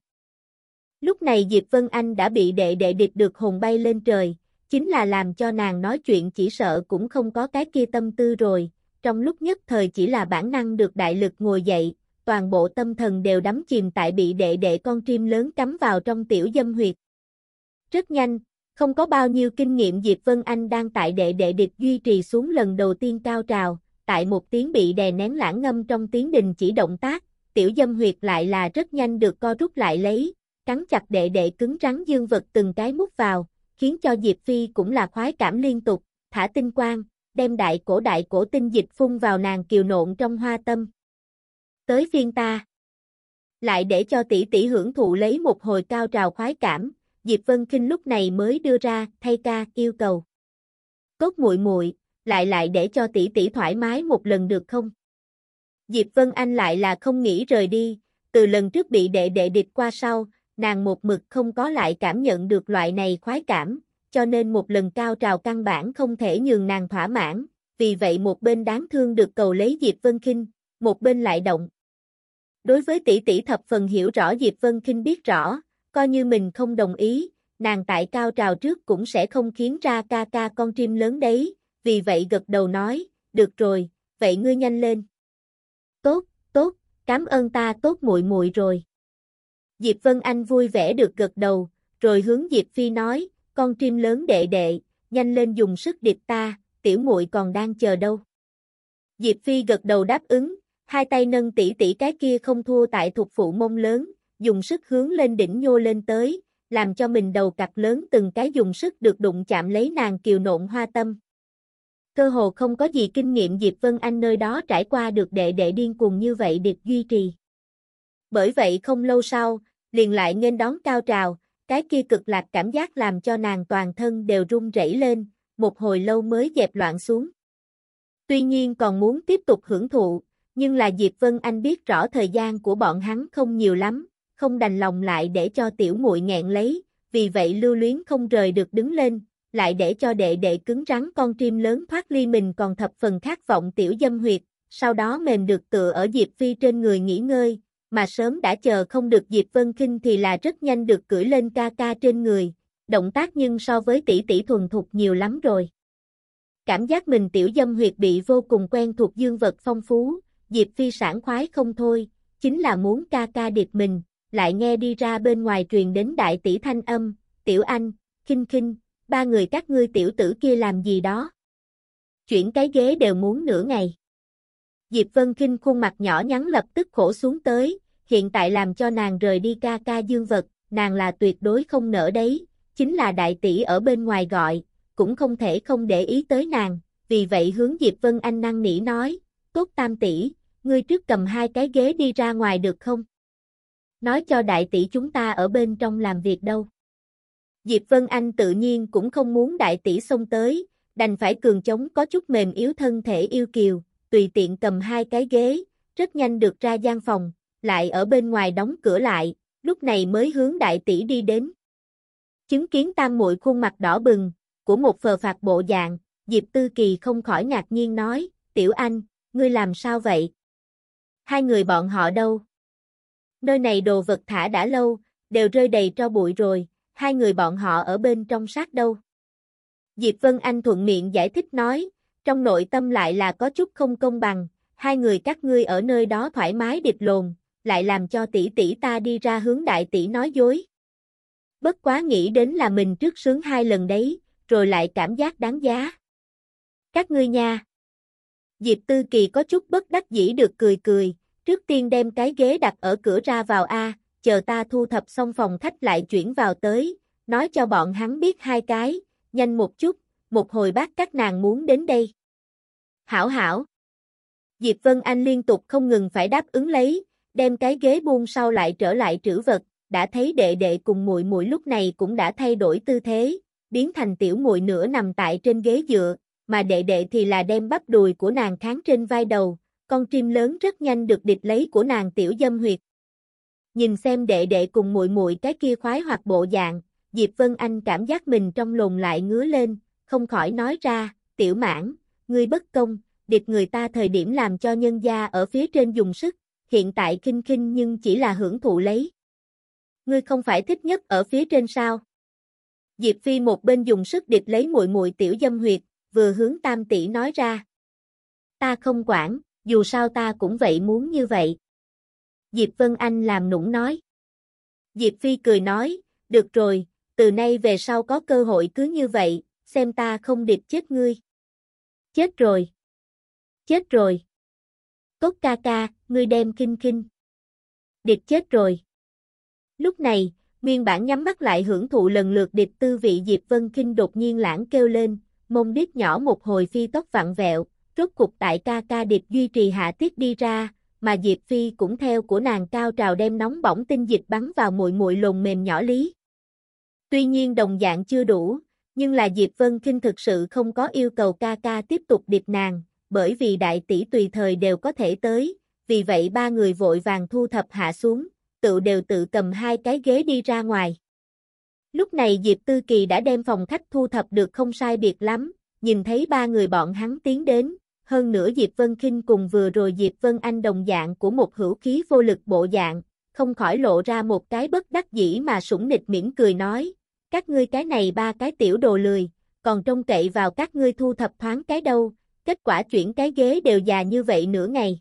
Lúc này Diệp Vân Anh đã bị đệ đệ địch được hồn bay lên trời, chính là làm cho nàng nói chuyện chỉ sợ cũng không có cái kia tâm tư rồi, trong lúc nhất thời chỉ là bản năng được đại lực ngồi dậy, toàn bộ tâm thần đều đắm chìm tại bị đệ đệ con chim lớn cắm vào trong tiểu dâm huyệt. Rất nhanh, không có bao nhiêu kinh nghiệm Diệp Vân Anh đang tại đệ đệ địch duy trì xuống lần đầu tiên cao trào, tại một tiếng bị đè nén lãng ngâm trong tiếng đình chỉ động tác, tiểu dâm huyệt lại là rất nhanh được co rút lại lấy, cắn chặt đệ đệ cứng rắn dương vật từng cái mút vào, khiến cho Diệp Phi cũng là khoái cảm liên tục, thả tinh quang, đem đại cổ đại cổ tinh dịch phun vào nàng kiều nộn trong hoa tâm. Tới phiên ta. Lại để cho tỷ tỷ hưởng thụ lấy một hồi cao trào khoái cảm, Diệp Vân Kinh lúc này mới đưa ra thay ca yêu cầu. Cốt muội muội, lại lại để cho tỷ tỷ thoải mái một lần được không? Diệp Vân Anh lại là không nghĩ rời đi, từ lần trước bị đệ đệ địch qua sau, nàng một mực không có lại cảm nhận được loại này khoái cảm, cho nên một lần cao trào căn bản không thể nhường nàng thỏa mãn, vì vậy một bên đáng thương được cầu lấy Diệp Vân Kinh, một bên lại động. Đối với tỷ tỷ thập phần hiểu rõ Diệp Vân Kinh biết rõ, coi như mình không đồng ý, nàng tại cao trào trước cũng sẽ không khiến ra ca ca con chim lớn đấy, vì vậy gật đầu nói, được rồi, vậy ngươi nhanh lên. Tốt, tốt, cảm ơn ta tốt muội muội rồi. Diệp Vân Anh vui vẻ được gật đầu, rồi hướng Diệp Phi nói, con chim lớn đệ đệ, nhanh lên dùng sức điệp ta, tiểu muội còn đang chờ đâu. Diệp Phi gật đầu đáp ứng, hai tay nâng tỷ tỷ cái kia không thua tại thuộc phụ mông lớn, dùng sức hướng lên đỉnh nhô lên tới, làm cho mình đầu cặp lớn từng cái dùng sức được đụng chạm lấy nàng kiều nộn hoa tâm. Cơ hồ không có gì kinh nghiệm Diệp Vân Anh nơi đó trải qua được đệ đệ điên cuồng như vậy được duy trì. Bởi vậy không lâu sau, liền lại nên đón cao trào, cái kia cực lạc cảm giác làm cho nàng toàn thân đều run rẩy lên, một hồi lâu mới dẹp loạn xuống. Tuy nhiên còn muốn tiếp tục hưởng thụ, nhưng là Diệp Vân Anh biết rõ thời gian của bọn hắn không nhiều lắm, không đành lòng lại để cho tiểu muội nghẹn lấy, vì vậy lưu luyến không rời được đứng lên, lại để cho đệ đệ cứng rắn con chim lớn thoát ly mình còn thập phần khát vọng tiểu dâm huyệt, sau đó mềm được tựa ở Diệp Phi trên người nghỉ ngơi, mà sớm đã chờ không được Diệp Vân Kinh thì là rất nhanh được cưỡi lên ca ca trên người, động tác nhưng so với tỷ tỷ thuần thục nhiều lắm rồi. Cảm giác mình tiểu dâm huyệt bị vô cùng quen thuộc dương vật phong phú, Diệp Phi sản khoái không thôi, chính là muốn ca ca điệp mình, lại nghe đi ra bên ngoài truyền đến đại tỷ thanh âm, tiểu anh, khinh khinh, ba người các ngươi tiểu tử kia làm gì đó. Chuyển cái ghế đều muốn nửa ngày. Diệp Vân Kinh khuôn mặt nhỏ nhắn lập tức khổ xuống tới, hiện tại làm cho nàng rời đi ca ca dương vật, nàng là tuyệt đối không nỡ đấy, chính là đại tỷ ở bên ngoài gọi, cũng không thể không để ý tới nàng, vì vậy hướng Diệp Vân Anh năng nỉ nói, tốt tam tỷ, ngươi trước cầm hai cái ghế đi ra ngoài được không? Nói cho đại tỷ chúng ta ở bên trong làm việc đâu. Diệp Vân Anh tự nhiên cũng không muốn đại tỷ xông tới, đành phải cường chống có chút mềm yếu thân thể yêu kiều, tùy tiện cầm hai cái ghế, rất nhanh được ra gian phòng, lại ở bên ngoài đóng cửa lại, lúc này mới hướng đại tỷ đi đến. Chứng kiến tam muội khuôn mặt đỏ bừng, của một phờ phạt bộ dạng, Diệp Tư Kỳ không khỏi ngạc nhiên nói, tiểu anh, ngươi làm sao vậy? Hai người bọn họ đâu? Nơi này đồ vật thả đã lâu, đều rơi đầy cho bụi rồi, hai người bọn họ ở bên trong sát đâu? Diệp Vân Anh thuận miệng giải thích nói, trong nội tâm lại là có chút không công bằng, hai người các ngươi ở nơi đó thoải mái điệp lồn, lại làm cho tỷ tỷ ta đi ra hướng đại tỷ nói dối. Bất quá nghĩ đến là mình trước sướng hai lần đấy, rồi lại cảm giác đáng giá. Các ngươi nha. Diệp Tư Kỳ có chút bất đắc dĩ được cười cười, trước tiên đem cái ghế đặt ở cửa ra vào A, chờ ta thu thập xong phòng khách lại chuyển vào tới, nói cho bọn hắn biết hai cái, nhanh một chút, một hồi bác các nàng muốn đến đây. Hảo hảo. Diệp Vân Anh liên tục không ngừng phải đáp ứng lấy, đem cái ghế buông sau lại trở lại trữ vật, đã thấy đệ đệ cùng muội muội lúc này cũng đã thay đổi tư thế, biến thành tiểu muội nửa nằm tại trên ghế dựa, mà đệ đệ thì là đem bắp đùi của nàng kháng trên vai đầu, con chim lớn rất nhanh được địch lấy của nàng tiểu dâm huyệt. Nhìn xem đệ đệ cùng muội muội cái kia khoái hoặc bộ dạng, Diệp Vân Anh cảm giác mình trong lồng lại ngứa lên, không khỏi nói ra, tiểu mãn, ngươi bất công, địch người ta thời điểm làm cho nhân gia ở phía trên dùng sức, hiện tại kinh kinh nhưng chỉ là hưởng thụ lấy. Ngươi không phải thích nhất ở phía trên sao? Diệp Phi một bên dùng sức địch lấy muội muội tiểu dâm huyệt, vừa hướng Tam tỷ nói ra. Ta không quản, dù sao ta cũng vậy muốn như vậy. Diệp Vân Anh làm nũng nói. Diệp Phi cười nói, được rồi, từ nay về sau có cơ hội cứ như vậy, xem ta không điệp chết ngươi. Chết rồi. Chết rồi. Cốt ca ca, ngươi đem kinh kinh. Điệp chết rồi. Lúc này, nguyên bản nhắm mắt lại hưởng thụ lần lượt điệp tư vị Diệp Vân Kinh đột nhiên lãng kêu lên, mông đít nhỏ một hồi phi tóc vặn vẹo, rốt cục tại ca ca điệp duy trì hạ tiết đi ra, mà Diệp Phi cũng theo của nàng cao trào đem nóng bỏng tinh dịch bắn vào muội muội lồn mềm nhỏ lý. Tuy nhiên đồng dạng chưa đủ, nhưng là Diệp Vân Kinh thực sự không có yêu cầu ca ca tiếp tục điệp nàng, bởi vì đại tỷ tùy thời đều có thể tới, vì vậy ba người vội vàng thu thập hạ xuống, tự đều tự cầm hai cái ghế đi ra ngoài. Lúc này Diệp Tư Kỳ đã đem phòng khách thu thập được không sai biệt lắm, nhìn thấy ba người bọn hắn tiến đến, hơn nữa Diệp Vân Kinh cùng vừa rồi Diệp Vân Anh đồng dạng của một hữu khí vô lực bộ dạng, không khỏi lộ ra một cái bất đắc dĩ mà sủng nịch mỉm cười nói, các ngươi cái này ba cái tiểu đồ lười, còn trông cậy vào các ngươi thu thập thoáng cái đâu, kết quả chuyển cái ghế đều già như vậy nửa ngày.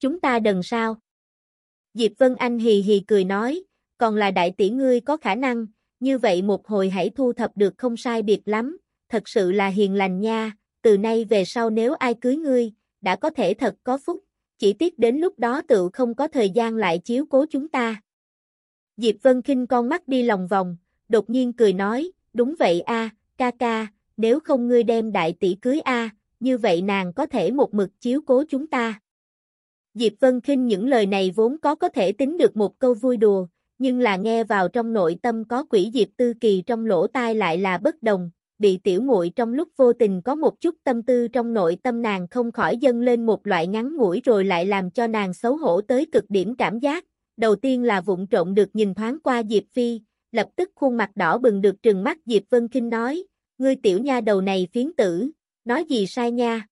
Chúng ta đần sao? Diệp Vân Anh hì hì cười nói, còn là đại tỷ ngươi có khả năng, như vậy một hồi hãy thu thập được không sai biệt lắm, thật sự là hiền lành nha, từ nay về sau nếu ai cưới ngươi, đã có thể thật có phúc, chỉ tiếc đến lúc đó tự không có thời gian lại chiếu cố chúng ta. Diệp Vân Kinh con mắt đi lòng vòng, đột nhiên cười nói, đúng vậy a, ca ca, nếu không ngươi đem đại tỷ cưới a, như vậy nàng có thể một mực chiếu cố chúng ta. Diệp Vân Kinh những lời này vốn có có thể tính được một câu vui đùa, nhưng là nghe vào trong nội tâm có quỷ Diệp Tư Kỳ trong lỗ tai lại là bất đồng, bị tiểu muội trong lúc vô tình có một chút tâm tư trong nội tâm nàng không khỏi dâng lên một loại ngắn ngủi rồi lại làm cho nàng xấu hổ tới cực điểm cảm giác. Đầu tiên là vụng trộn được nhìn thoáng qua Diệp Phi, lập tức khuôn mặt đỏ bừng được trừng mắt Diệp Vân Kinh nói, ngươi tiểu nha đầu này phiến tử, nói gì sai nha.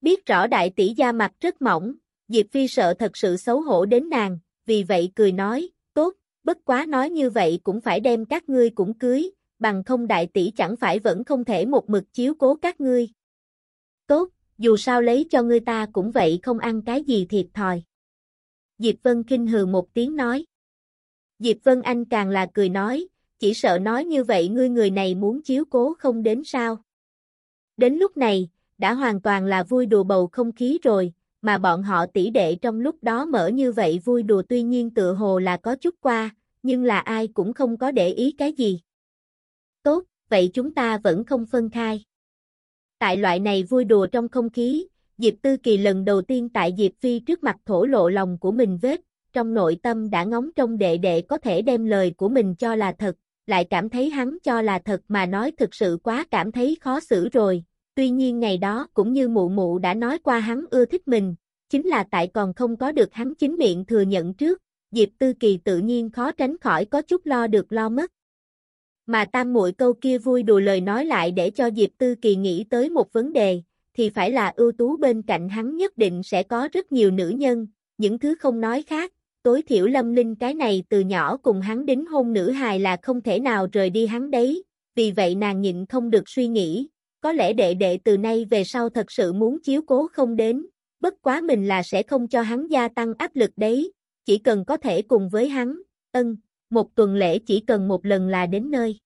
Biết rõ đại tỷ da mặt rất mỏng, Diệp Phi sợ thật sự xấu hổ đến nàng, vì vậy cười nói, bất quá nói như vậy cũng phải đem các ngươi cũng cưới, bằng không đại tỷ chẳng phải vẫn không thể một mực chiếu cố các ngươi. Tốt, dù sao lấy cho ngươi ta cũng vậy không ăn cái gì thiệt thòi. Diệp Vân kinh hừ một tiếng nói. Diệp Vân Anh càng là cười nói, chỉ sợ nói như vậy ngươi người này muốn chiếu cố không đến sao. Đến lúc này, đã hoàn toàn là vui đùa bầu không khí rồi, mà bọn họ tỷ đệ trong lúc đó mở như vậy vui đùa tuy nhiên tựa hồ là có chút qua, nhưng là ai cũng không có để ý cái gì. Tốt, vậy chúng ta vẫn không phân khai. Tại loại này vui đùa trong không khí, Diệp Tư Kỳ lần đầu tiên tại Diệp Phi trước mặt thổ lộ lòng của mình vết, trong nội tâm đã ngóng trong đệ đệ có thể đem lời của mình cho là thật, lại cảm thấy hắn cho là thật mà nói thực sự quá cảm thấy khó xử rồi. Tuy nhiên ngày đó cũng như mụ mụ đã nói qua hắn ưa thích mình, chính là tại còn không có được hắn chính miệng thừa nhận trước, Diệp Tư Kỳ tự nhiên khó tránh khỏi có chút lo được lo mất. Mà tam muội câu kia vui đùa lời nói lại để cho Diệp Tư Kỳ nghĩ tới một vấn đề, thì phải là ưu tú bên cạnh hắn nhất định sẽ có rất nhiều nữ nhân, những thứ không nói khác, tối thiểu lâm linh cái này từ nhỏ cùng hắn đính hôn nữ hài là không thể nào rời đi hắn đấy, vì vậy nàng nhịn không được suy nghĩ, có lẽ đệ đệ từ nay về sau thật sự muốn chiếu cố không đến, bất quá mình là sẽ không cho hắn gia tăng áp lực đấy, chỉ cần có thể cùng với hắn, ân, một tuần lễ chỉ cần một lần là đến nơi.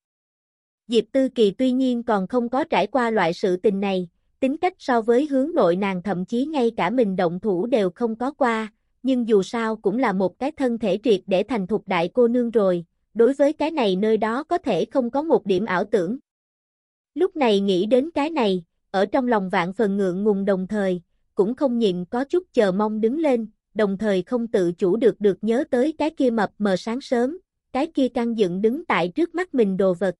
Diệp Tư Kỳ tuy nhiên còn không có trải qua loại sự tình này, tính cách so với hướng nội nàng thậm chí ngay cả mình động thủ đều không có qua, nhưng dù sao cũng là một cái thân thể triệt để thành thục đại cô nương rồi, đối với cái này nơi đó có thể không có một điểm ảo tưởng. Lúc này nghĩ đến cái này, ở trong lòng vạn phần ngượng ngùng đồng thời, cũng không nhịn có chút chờ mong đứng lên, đồng thời không tự chủ được được nhớ tới cái kia mập mờ sáng sớm, cái kia căng dựng đứng tại trước mắt mình đồ vật.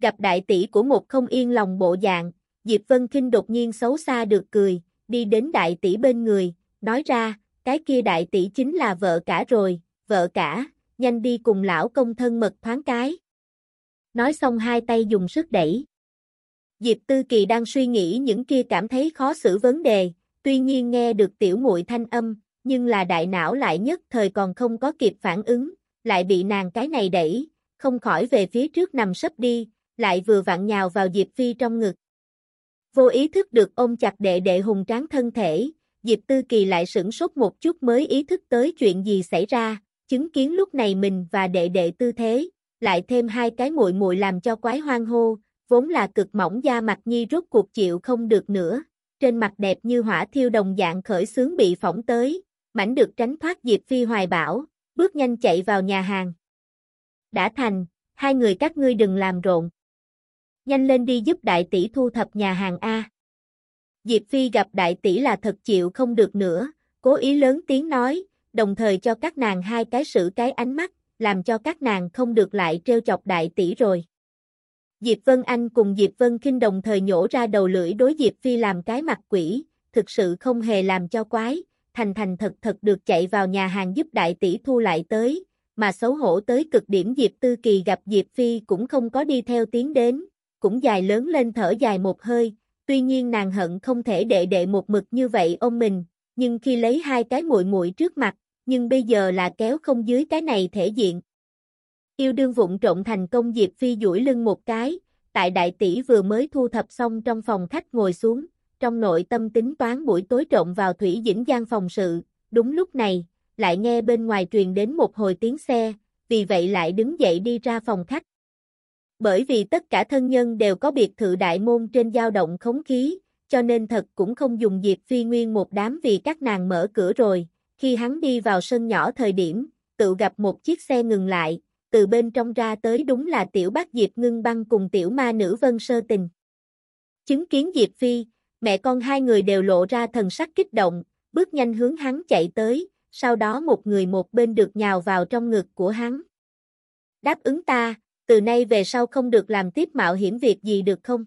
Gặp đại tỷ của một không yên lòng bộ dạng, Diệp Vân Kinh đột nhiên xấu xa được cười, đi đến đại tỷ bên người, nói ra, cái kia đại tỷ chính là vợ cả rồi, vợ cả, nhanh đi cùng lão công thân mật thoáng cái. Nói xong hai tay dùng sức đẩy. Diệp Tư Kỳ đang suy nghĩ những kia cảm thấy khó xử vấn đề, tuy nhiên nghe được tiểu muội thanh âm, nhưng là đại não lại nhất thời còn không có kịp phản ứng, lại bị nàng cái này đẩy, không khỏi về phía trước nằm sấp đi, lại vừa vặn nhào vào Diệp Phi trong ngực. Vô ý thức được ôm chặt đệ đệ hùng tráng thân thể, Diệp Tư Kỳ lại sửng sốt một chút mới ý thức tới chuyện gì xảy ra, chứng kiến lúc này mình và đệ đệ tư thế, lại thêm hai cái muội muội làm cho quái hoang hô, vốn là cực mỏng da mặt nhi rốt cuộc chịu không được nữa, trên mặt đẹp như hỏa thiêu đồng dạng khởi sướng bị phỏng tới, mảnh được tránh thoát Diệp Phi hoài bảo, bước nhanh chạy vào nhà hàng. Đã thành, hai người các ngươi đừng làm rộn. Nhanh lên đi giúp đại tỷ thu thập nhà hàng A. Diệp Phi gặp đại tỷ là thật chịu không được nữa, cố ý lớn tiếng nói, đồng thời cho các nàng hai cái sự cái ánh mắt, làm cho các nàng không được lại trêu chọc đại tỷ rồi. Diệp Vân Anh cùng Diệp Vân Kinh đồng thời nhổ ra đầu lưỡi đối Diệp Phi làm cái mặt quỷ, thực sự không hề làm cho quái, thành thành thật thật được chạy vào nhà hàng giúp đại tỷ thu lại tới, mà xấu hổ tới cực điểm Diệp Tư Kỳ gặp Diệp Phi cũng không có đi theo tiến đến, cũng dài lớn lên thở dài một hơi, tuy nhiên nàng hận không thể đệ đệ một mực như vậy ôm mình, nhưng khi lấy hai cái muội muội trước mặt, nhưng bây giờ là kéo không dưới cái này thể diện. Yêu đương vụng trộn thành công Diệp Phi duỗi lưng một cái, tại đại tỷ vừa mới thu thập xong trong phòng khách ngồi xuống, trong nội tâm tính toán buổi tối trộn vào Thủy Dĩnh Giang phòng sự, đúng lúc này, lại nghe bên ngoài truyền đến một hồi tiếng xe, vì vậy lại đứng dậy đi ra phòng khách. Bởi vì tất cả thân nhân đều có biệt thự đại môn trên dao động khống khí, cho nên thật cũng không dùng Diệp Phi Nguyên một đám vì các nàng mở cửa rồi, khi hắn đi vào sân nhỏ thời điểm, tự gặp một chiếc xe ngừng lại, từ bên trong ra tới đúng là tiểu bác Diệp ngưng băng cùng tiểu ma nữ vân sơ tình. Chứng kiến Diệp Phi, mẹ con hai người đều lộ ra thần sắc kích động, bước nhanh hướng hắn chạy tới, sau đó một người một bên được nhào vào trong ngực của hắn. Đáp ứng ta, từ nay về sau không được làm tiếp mạo hiểm việc gì được không?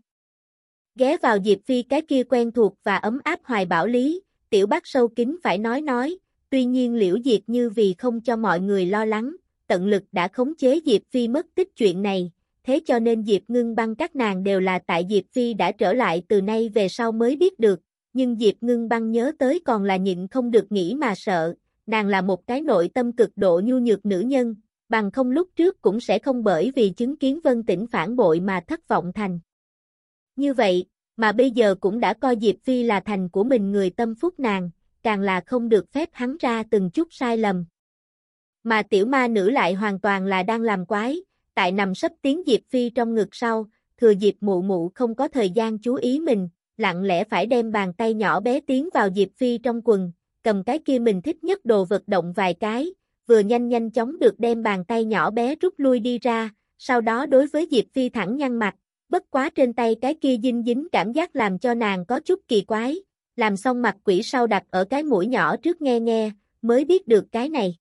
Ghé vào Diệp Phi cái kia quen thuộc và ấm áp hoài bảo lý, tiểu bác sâu kín phải nói nói, tuy nhiên liễu diệt như vì không cho mọi người lo lắng, tận lực đã khống chế Diệp Phi mất tích chuyện này, thế cho nên Diệp ngưng băng các nàng đều là tại Diệp Phi đã trở lại từ nay về sau mới biết được, nhưng Diệp ngưng băng nhớ tới còn là nhịn không được nghĩ mà sợ, nàng là một cái nội tâm cực độ nhu nhược nữ nhân, bằng không lúc trước cũng sẽ không bởi vì chứng kiến vân tỉnh phản bội mà thất vọng thành. Như vậy, mà bây giờ cũng đã coi Diệp Phi là thành của mình người tâm phúc nàng, càng là không được phép hắn ra từng chút sai lầm. Mà tiểu ma nữ lại hoàn toàn là đang làm quái, tại nằm sấp tiếng Diệp Phi trong ngực sau, thừa Diệp mụ mụ không có thời gian chú ý mình, lặng lẽ phải đem bàn tay nhỏ bé tiến vào Diệp Phi trong quần, cầm cái kia mình thích nhất đồ vật động vài cái, vừa nhanh nhanh chóng được đem bàn tay nhỏ bé rút lui đi ra, sau đó đối với Diệp Phi thẳng nhăn mặt, bất quá trên tay cái kia dinh dính cảm giác làm cho nàng có chút kỳ quái, làm xong mặt quỷ sau đặt ở cái mũi nhỏ trước nghe nghe, mới biết được cái này.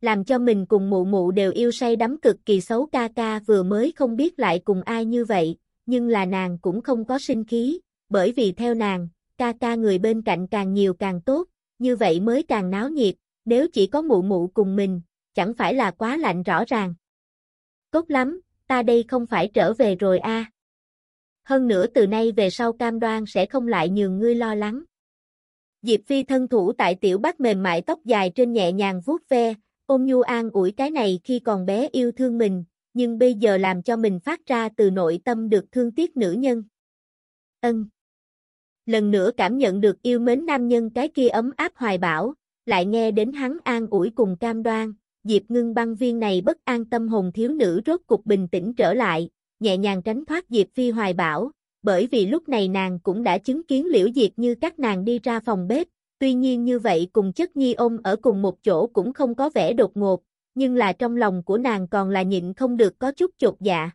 Làm cho mình cùng mụ mụ đều yêu say đắm cực kỳ xấu ca ca vừa mới không biết lại cùng ai như vậy, nhưng là nàng cũng không có sinh khí, bởi vì theo nàng, ca ca người bên cạnh càng nhiều càng tốt, như vậy mới càng náo nhiệt, nếu chỉ có mụ mụ cùng mình, chẳng phải là quá lạnh rõ ràng. Tốt lắm, ta đây không phải trở về rồi a. Hơn nữa từ nay về sau cam đoan sẽ không lại nhường ngươi lo lắng. Diệp Phi thân thủ tại tiểu bát mềm mại tóc dài trên nhẹ nhàng vuốt ve, Ôn nhu an ủi cái này khi còn bé yêu thương mình, nhưng bây giờ làm cho mình phát ra từ nội tâm được thương tiếc nữ nhân. Ân lần nữa cảm nhận được yêu mến nam nhân cái kia ấm áp hoài bảo, lại nghe đến hắn an ủi cùng cam đoan, Diệp ngưng băng viên này bất an tâm hồn thiếu nữ rốt cục bình tĩnh trở lại, nhẹ nhàng tránh thoát Diệp Phi hoài bảo, bởi vì lúc này nàng cũng đã chứng kiến liễu Diệp như các nàng đi ra phòng bếp, tuy nhiên như vậy cùng chất nhi ôm ở cùng một chỗ cũng không có vẻ đột ngột, nhưng là trong lòng của nàng còn là nhịn không được có chút chột dạ.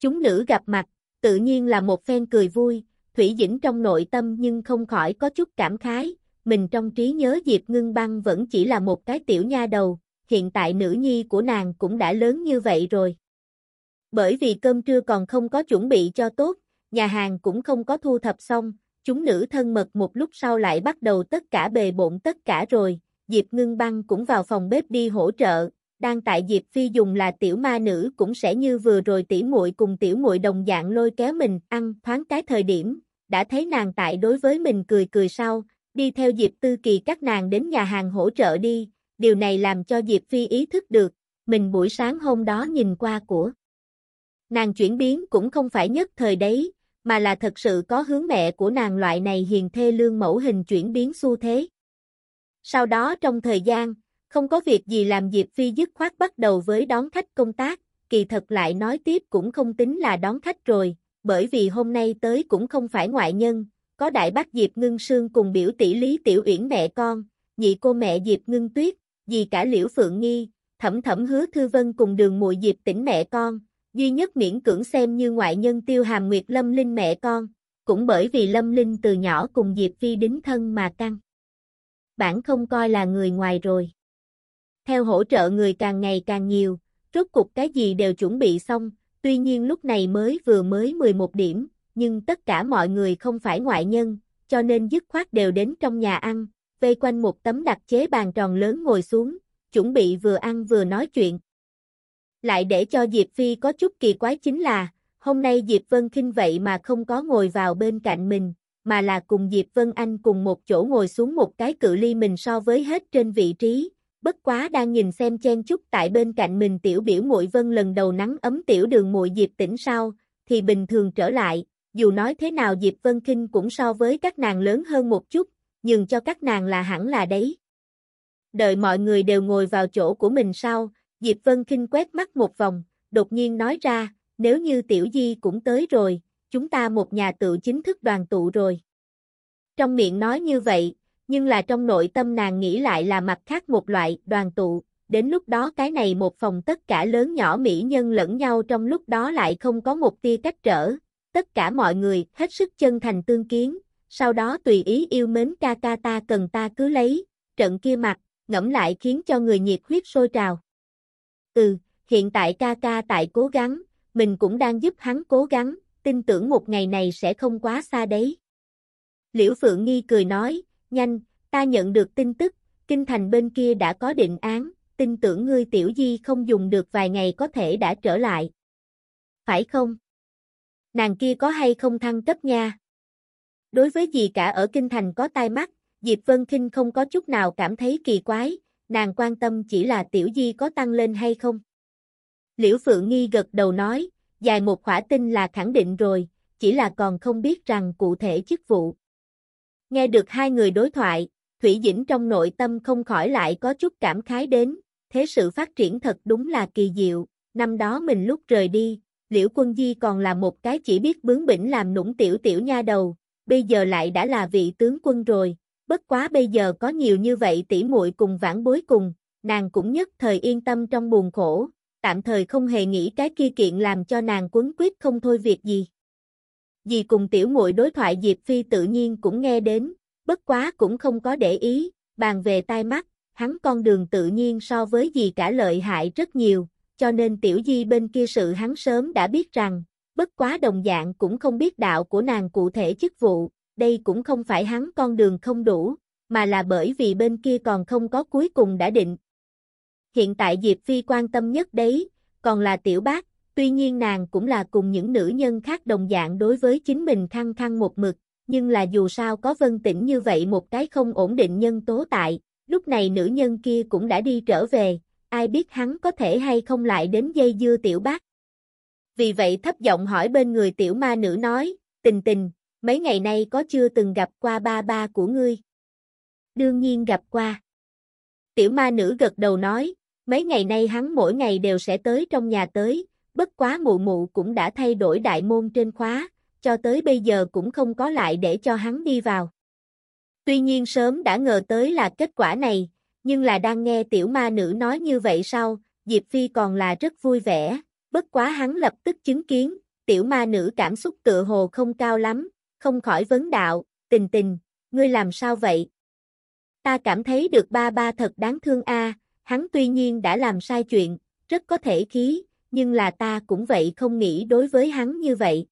Chúng nữ gặp mặt, tự nhiên là một phen cười vui, Thủy Dĩnh trong nội tâm nhưng không khỏi có chút cảm khái, mình trong trí nhớ Diệp Ngưng Băng vẫn chỉ là một cái tiểu nha đầu, hiện tại nữ nhi của nàng cũng đã lớn như vậy rồi. Bởi vì cơm trưa còn không có chuẩn bị cho tốt, nhà hàng cũng không có thu thập xong, chúng nữ thân mật một lúc sau lại bắt đầu tất cả bề bộn tất cả rồi, Diệp Ngưng Băng cũng vào phòng bếp đi hỗ trợ, đang tại Diệp Phi dùng là tiểu ma nữ cũng sẽ như vừa rồi tỉ muội cùng tiểu muội đồng dạng lôi kéo mình ăn thoáng cái thời điểm, đã thấy nàng tại đối với mình cười cười sau, đi theo Diệp Tư Kỳ các nàng đến nhà hàng hỗ trợ đi, điều này làm cho Diệp Phi ý thức được, mình buổi sáng hôm đó nhìn qua của. Nàng chuyển biến cũng không phải nhất thời đấy, mà là thật sự có hướng mẹ của nàng loại này hiền thê lương mẫu hình chuyển biến xu thế. Sau đó trong thời gian, không có việc gì làm Diệp Phi dứt khoát bắt đầu với đón khách công tác, kỳ thật lại nói tiếp cũng không tính là đón khách rồi, bởi vì hôm nay tới cũng không phải ngoại nhân, có đại bác Diệp Ngưng Sương cùng biểu tỷ Lý Tiểu Uyển mẹ con, nhị cô mẹ Diệp Ngưng Tuyết, dì cả Liễu Phượng Nghi, thẩm thẩm hứa Thư Vân cùng đường muội Diệp tỉnh mẹ con, duy nhất miễn cưỡng xem như ngoại nhân tiêu hàm Nguyệt Lâm Linh mẹ con, cũng bởi vì Lâm Linh từ nhỏ cùng Diệp Phi đính thân mà căng. Bản không coi là người ngoài rồi. Theo hỗ trợ người càng ngày càng nhiều, rốt cục cái gì đều chuẩn bị xong, Tuy nhiên lúc này mới vừa mới 11 điểm, nhưng tất cả mọi người không phải ngoại nhân, cho nên dứt khoát đều đến trong nhà ăn, vây quanh một tấm đặc chế bàn tròn lớn ngồi xuống, chuẩn bị vừa ăn vừa nói chuyện. Lại để cho Diệp Phi có chút kỳ quái chính là, hôm nay Diệp Vân Kinh vậy mà không có ngồi vào bên cạnh mình, mà là cùng Diệp Vân Anh cùng một chỗ ngồi xuống một cái cự ly mình so với hết trên vị trí, bất quá đang nhìn xem chen chút tại bên cạnh mình tiểu biểu muội Vân lần đầu nắng ấm tiểu đường muội Diệp tỉnh sau thì bình thường trở lại, dù nói thế nào Diệp Vân Kinh cũng so với các nàng lớn hơn một chút, nhưng cho các nàng là hẳn là đấy. Đợi mọi người đều ngồi vào chỗ của mình sau, Diệp Vân Kinh quét mắt một vòng, đột nhiên nói ra, nếu như Tiểu Di cũng tới rồi, chúng ta một nhà tự chính thức đoàn tụ rồi. Trong miệng nói như vậy, nhưng là trong nội tâm nàng nghĩ lại là mặt khác một loại đoàn tụ, đến lúc đó cái này một phòng tất cả lớn nhỏ mỹ nhân lẫn nhau trong lúc đó lại không có một tia cách trở, tất cả mọi người hết sức chân thành tương kiến, sau đó tùy ý yêu mến ca ca ta cần ta cứ lấy, trận kia mặt, ngẫm lại khiến cho người nhiệt huyết sôi trào. Ừ, hiện tại ca ca tại cố gắng, mình cũng đang giúp hắn cố gắng, tin tưởng một ngày này sẽ không quá xa đấy. Liễu Phượng Nghi cười nói, nhanh, ta nhận được tin tức, kinh thành bên kia đã có định án, tin tưởng ngươi tiểu di không dùng được vài ngày có thể đã trở lại. Phải không? Nàng kia có hay không thăng cấp nha? Đối với gì cả ở kinh thành có tai mắt, Diệp Vân Kinh không có chút nào cảm thấy kỳ quái, nàng quan tâm chỉ là tiểu di có tăng lên hay không. Liễu Phượng Nghi gật đầu nói, dài một khỏa tinh là khẳng định rồi, chỉ là còn không biết rằng cụ thể chức vụ. Nghe được hai người đối thoại, Thủy Dĩnh trong nội tâm không khỏi lại có chút cảm khái đến, thế sự phát triển thật đúng là kỳ diệu, năm đó mình lúc rời đi, Liễu Quân Di còn là một cái chỉ biết bướng bỉnh làm nũng tiểu tiểu nha đầu, bây giờ lại đã là vị tướng quân rồi, bất quá bây giờ có nhiều như vậy tỷ muội cùng vãn bối cùng, nàng cũng nhất thời yên tâm trong buồn khổ, tạm thời không hề nghĩ cái kia kiện làm cho nàng quấn quyết không thôi việc gì. Dì cùng tiểu muội đối thoại Diệp Phi tự nhiên cũng nghe đến, bất quá cũng không có để ý, bàn về tai mắt, hắn con đường tự nhiên so với dì cả lợi hại rất nhiều, cho nên tiểu di bên kia sự hắn sớm đã biết rằng, bất quá đồng dạng cũng không biết đạo của nàng cụ thể chức vụ, đây cũng không phải hắn con đường không đủ, mà là bởi vì bên kia còn không có cuối cùng đã định. Hiện tại Diệp Phi quan tâm nhất đấy, còn là tiểu bác, tuy nhiên nàng cũng là cùng những nữ nhân khác đồng dạng đối với chính mình khăng khăng một mực, nhưng là dù sao có vân tĩnh như vậy một cái không ổn định nhân tố tại, lúc này nữ nhân kia cũng đã đi trở về, ai biết hắn có thể hay không lại đến dây dưa tiểu bác. Vì vậy thấp giọng hỏi bên người tiểu ma nữ nói, tình tình, mấy ngày nay có chưa từng gặp qua ba ba của ngươi? Đương nhiên gặp qua. Tiểu ma nữ gật đầu nói, mấy ngày nay hắn mỗi ngày đều sẽ tới trong nhà tới, bất quá mụ mụ cũng đã thay đổi đại môn trên khóa, cho tới bây giờ cũng không có lại để cho hắn đi vào. Tuy nhiên sớm đã ngờ tới là kết quả này, nhưng là đang nghe tiểu ma nữ nói như vậy sau, Diệp Phi còn là rất vui vẻ, bất quá hắn lập tức chứng kiến, tiểu ma nữ cảm xúc tựa hồ không cao lắm, không khỏi vấn đạo, tình tình, ngươi làm sao vậy? Ta cảm thấy được ba ba thật đáng thương a, hắn tuy nhiên đã làm sai chuyện, rất có thể khí, nhưng là ta cũng vậy không nghĩ đối với hắn như vậy.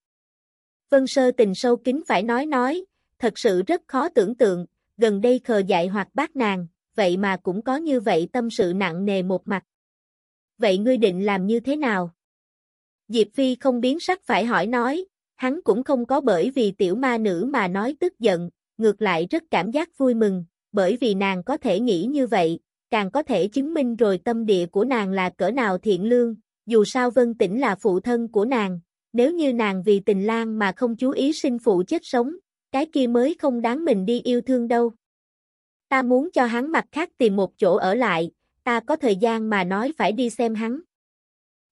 Vân sơ tình sâu kín phải nói nói, thật sự rất khó tưởng tượng, gần đây khờ dại hoặc bác nàng, vậy mà cũng có như vậy tâm sự nặng nề một mặt. Vậy ngươi định làm như thế nào? Diệp Phi không biến sắc phải hỏi nói, hắn cũng không có bởi vì tiểu ma nữ mà nói tức giận, ngược lại rất cảm giác vui mừng, bởi vì nàng có thể nghĩ như vậy, càng có thể chứng minh rồi tâm địa của nàng là cỡ nào thiện lương, dù sao Vân Tĩnh là phụ thân của nàng, nếu như nàng vì tình lang mà không chú ý sinh phụ chết sống, cái kia mới không đáng mình đi yêu thương đâu. Ta muốn cho hắn mặt khác tìm một chỗ ở lại, ta có thời gian mà nói phải đi xem hắn.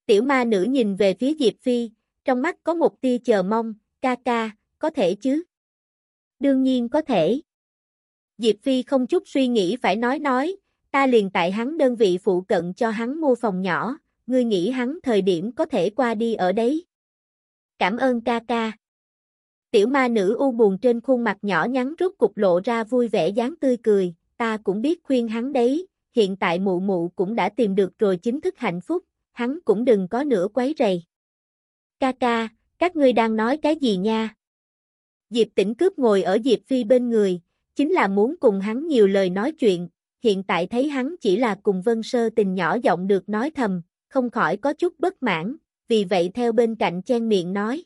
Tiểu ma nữ nhìn về phía Diệp Phi, trong mắt có một tia chờ mong, ca ca, có thể chứ? Đương nhiên có thể. Diệp Phi không chút suy nghĩ phải nói nói, ta liền tại hắn đơn vị phụ cận cho hắn mua phòng nhỏ, ngươi nghĩ hắn thời điểm có thể qua đi ở đấy. Cảm ơn ca ca. Tiểu ma nữ u buồn trên khuôn mặt nhỏ nhắn rút cục lộ ra vui vẻ dáng tươi cười, ta cũng biết khuyên hắn đấy, hiện tại mụ mụ cũng đã tìm được rồi chính thức hạnh phúc, hắn cũng đừng có nữa quấy rầy. Ca ca, các ngươi đang nói cái gì nha? Diệp tỉnh cướp ngồi ở Diệp Phi bên người, chính là muốn cùng hắn nhiều lời nói chuyện, hiện tại thấy hắn chỉ là cùng Vân Sơ tình nhỏ giọng được nói thầm, không khỏi có chút bất mãn, vì vậy theo bên cạnh chen miệng nói.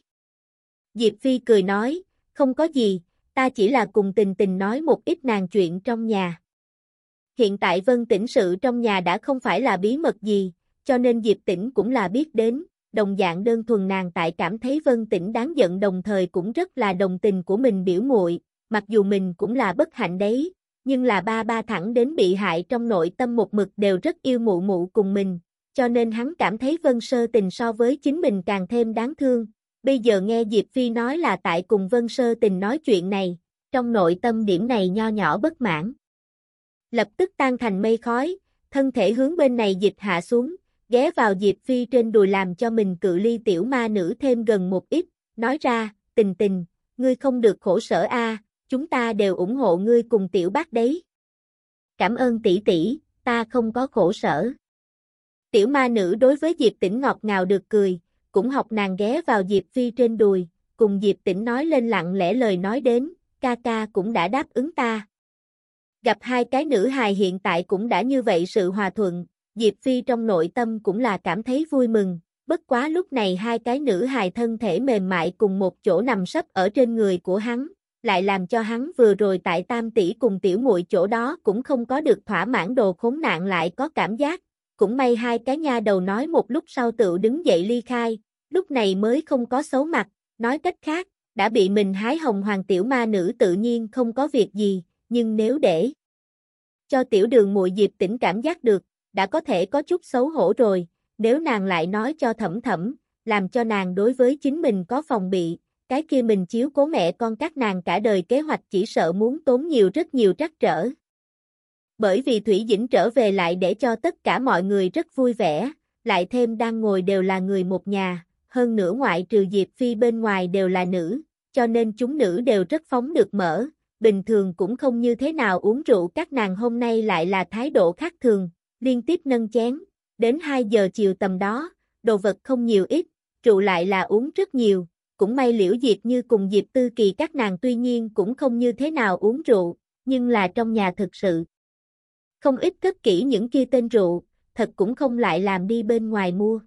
Diệp Phi cười nói, không có gì, ta chỉ là cùng tình tình nói một ít nàng chuyện trong nhà. Hiện tại Vân Tĩnh sự trong nhà đã không phải là bí mật gì, cho nên Diệp Tĩnh cũng là biết đến, đồng dạng đơn thuần nàng tại cảm thấy Vân Tĩnh đáng giận đồng thời cũng rất là đồng tình của mình biểu muội, mặc dù mình cũng là bất hạnh đấy, nhưng là ba ba thẳng đến bị hại trong nội tâm một mực đều rất yêu mụ mụ cùng mình, cho nên hắn cảm thấy Vân Sơ tình so với chính mình càng thêm đáng thương. Bây giờ nghe Diệp Phi nói là tại cùng Vân Sơ tình nói chuyện này, trong nội tâm điểm này nho nhỏ bất mãn. Lập tức tan thành mây khói, thân thể hướng bên này dịch hạ xuống, ghé vào Diệp Phi trên đùi làm cho mình cự ly tiểu ma nữ thêm gần một ít, nói ra, tình tình, ngươi không được khổ sở a, chúng ta đều ủng hộ ngươi cùng tiểu bác đấy. Cảm ơn tỷ tỷ, ta không có khổ sở. Tiểu ma nữ đối với Diệp Tĩnh ngọt ngào được cười, cũng học nàng ghé vào Diệp Phi trên đùi, cùng Diệp Tĩnh nói lên lặng lẽ lời nói đến, ca ca cũng đã đáp ứng ta. Gặp hai cái nữ hài hiện tại cũng đã như vậy sự hòa thuận, Diệp Phi trong nội tâm cũng là cảm thấy vui mừng, bất quá lúc này hai cái nữ hài thân thể mềm mại cùng một chỗ nằm sấp ở trên người của hắn, lại làm cho hắn vừa rồi tại tam tỷ cùng tiểu muội chỗ đó cũng không có được thỏa mãn đồ khốn nạn lại có cảm giác, cũng may hai cái nha đầu nói một lúc sau tự đứng dậy ly khai, lúc này mới không có xấu mặt, nói cách khác, đã bị mình hái hồng hoàng tiểu ma nữ tự nhiên không có việc gì, nhưng nếu để cho tiểu đường muội diệp tỉnh cảm giác được, đã có thể có chút xấu hổ rồi, nếu nàng lại nói cho thẩm thẩm, làm cho nàng đối với chính mình có phòng bị, cái kia mình chiếu cố mẹ con các nàng cả đời kế hoạch chỉ sợ muốn tốn nhiều rất nhiều trắc trở. Bởi vì Thủy Dĩnh trở về lại để cho tất cả mọi người rất vui vẻ, lại thêm đang ngồi đều là người một nhà, hơn nữa ngoại trừ Diệp Phi bên ngoài đều là nữ, cho nên chúng nữ đều rất phóng được mở, bình thường cũng không như thế nào uống rượu các nàng hôm nay lại là thái độ khác thường, liên tiếp nâng chén, đến 2 giờ chiều tầm đó, đồ vật không nhiều ít, rượu lại là uống rất nhiều, cũng may liễu diệt như cùng Diệp Tư Kỳ các nàng tuy nhiên cũng không như thế nào uống rượu, nhưng là trong nhà thực sự. Không ít cất kỹ những kia tên rượu, thật cũng không lại làm đi bên ngoài mua.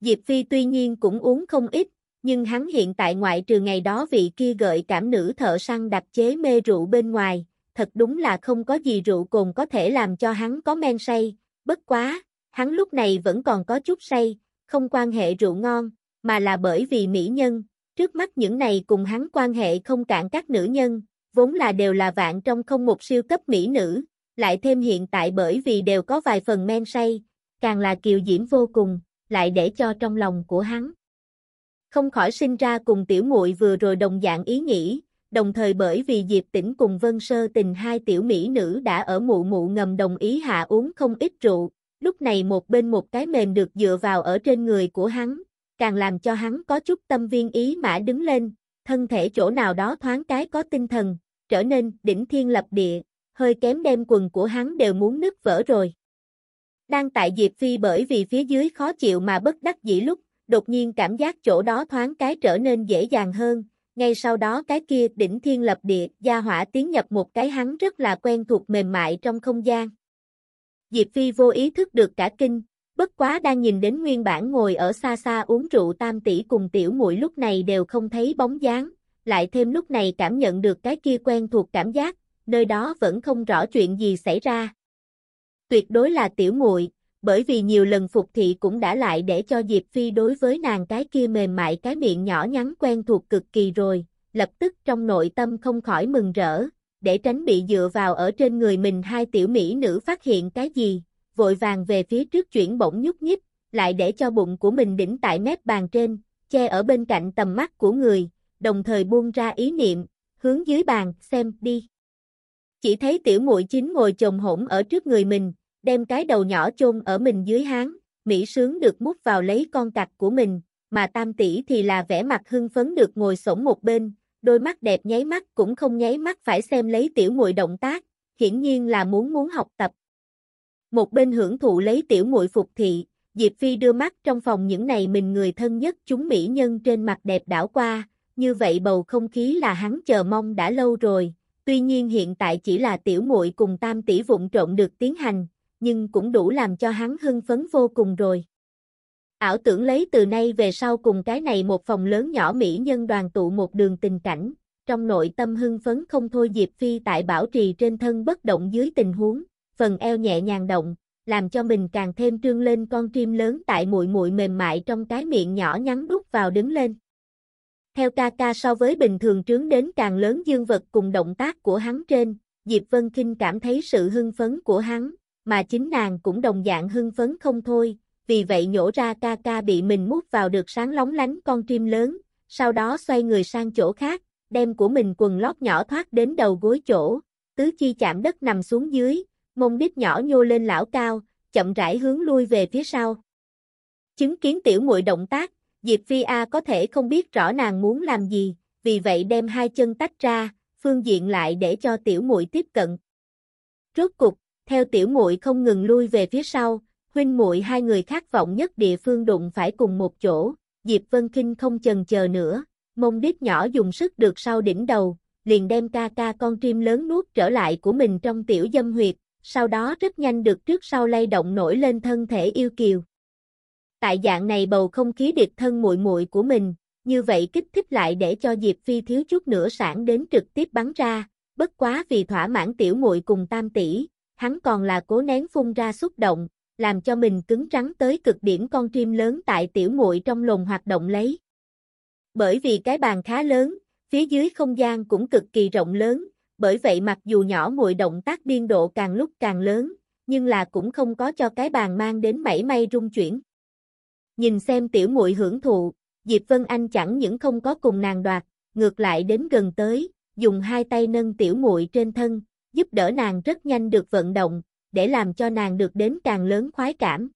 Diệp Phi tuy nhiên cũng uống không ít, nhưng hắn hiện tại ngoại trừ ngày đó vị kia gợi cảm nữ thợ săn đặc chế mê rượu bên ngoài, thật đúng là không có gì rượu cồn có thể làm cho hắn có men say, bất quá, hắn lúc này vẫn còn có chút say, không quan hệ rượu ngon, mà là bởi vì mỹ nhân, trước mắt những này cùng hắn quan hệ không cạn các nữ nhân, vốn là đều là vạn trong không một siêu cấp mỹ nữ, lại thêm hiện tại bởi vì đều có vài phần men say, càng là kiều diễm vô cùng, lại để cho trong lòng của hắn. Không khỏi sinh ra cùng tiểu muội vừa rồi đồng dạng ý nghĩ, đồng thời bởi vì Diệp Tĩnh cùng Vân Sơ tình hai tiểu mỹ nữ đã ở mụ mụ ngầm đồng ý hạ uống không ít rượu, lúc này một bên một cái mềm được dựa vào ở trên người của hắn, càng làm cho hắn có chút tâm viên ý mã đứng lên, thân thể chỗ nào đó thoáng cái có tinh thần, trở nên đỉnh thiên lập địa, hơi kém đem quần của hắn đều muốn nứt vỡ rồi. Đang tại Diệp Phi bởi vì phía dưới khó chịu mà bất đắc dĩ lúc, đột nhiên cảm giác chỗ đó thoáng cái trở nên dễ dàng hơn, ngay sau đó cái kia đỉnh thiên lập địa, gia hỏa tiến nhập một cái hắn rất là quen thuộc mềm mại trong không gian. Diệp Phi vô ý thức được cả kinh, bất quá đang nhìn đến nguyên bản ngồi ở xa xa uống rượu tam tỷ cùng tiểu muội lúc này đều không thấy bóng dáng, lại thêm lúc này cảm nhận được cái kia quen thuộc cảm giác, nơi đó vẫn không rõ chuyện gì xảy ra. Tuyệt đối là tiểu muội, bởi vì nhiều lần phục thị cũng đã lại để cho Diệp Phi đối với nàng cái kia mềm mại cái miệng nhỏ nhắn quen thuộc cực kỳ rồi, lập tức trong nội tâm không khỏi mừng rỡ, để tránh bị dựa vào ở trên người mình hai tiểu mỹ nữ phát hiện cái gì, vội vàng về phía trước chuyển bổng nhúc nhích, lại để cho bụng của mình đỉnh tại mép bàn trên, che ở bên cạnh tầm mắt của người, đồng thời buông ra ý niệm, hướng dưới bàn, xem, đi. Chỉ thấy tiểu muội chính ngồi chồng hỗn ở trước người mình, đem cái đầu nhỏ chôn ở mình dưới háng, Mỹ sướng được mút vào lấy con cặc của mình, mà tam tỷ thì là vẻ mặt hưng phấn được ngồi sổng một bên, đôi mắt đẹp nháy mắt cũng không nháy mắt phải xem lấy tiểu muội động tác, hiển nhiên là muốn muốn học tập. Một bên hưởng thụ lấy tiểu muội phục thị, Diệp Phi đưa mắt trong phòng những này mình người thân nhất chúng mỹ nhân trên mặt đẹp đảo qua, như vậy bầu không khí là hắn chờ mong đã lâu rồi, tuy nhiên hiện tại chỉ là tiểu muội cùng tam tỷ vụng trộn được tiến hành, nhưng cũng đủ làm cho hắn hưng phấn vô cùng rồi. Ảo tưởng lấy từ nay về sau cùng cái này một phòng lớn nhỏ mỹ nhân đoàn tụ một đường tình cảnh, trong nội tâm hưng phấn không thôi Diệp Phi tại bảo trì trên thân bất động dưới tình huống, phần eo nhẹ nhàng động, làm cho mình càng thêm trương lên con chim lớn tại muội muội mềm mại trong cái miệng nhỏ nhắn đút vào đứng lên. Theo ca ca so với bình thường trướng đến càng lớn dương vật cùng động tác của hắn trên, Diệp Vân Kinh cảm thấy sự hưng phấn của hắn, mà chính nàng cũng đồng dạng hưng phấn không thôi, vì vậy nhổ ra ca ca bị mình mút vào được sáng lóng lánh con chim lớn, sau đó xoay người sang chỗ khác, đem của mình quần lót nhỏ thoát đến đầu gối chỗ, tứ chi chạm đất nằm xuống dưới, mông đít nhỏ nhô lên lão cao, chậm rãi hướng lui về phía sau. Chứng kiến tiểu muội động tác, Diệp Phi A có thể không biết rõ nàng muốn làm gì, vì vậy đem hai chân tách ra, phương diện lại để cho tiểu muội tiếp cận. Rốt cục, theo tiểu muội không ngừng lui về phía sau, huynh muội hai người khát vọng nhất địa phương đụng phải cùng một chỗ, Diệp Vân Kinh không chần chờ nữa, mông đít nhỏ dùng sức được sau đỉnh đầu, liền đem ca ca con chim lớn nuốt trở lại của mình trong tiểu dâm huyệt, sau đó rất nhanh được trước sau lay động nổi lên thân thể yêu kiều. Tại dạng này bầu không khí điệp thân muội muội của mình, như vậy kích thích lại để cho Diệp Phi thiếu chút nữa sản đến trực tiếp bắn ra, bất quá vì thỏa mãn tiểu muội cùng tam tỷ, hắn còn là cố nén phun ra xúc động, làm cho mình cứng rắn tới cực điểm con chim lớn tại tiểu muội trong lồng hoạt động lấy. Bởi vì cái bàn khá lớn, phía dưới không gian cũng cực kỳ rộng lớn, bởi vậy mặc dù nhỏ muội động tác biên độ càng lúc càng lớn, nhưng là cũng không có cho cái bàn mang đến mảy may rung chuyển. Nhìn xem tiểu muội hưởng thụ, Diệp Vân Anh chẳng những không có cùng nàng đoạt, ngược lại đến gần tới, dùng hai tay nâng tiểu muội trên thân, giúp đỡ nàng rất nhanh được vận động, để làm cho nàng được đến càng lớn khoái cảm.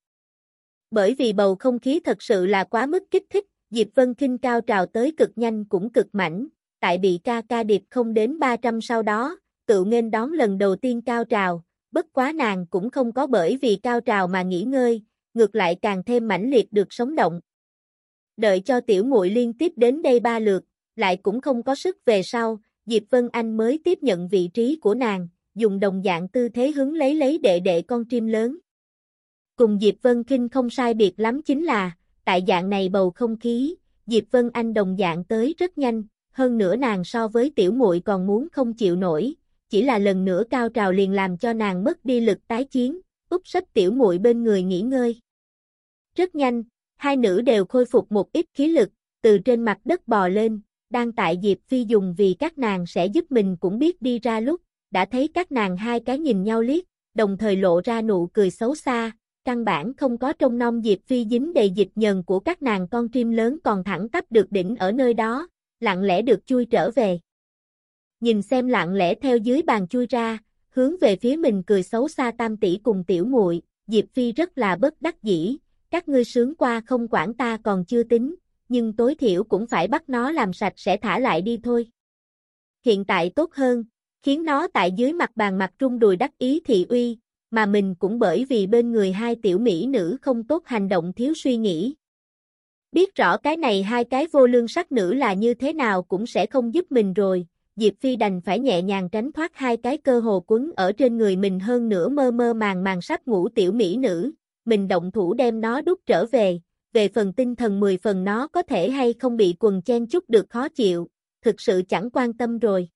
Bởi vì bầu không khí thật sự là quá mức kích thích, Diệp Vân Kinh cao trào tới cực nhanh cũng cực mảnh, tại bị ca ca điệp không đến 300 sau đó, tự nghênh đón lần đầu tiên cao trào, bất quá nàng cũng không có bởi vì cao trào mà nghỉ ngơi, ngược lại càng thêm mãnh liệt được sống động. Đợi cho tiểu muội liên tiếp đến đây ba lượt, lại cũng không có sức về sau, Diệp Vân Anh mới tiếp nhận vị trí của nàng, dùng đồng dạng tư thế hứng lấy lấy đệ đệ con chim lớn. Cùng Diệp Vân Kinh không sai biệt lắm chính là, tại dạng này bầu không khí, Diệp Vân Anh đồng dạng tới rất nhanh, hơn nữa nàng so với tiểu muội còn muốn không chịu nổi, chỉ là lần nữa cao trào liền làm cho nàng mất đi lực tái chiến, úp sấp tiểu muội bên người nghỉ ngơi. Rất nhanh, hai nữ đều khôi phục một ít khí lực, từ trên mặt đất bò lên, đang tại Diệp Phi dùng vì các nàng sẽ giúp mình cũng biết đi ra lúc, đã thấy các nàng hai cái nhìn nhau liếc, đồng thời lộ ra nụ cười xấu xa, căn bản không có trong nong Diệp Phi dính đầy dịch nhờn của các nàng con chim lớn còn thẳng tắp được đỉnh ở nơi đó, lặng lẽ được chui trở về. Nhìn xem lặng lẽ theo dưới bàn chui ra, hướng về phía mình cười xấu xa tam tỷ cùng tiểu muội, Diệp Phi rất là bất đắc dĩ, các ngươi sướng qua không quản ta còn chưa tính, nhưng tối thiểu cũng phải bắt nó làm sạch sẽ thả lại đi thôi. Hiện tại tốt hơn, khiến nó tại dưới mặt bàn mặt trung đùi đắc ý thị uy, mà mình cũng bởi vì bên người hai tiểu mỹ nữ không tốt hành động thiếu suy nghĩ. Biết rõ cái này hai cái vô lương sắc nữ là như thế nào cũng sẽ không giúp mình rồi, Diệp Phi đành phải nhẹ nhàng tránh thoát hai cái cơ hồ quấn ở trên người mình hơn nữa mơ mơ màng màng sắp ngủ tiểu mỹ nữ, mình động thủ đem nó đút trở về, về phần tinh thần 10 phần nó có thể hay không bị quần chen chút được khó chịu, thực sự chẳng quan tâm rồi.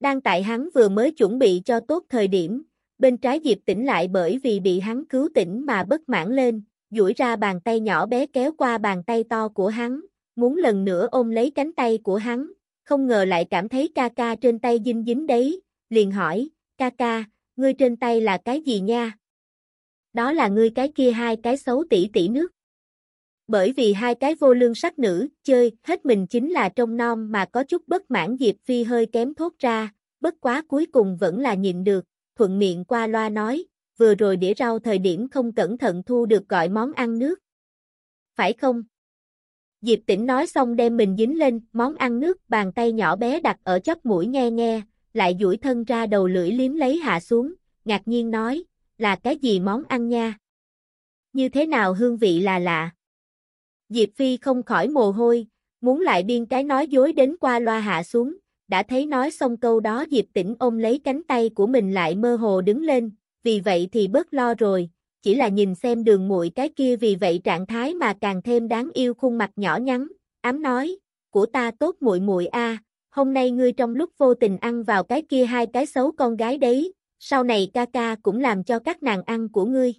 Đang tại hắn vừa mới chuẩn bị cho tốt thời điểm, bên trái Diệp tỉnh lại bởi vì bị hắn cứu tỉnh mà bất mãn lên, duỗi ra bàn tay nhỏ bé kéo qua bàn tay to của hắn, muốn lần nữa ôm lấy cánh tay của hắn, không ngờ lại cảm thấy ca ca trên tay dinh dính đấy, liền hỏi, ca ca, ngươi trên tay là cái gì nha? Đó là ngươi cái kia hai cái xấu tỷ tỷ nước. Bởi vì hai cái vô lương sắc nữ, chơi, hết mình chính là trong non mà có chút bất mãn Diệp Phi hơi kém thốt ra, bất quá cuối cùng vẫn là nhịn được, thuận miệng qua loa nói, vừa rồi đĩa rau thời điểm không cẩn thận thu được gọi món ăn nước. Phải không? Diệp Tĩnh nói xong đem mình dính lên món ăn nước bàn tay nhỏ bé đặt ở chóp mũi nghe nghe, lại duỗi thân ra đầu lưỡi liếm lấy hạ xuống, ngạc nhiên nói, là cái gì món ăn nha? Như thế nào hương vị là lạ? Diệp Phi không khỏi mồ hôi, muốn lại biên cái nói dối đến qua loa hạ xuống, đã thấy nói xong câu đó Diệp Tĩnh ôm lấy cánh tay của mình lại mơ hồ đứng lên, vì vậy thì bớt lo rồi, chỉ là nhìn xem đường muội cái kia vì vậy trạng thái mà càng thêm đáng yêu khuôn mặt nhỏ nhắn, ám nói, của ta tốt muội muội a, hôm nay ngươi trong lúc vô tình ăn vào cái kia hai cái xấu con gái đấy, sau này ca ca cũng làm cho các nàng ăn của ngươi.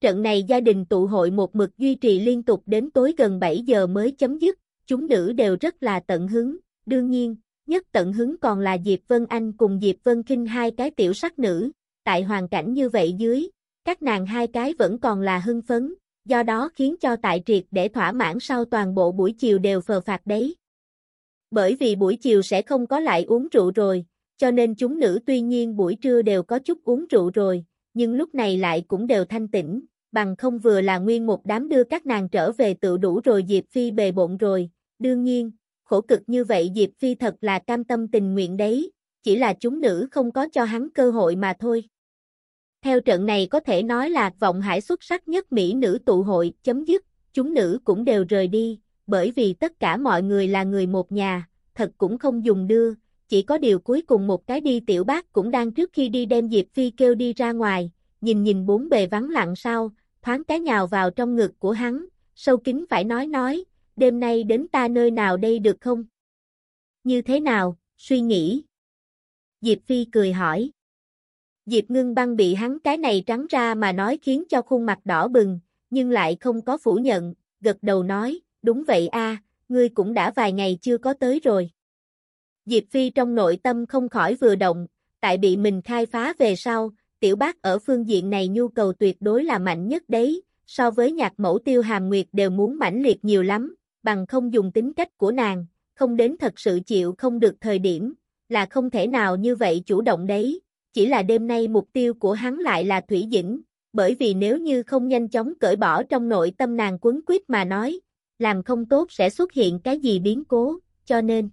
Trận này gia đình tụ hội một mực duy trì liên tục đến tối gần 7 giờ mới chấm dứt, chúng nữ đều rất là tận hứng, đương nhiên, nhất tận hứng còn là Diệp Vân Anh cùng Diệp Vân Kinh hai cái tiểu sắc nữ, tại hoàn cảnh như vậy dưới, các nàng hai cái vẫn còn là hưng phấn, do đó khiến cho tại triệt để thỏa mãn sau toàn bộ buổi chiều đều phờ phạt đấy. Bởi vì buổi chiều sẽ không có lại uống rượu rồi, cho nên chúng nữ tuy nhiên buổi trưa đều có chút uống rượu rồi, nhưng lúc này lại cũng đều thanh tĩnh, bằng không vừa là nguyên một đám đưa các nàng trở về tự đủ rồi Diệp Phi bề bộn rồi, đương nhiên, khổ cực như vậy Diệp Phi thật là cam tâm tình nguyện đấy, chỉ là chúng nữ không có cho hắn cơ hội mà thôi. Theo trận này có thể nói là vọng hải xuất sắc nhất Mỹ nữ tụ hội chấm dứt, chúng nữ cũng đều rời đi, bởi vì tất cả mọi người là người một nhà, thật cũng không dùng đưa, chỉ có điều cuối cùng một cái đi tiểu bác cũng đang trước khi đi đem Diệp Phi kêu đi ra ngoài, nhìn nhìn bốn bề vắng lặng sau, thoáng cái nhào vào trong ngực của hắn, sâu kính phải nói nói, đêm nay đến ta nơi nào đây được không? Như thế nào, suy nghĩ. Diệp Phi cười hỏi. Diệp ngưng băng bị hắn cái này trắng ra mà nói khiến cho khuôn mặt đỏ bừng, nhưng lại không có phủ nhận, gật đầu nói, đúng vậy a, ngươi cũng đã vài ngày chưa có tới rồi. Diệp Phi trong nội tâm không khỏi vừa động, tại bị mình khai phá về sau, tiểu bác ở phương diện này nhu cầu tuyệt đối là mạnh nhất đấy, so với nhạc mẫu tiêu hàm nguyệt đều muốn mãnh liệt nhiều lắm, bằng không dùng tính cách của nàng, không đến thật sự chịu không được thời điểm, là không thể nào như vậy chủ động đấy, chỉ là đêm nay mục tiêu của hắn lại là Thủy Dĩnh, bởi vì nếu như không nhanh chóng cởi bỏ trong nội tâm nàng quấn quyết mà nói, làm không tốt sẽ xuất hiện cái gì biến cố, cho nên.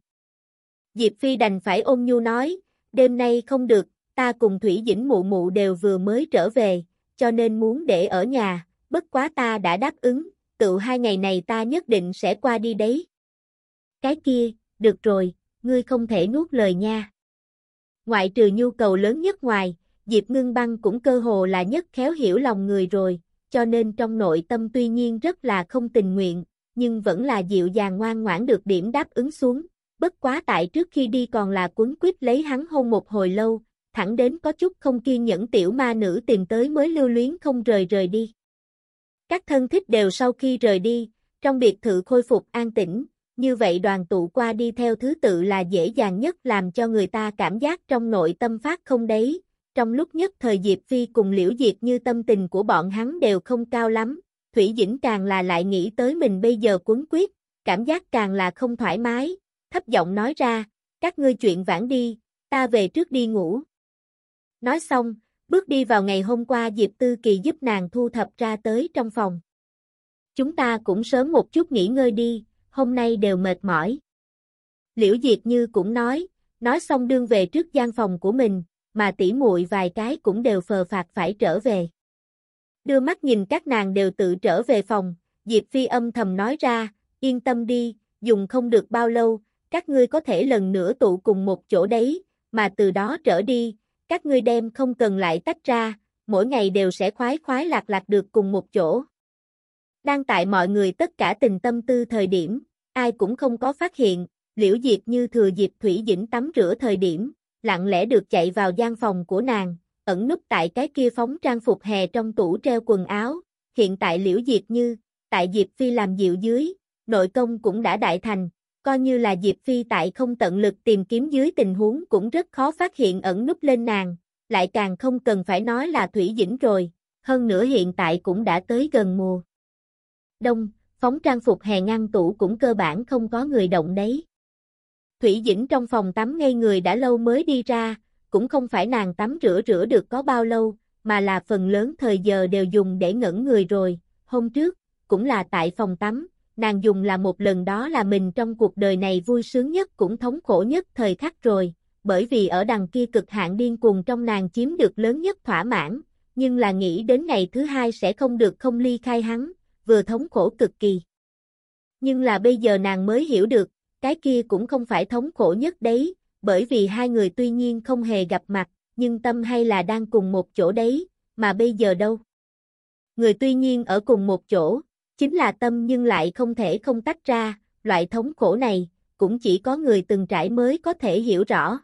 Diệp Phi đành phải ôm nhu nói, đêm nay không được, ta cùng Thủy Dĩnh mụ mụ đều vừa mới trở về, cho nên muốn để ở nhà, bất quá ta đã đáp ứng, tự hai ngày này ta nhất định sẽ qua đi đấy. Cái kia, được rồi, ngươi không thể nuốt lời nha. Ngoại trừ nhu cầu lớn nhất ngoài, Diệp Ngưng Băng cũng cơ hồ là nhất khéo hiểu lòng người rồi, cho nên trong nội tâm tuy nhiên rất là không tình nguyện, nhưng vẫn là dịu dàng ngoan ngoãn được điểm đáp ứng xuống. Bất quá tại trước khi đi còn là cuốn quyết lấy hắn hôn một hồi lâu, thẳng đến có chút không kiên nhẫn tiểu ma nữ tìm tới mới lưu luyến không rời rời đi. Các thân thích đều sau khi rời đi, trong biệt thự khôi phục an tĩnh, như vậy đoàn tụ qua đi theo thứ tự là dễ dàng nhất làm cho người ta cảm giác trong nội tâm phát không đấy. Trong lúc nhất thời Diệp Phi cùng Liễu Diệp như tâm tình của bọn hắn đều không cao lắm, Thủy Dĩnh càng là lại nghĩ tới mình bây giờ cuốn quyết, cảm giác càng là không thoải mái, thấp giọng nói ra, các ngươi chuyện vãn đi, ta về trước đi ngủ. Nói xong, bước đi vào ngày hôm qua Diệp Tư Kỳ giúp nàng thu thập ra tới trong phòng. Chúng ta cũng sớm một chút nghỉ ngơi đi, hôm nay đều mệt mỏi. Liễu Diệp Như cũng nói, nói xong đương về trước gian phòng của mình, mà tỉ muội vài cái cũng đều phờ phạt phải trở về. Đưa mắt nhìn các nàng đều tự trở về phòng, Diệp Phi âm thầm nói ra, yên tâm đi, dùng không được bao lâu, các ngươi có thể lần nữa tụ cùng một chỗ đấy, mà từ đó trở đi, các ngươi đem không cần lại tách ra, mỗi ngày đều sẽ khoái khoái lạc lạc được cùng một chỗ. Đang tại mọi người tất cả tình tâm tư thời điểm, ai cũng không có phát hiện, liễu diệt như thừa dịp Thủy Dĩnh tắm rửa thời điểm, lặng lẽ được chạy vào gian phòng của nàng, ẩn núp tại cái kia phóng trang phục hè trong tủ treo quần áo, hiện tại liễu diệt như, tại Diệp Phi làm dịu dưới, nội công cũng đã đại thành, coi như là Diệp Phi tại không tận lực tìm kiếm dưới tình huống cũng rất khó phát hiện ẩn núp lên nàng, lại càng không cần phải nói là Thủy Dĩnh rồi, hơn nữa hiện tại cũng đã tới gần mùa. Đông, phóng trang phục hè ngăn tủ cũng cơ bản không có người động đấy. Thủy Dĩnh trong phòng tắm ngay người đã lâu mới đi ra, cũng không phải nàng tắm rửa rửa được có bao lâu, mà là phần lớn thời giờ đều dùng để ngẩn người rồi, hôm trước, cũng là tại phòng tắm, nàng dùng là một lần đó là mình trong cuộc đời này vui sướng nhất cũng thống khổ nhất thời khắc rồi, bởi vì ở đằng kia cực hạn điên cuồng trong nàng chiếm được lớn nhất thỏa mãn, nhưng là nghĩ đến ngày thứ hai sẽ không được không ly khai hắn, vừa thống khổ cực kỳ. Nhưng là bây giờ nàng mới hiểu được, cái kia cũng không phải thống khổ nhất đấy, bởi vì hai người tuy nhiên không hề gặp mặt, nhưng tâm hay là đang cùng một chỗ đấy, mà bây giờ đâu? Người tuy nhiên ở cùng một chỗ, chính là tâm nhưng lại không thể không tách ra, loại thống khổ này, cũng chỉ có người từng trải mới có thể hiểu rõ.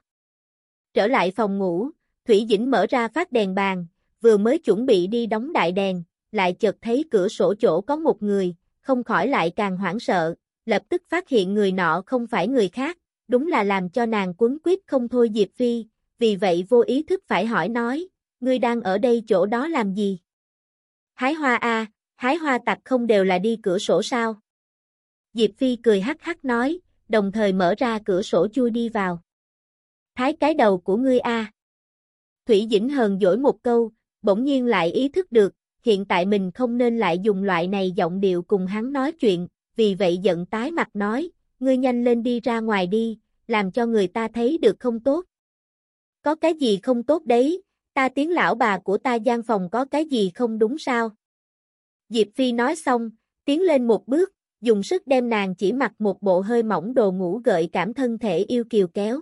Trở lại phòng ngủ, Thủy Dĩnh mở ra phát đèn bàn, vừa mới chuẩn bị đi đóng đại đèn, lại chợt thấy cửa sổ chỗ có một người, không khỏi lại càng hoảng sợ, lập tức phát hiện người nọ không phải người khác, đúng là làm cho nàng quấn quýt không thôi Diệp Phi, vì vậy vô ý thức phải hỏi nói, ngươi đang ở đây chỗ đó làm gì? Hái hoa a, hái hoa tặc không đều là đi cửa sổ sao? Diệp Phi cười hắc hắc nói, đồng thời mở ra cửa sổ chui đi vào. Thái cái đầu của ngươi a. Thủy Dĩnh hờn dỗi một câu, bỗng nhiên lại ý thức được, hiện tại mình không nên lại dùng loại này giọng điệu cùng hắn nói chuyện, vì vậy giận tái mặt nói, ngươi nhanh lên đi ra ngoài đi, làm cho người ta thấy được không tốt. Có cái gì không tốt đấy, ta tiếng lão bà của ta gian phòng có cái gì không đúng sao? Diệp Phi nói xong, tiến lên một bước, dùng sức đem nàng chỉ mặc một bộ hơi mỏng đồ ngủ gợi cảm thân thể yêu kiều kéo.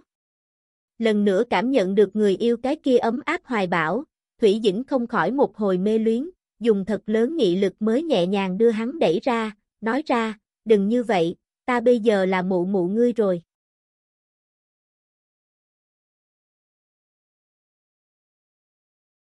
Lần nữa cảm nhận được người yêu cái kia ấm áp hoài bảo, Thủy Dĩnh không khỏi một hồi mê luyến, dùng thật lớn nghị lực mới nhẹ nhàng đưa hắn đẩy ra, nói ra, đừng như vậy, ta bây giờ là mụ mụ ngươi rồi.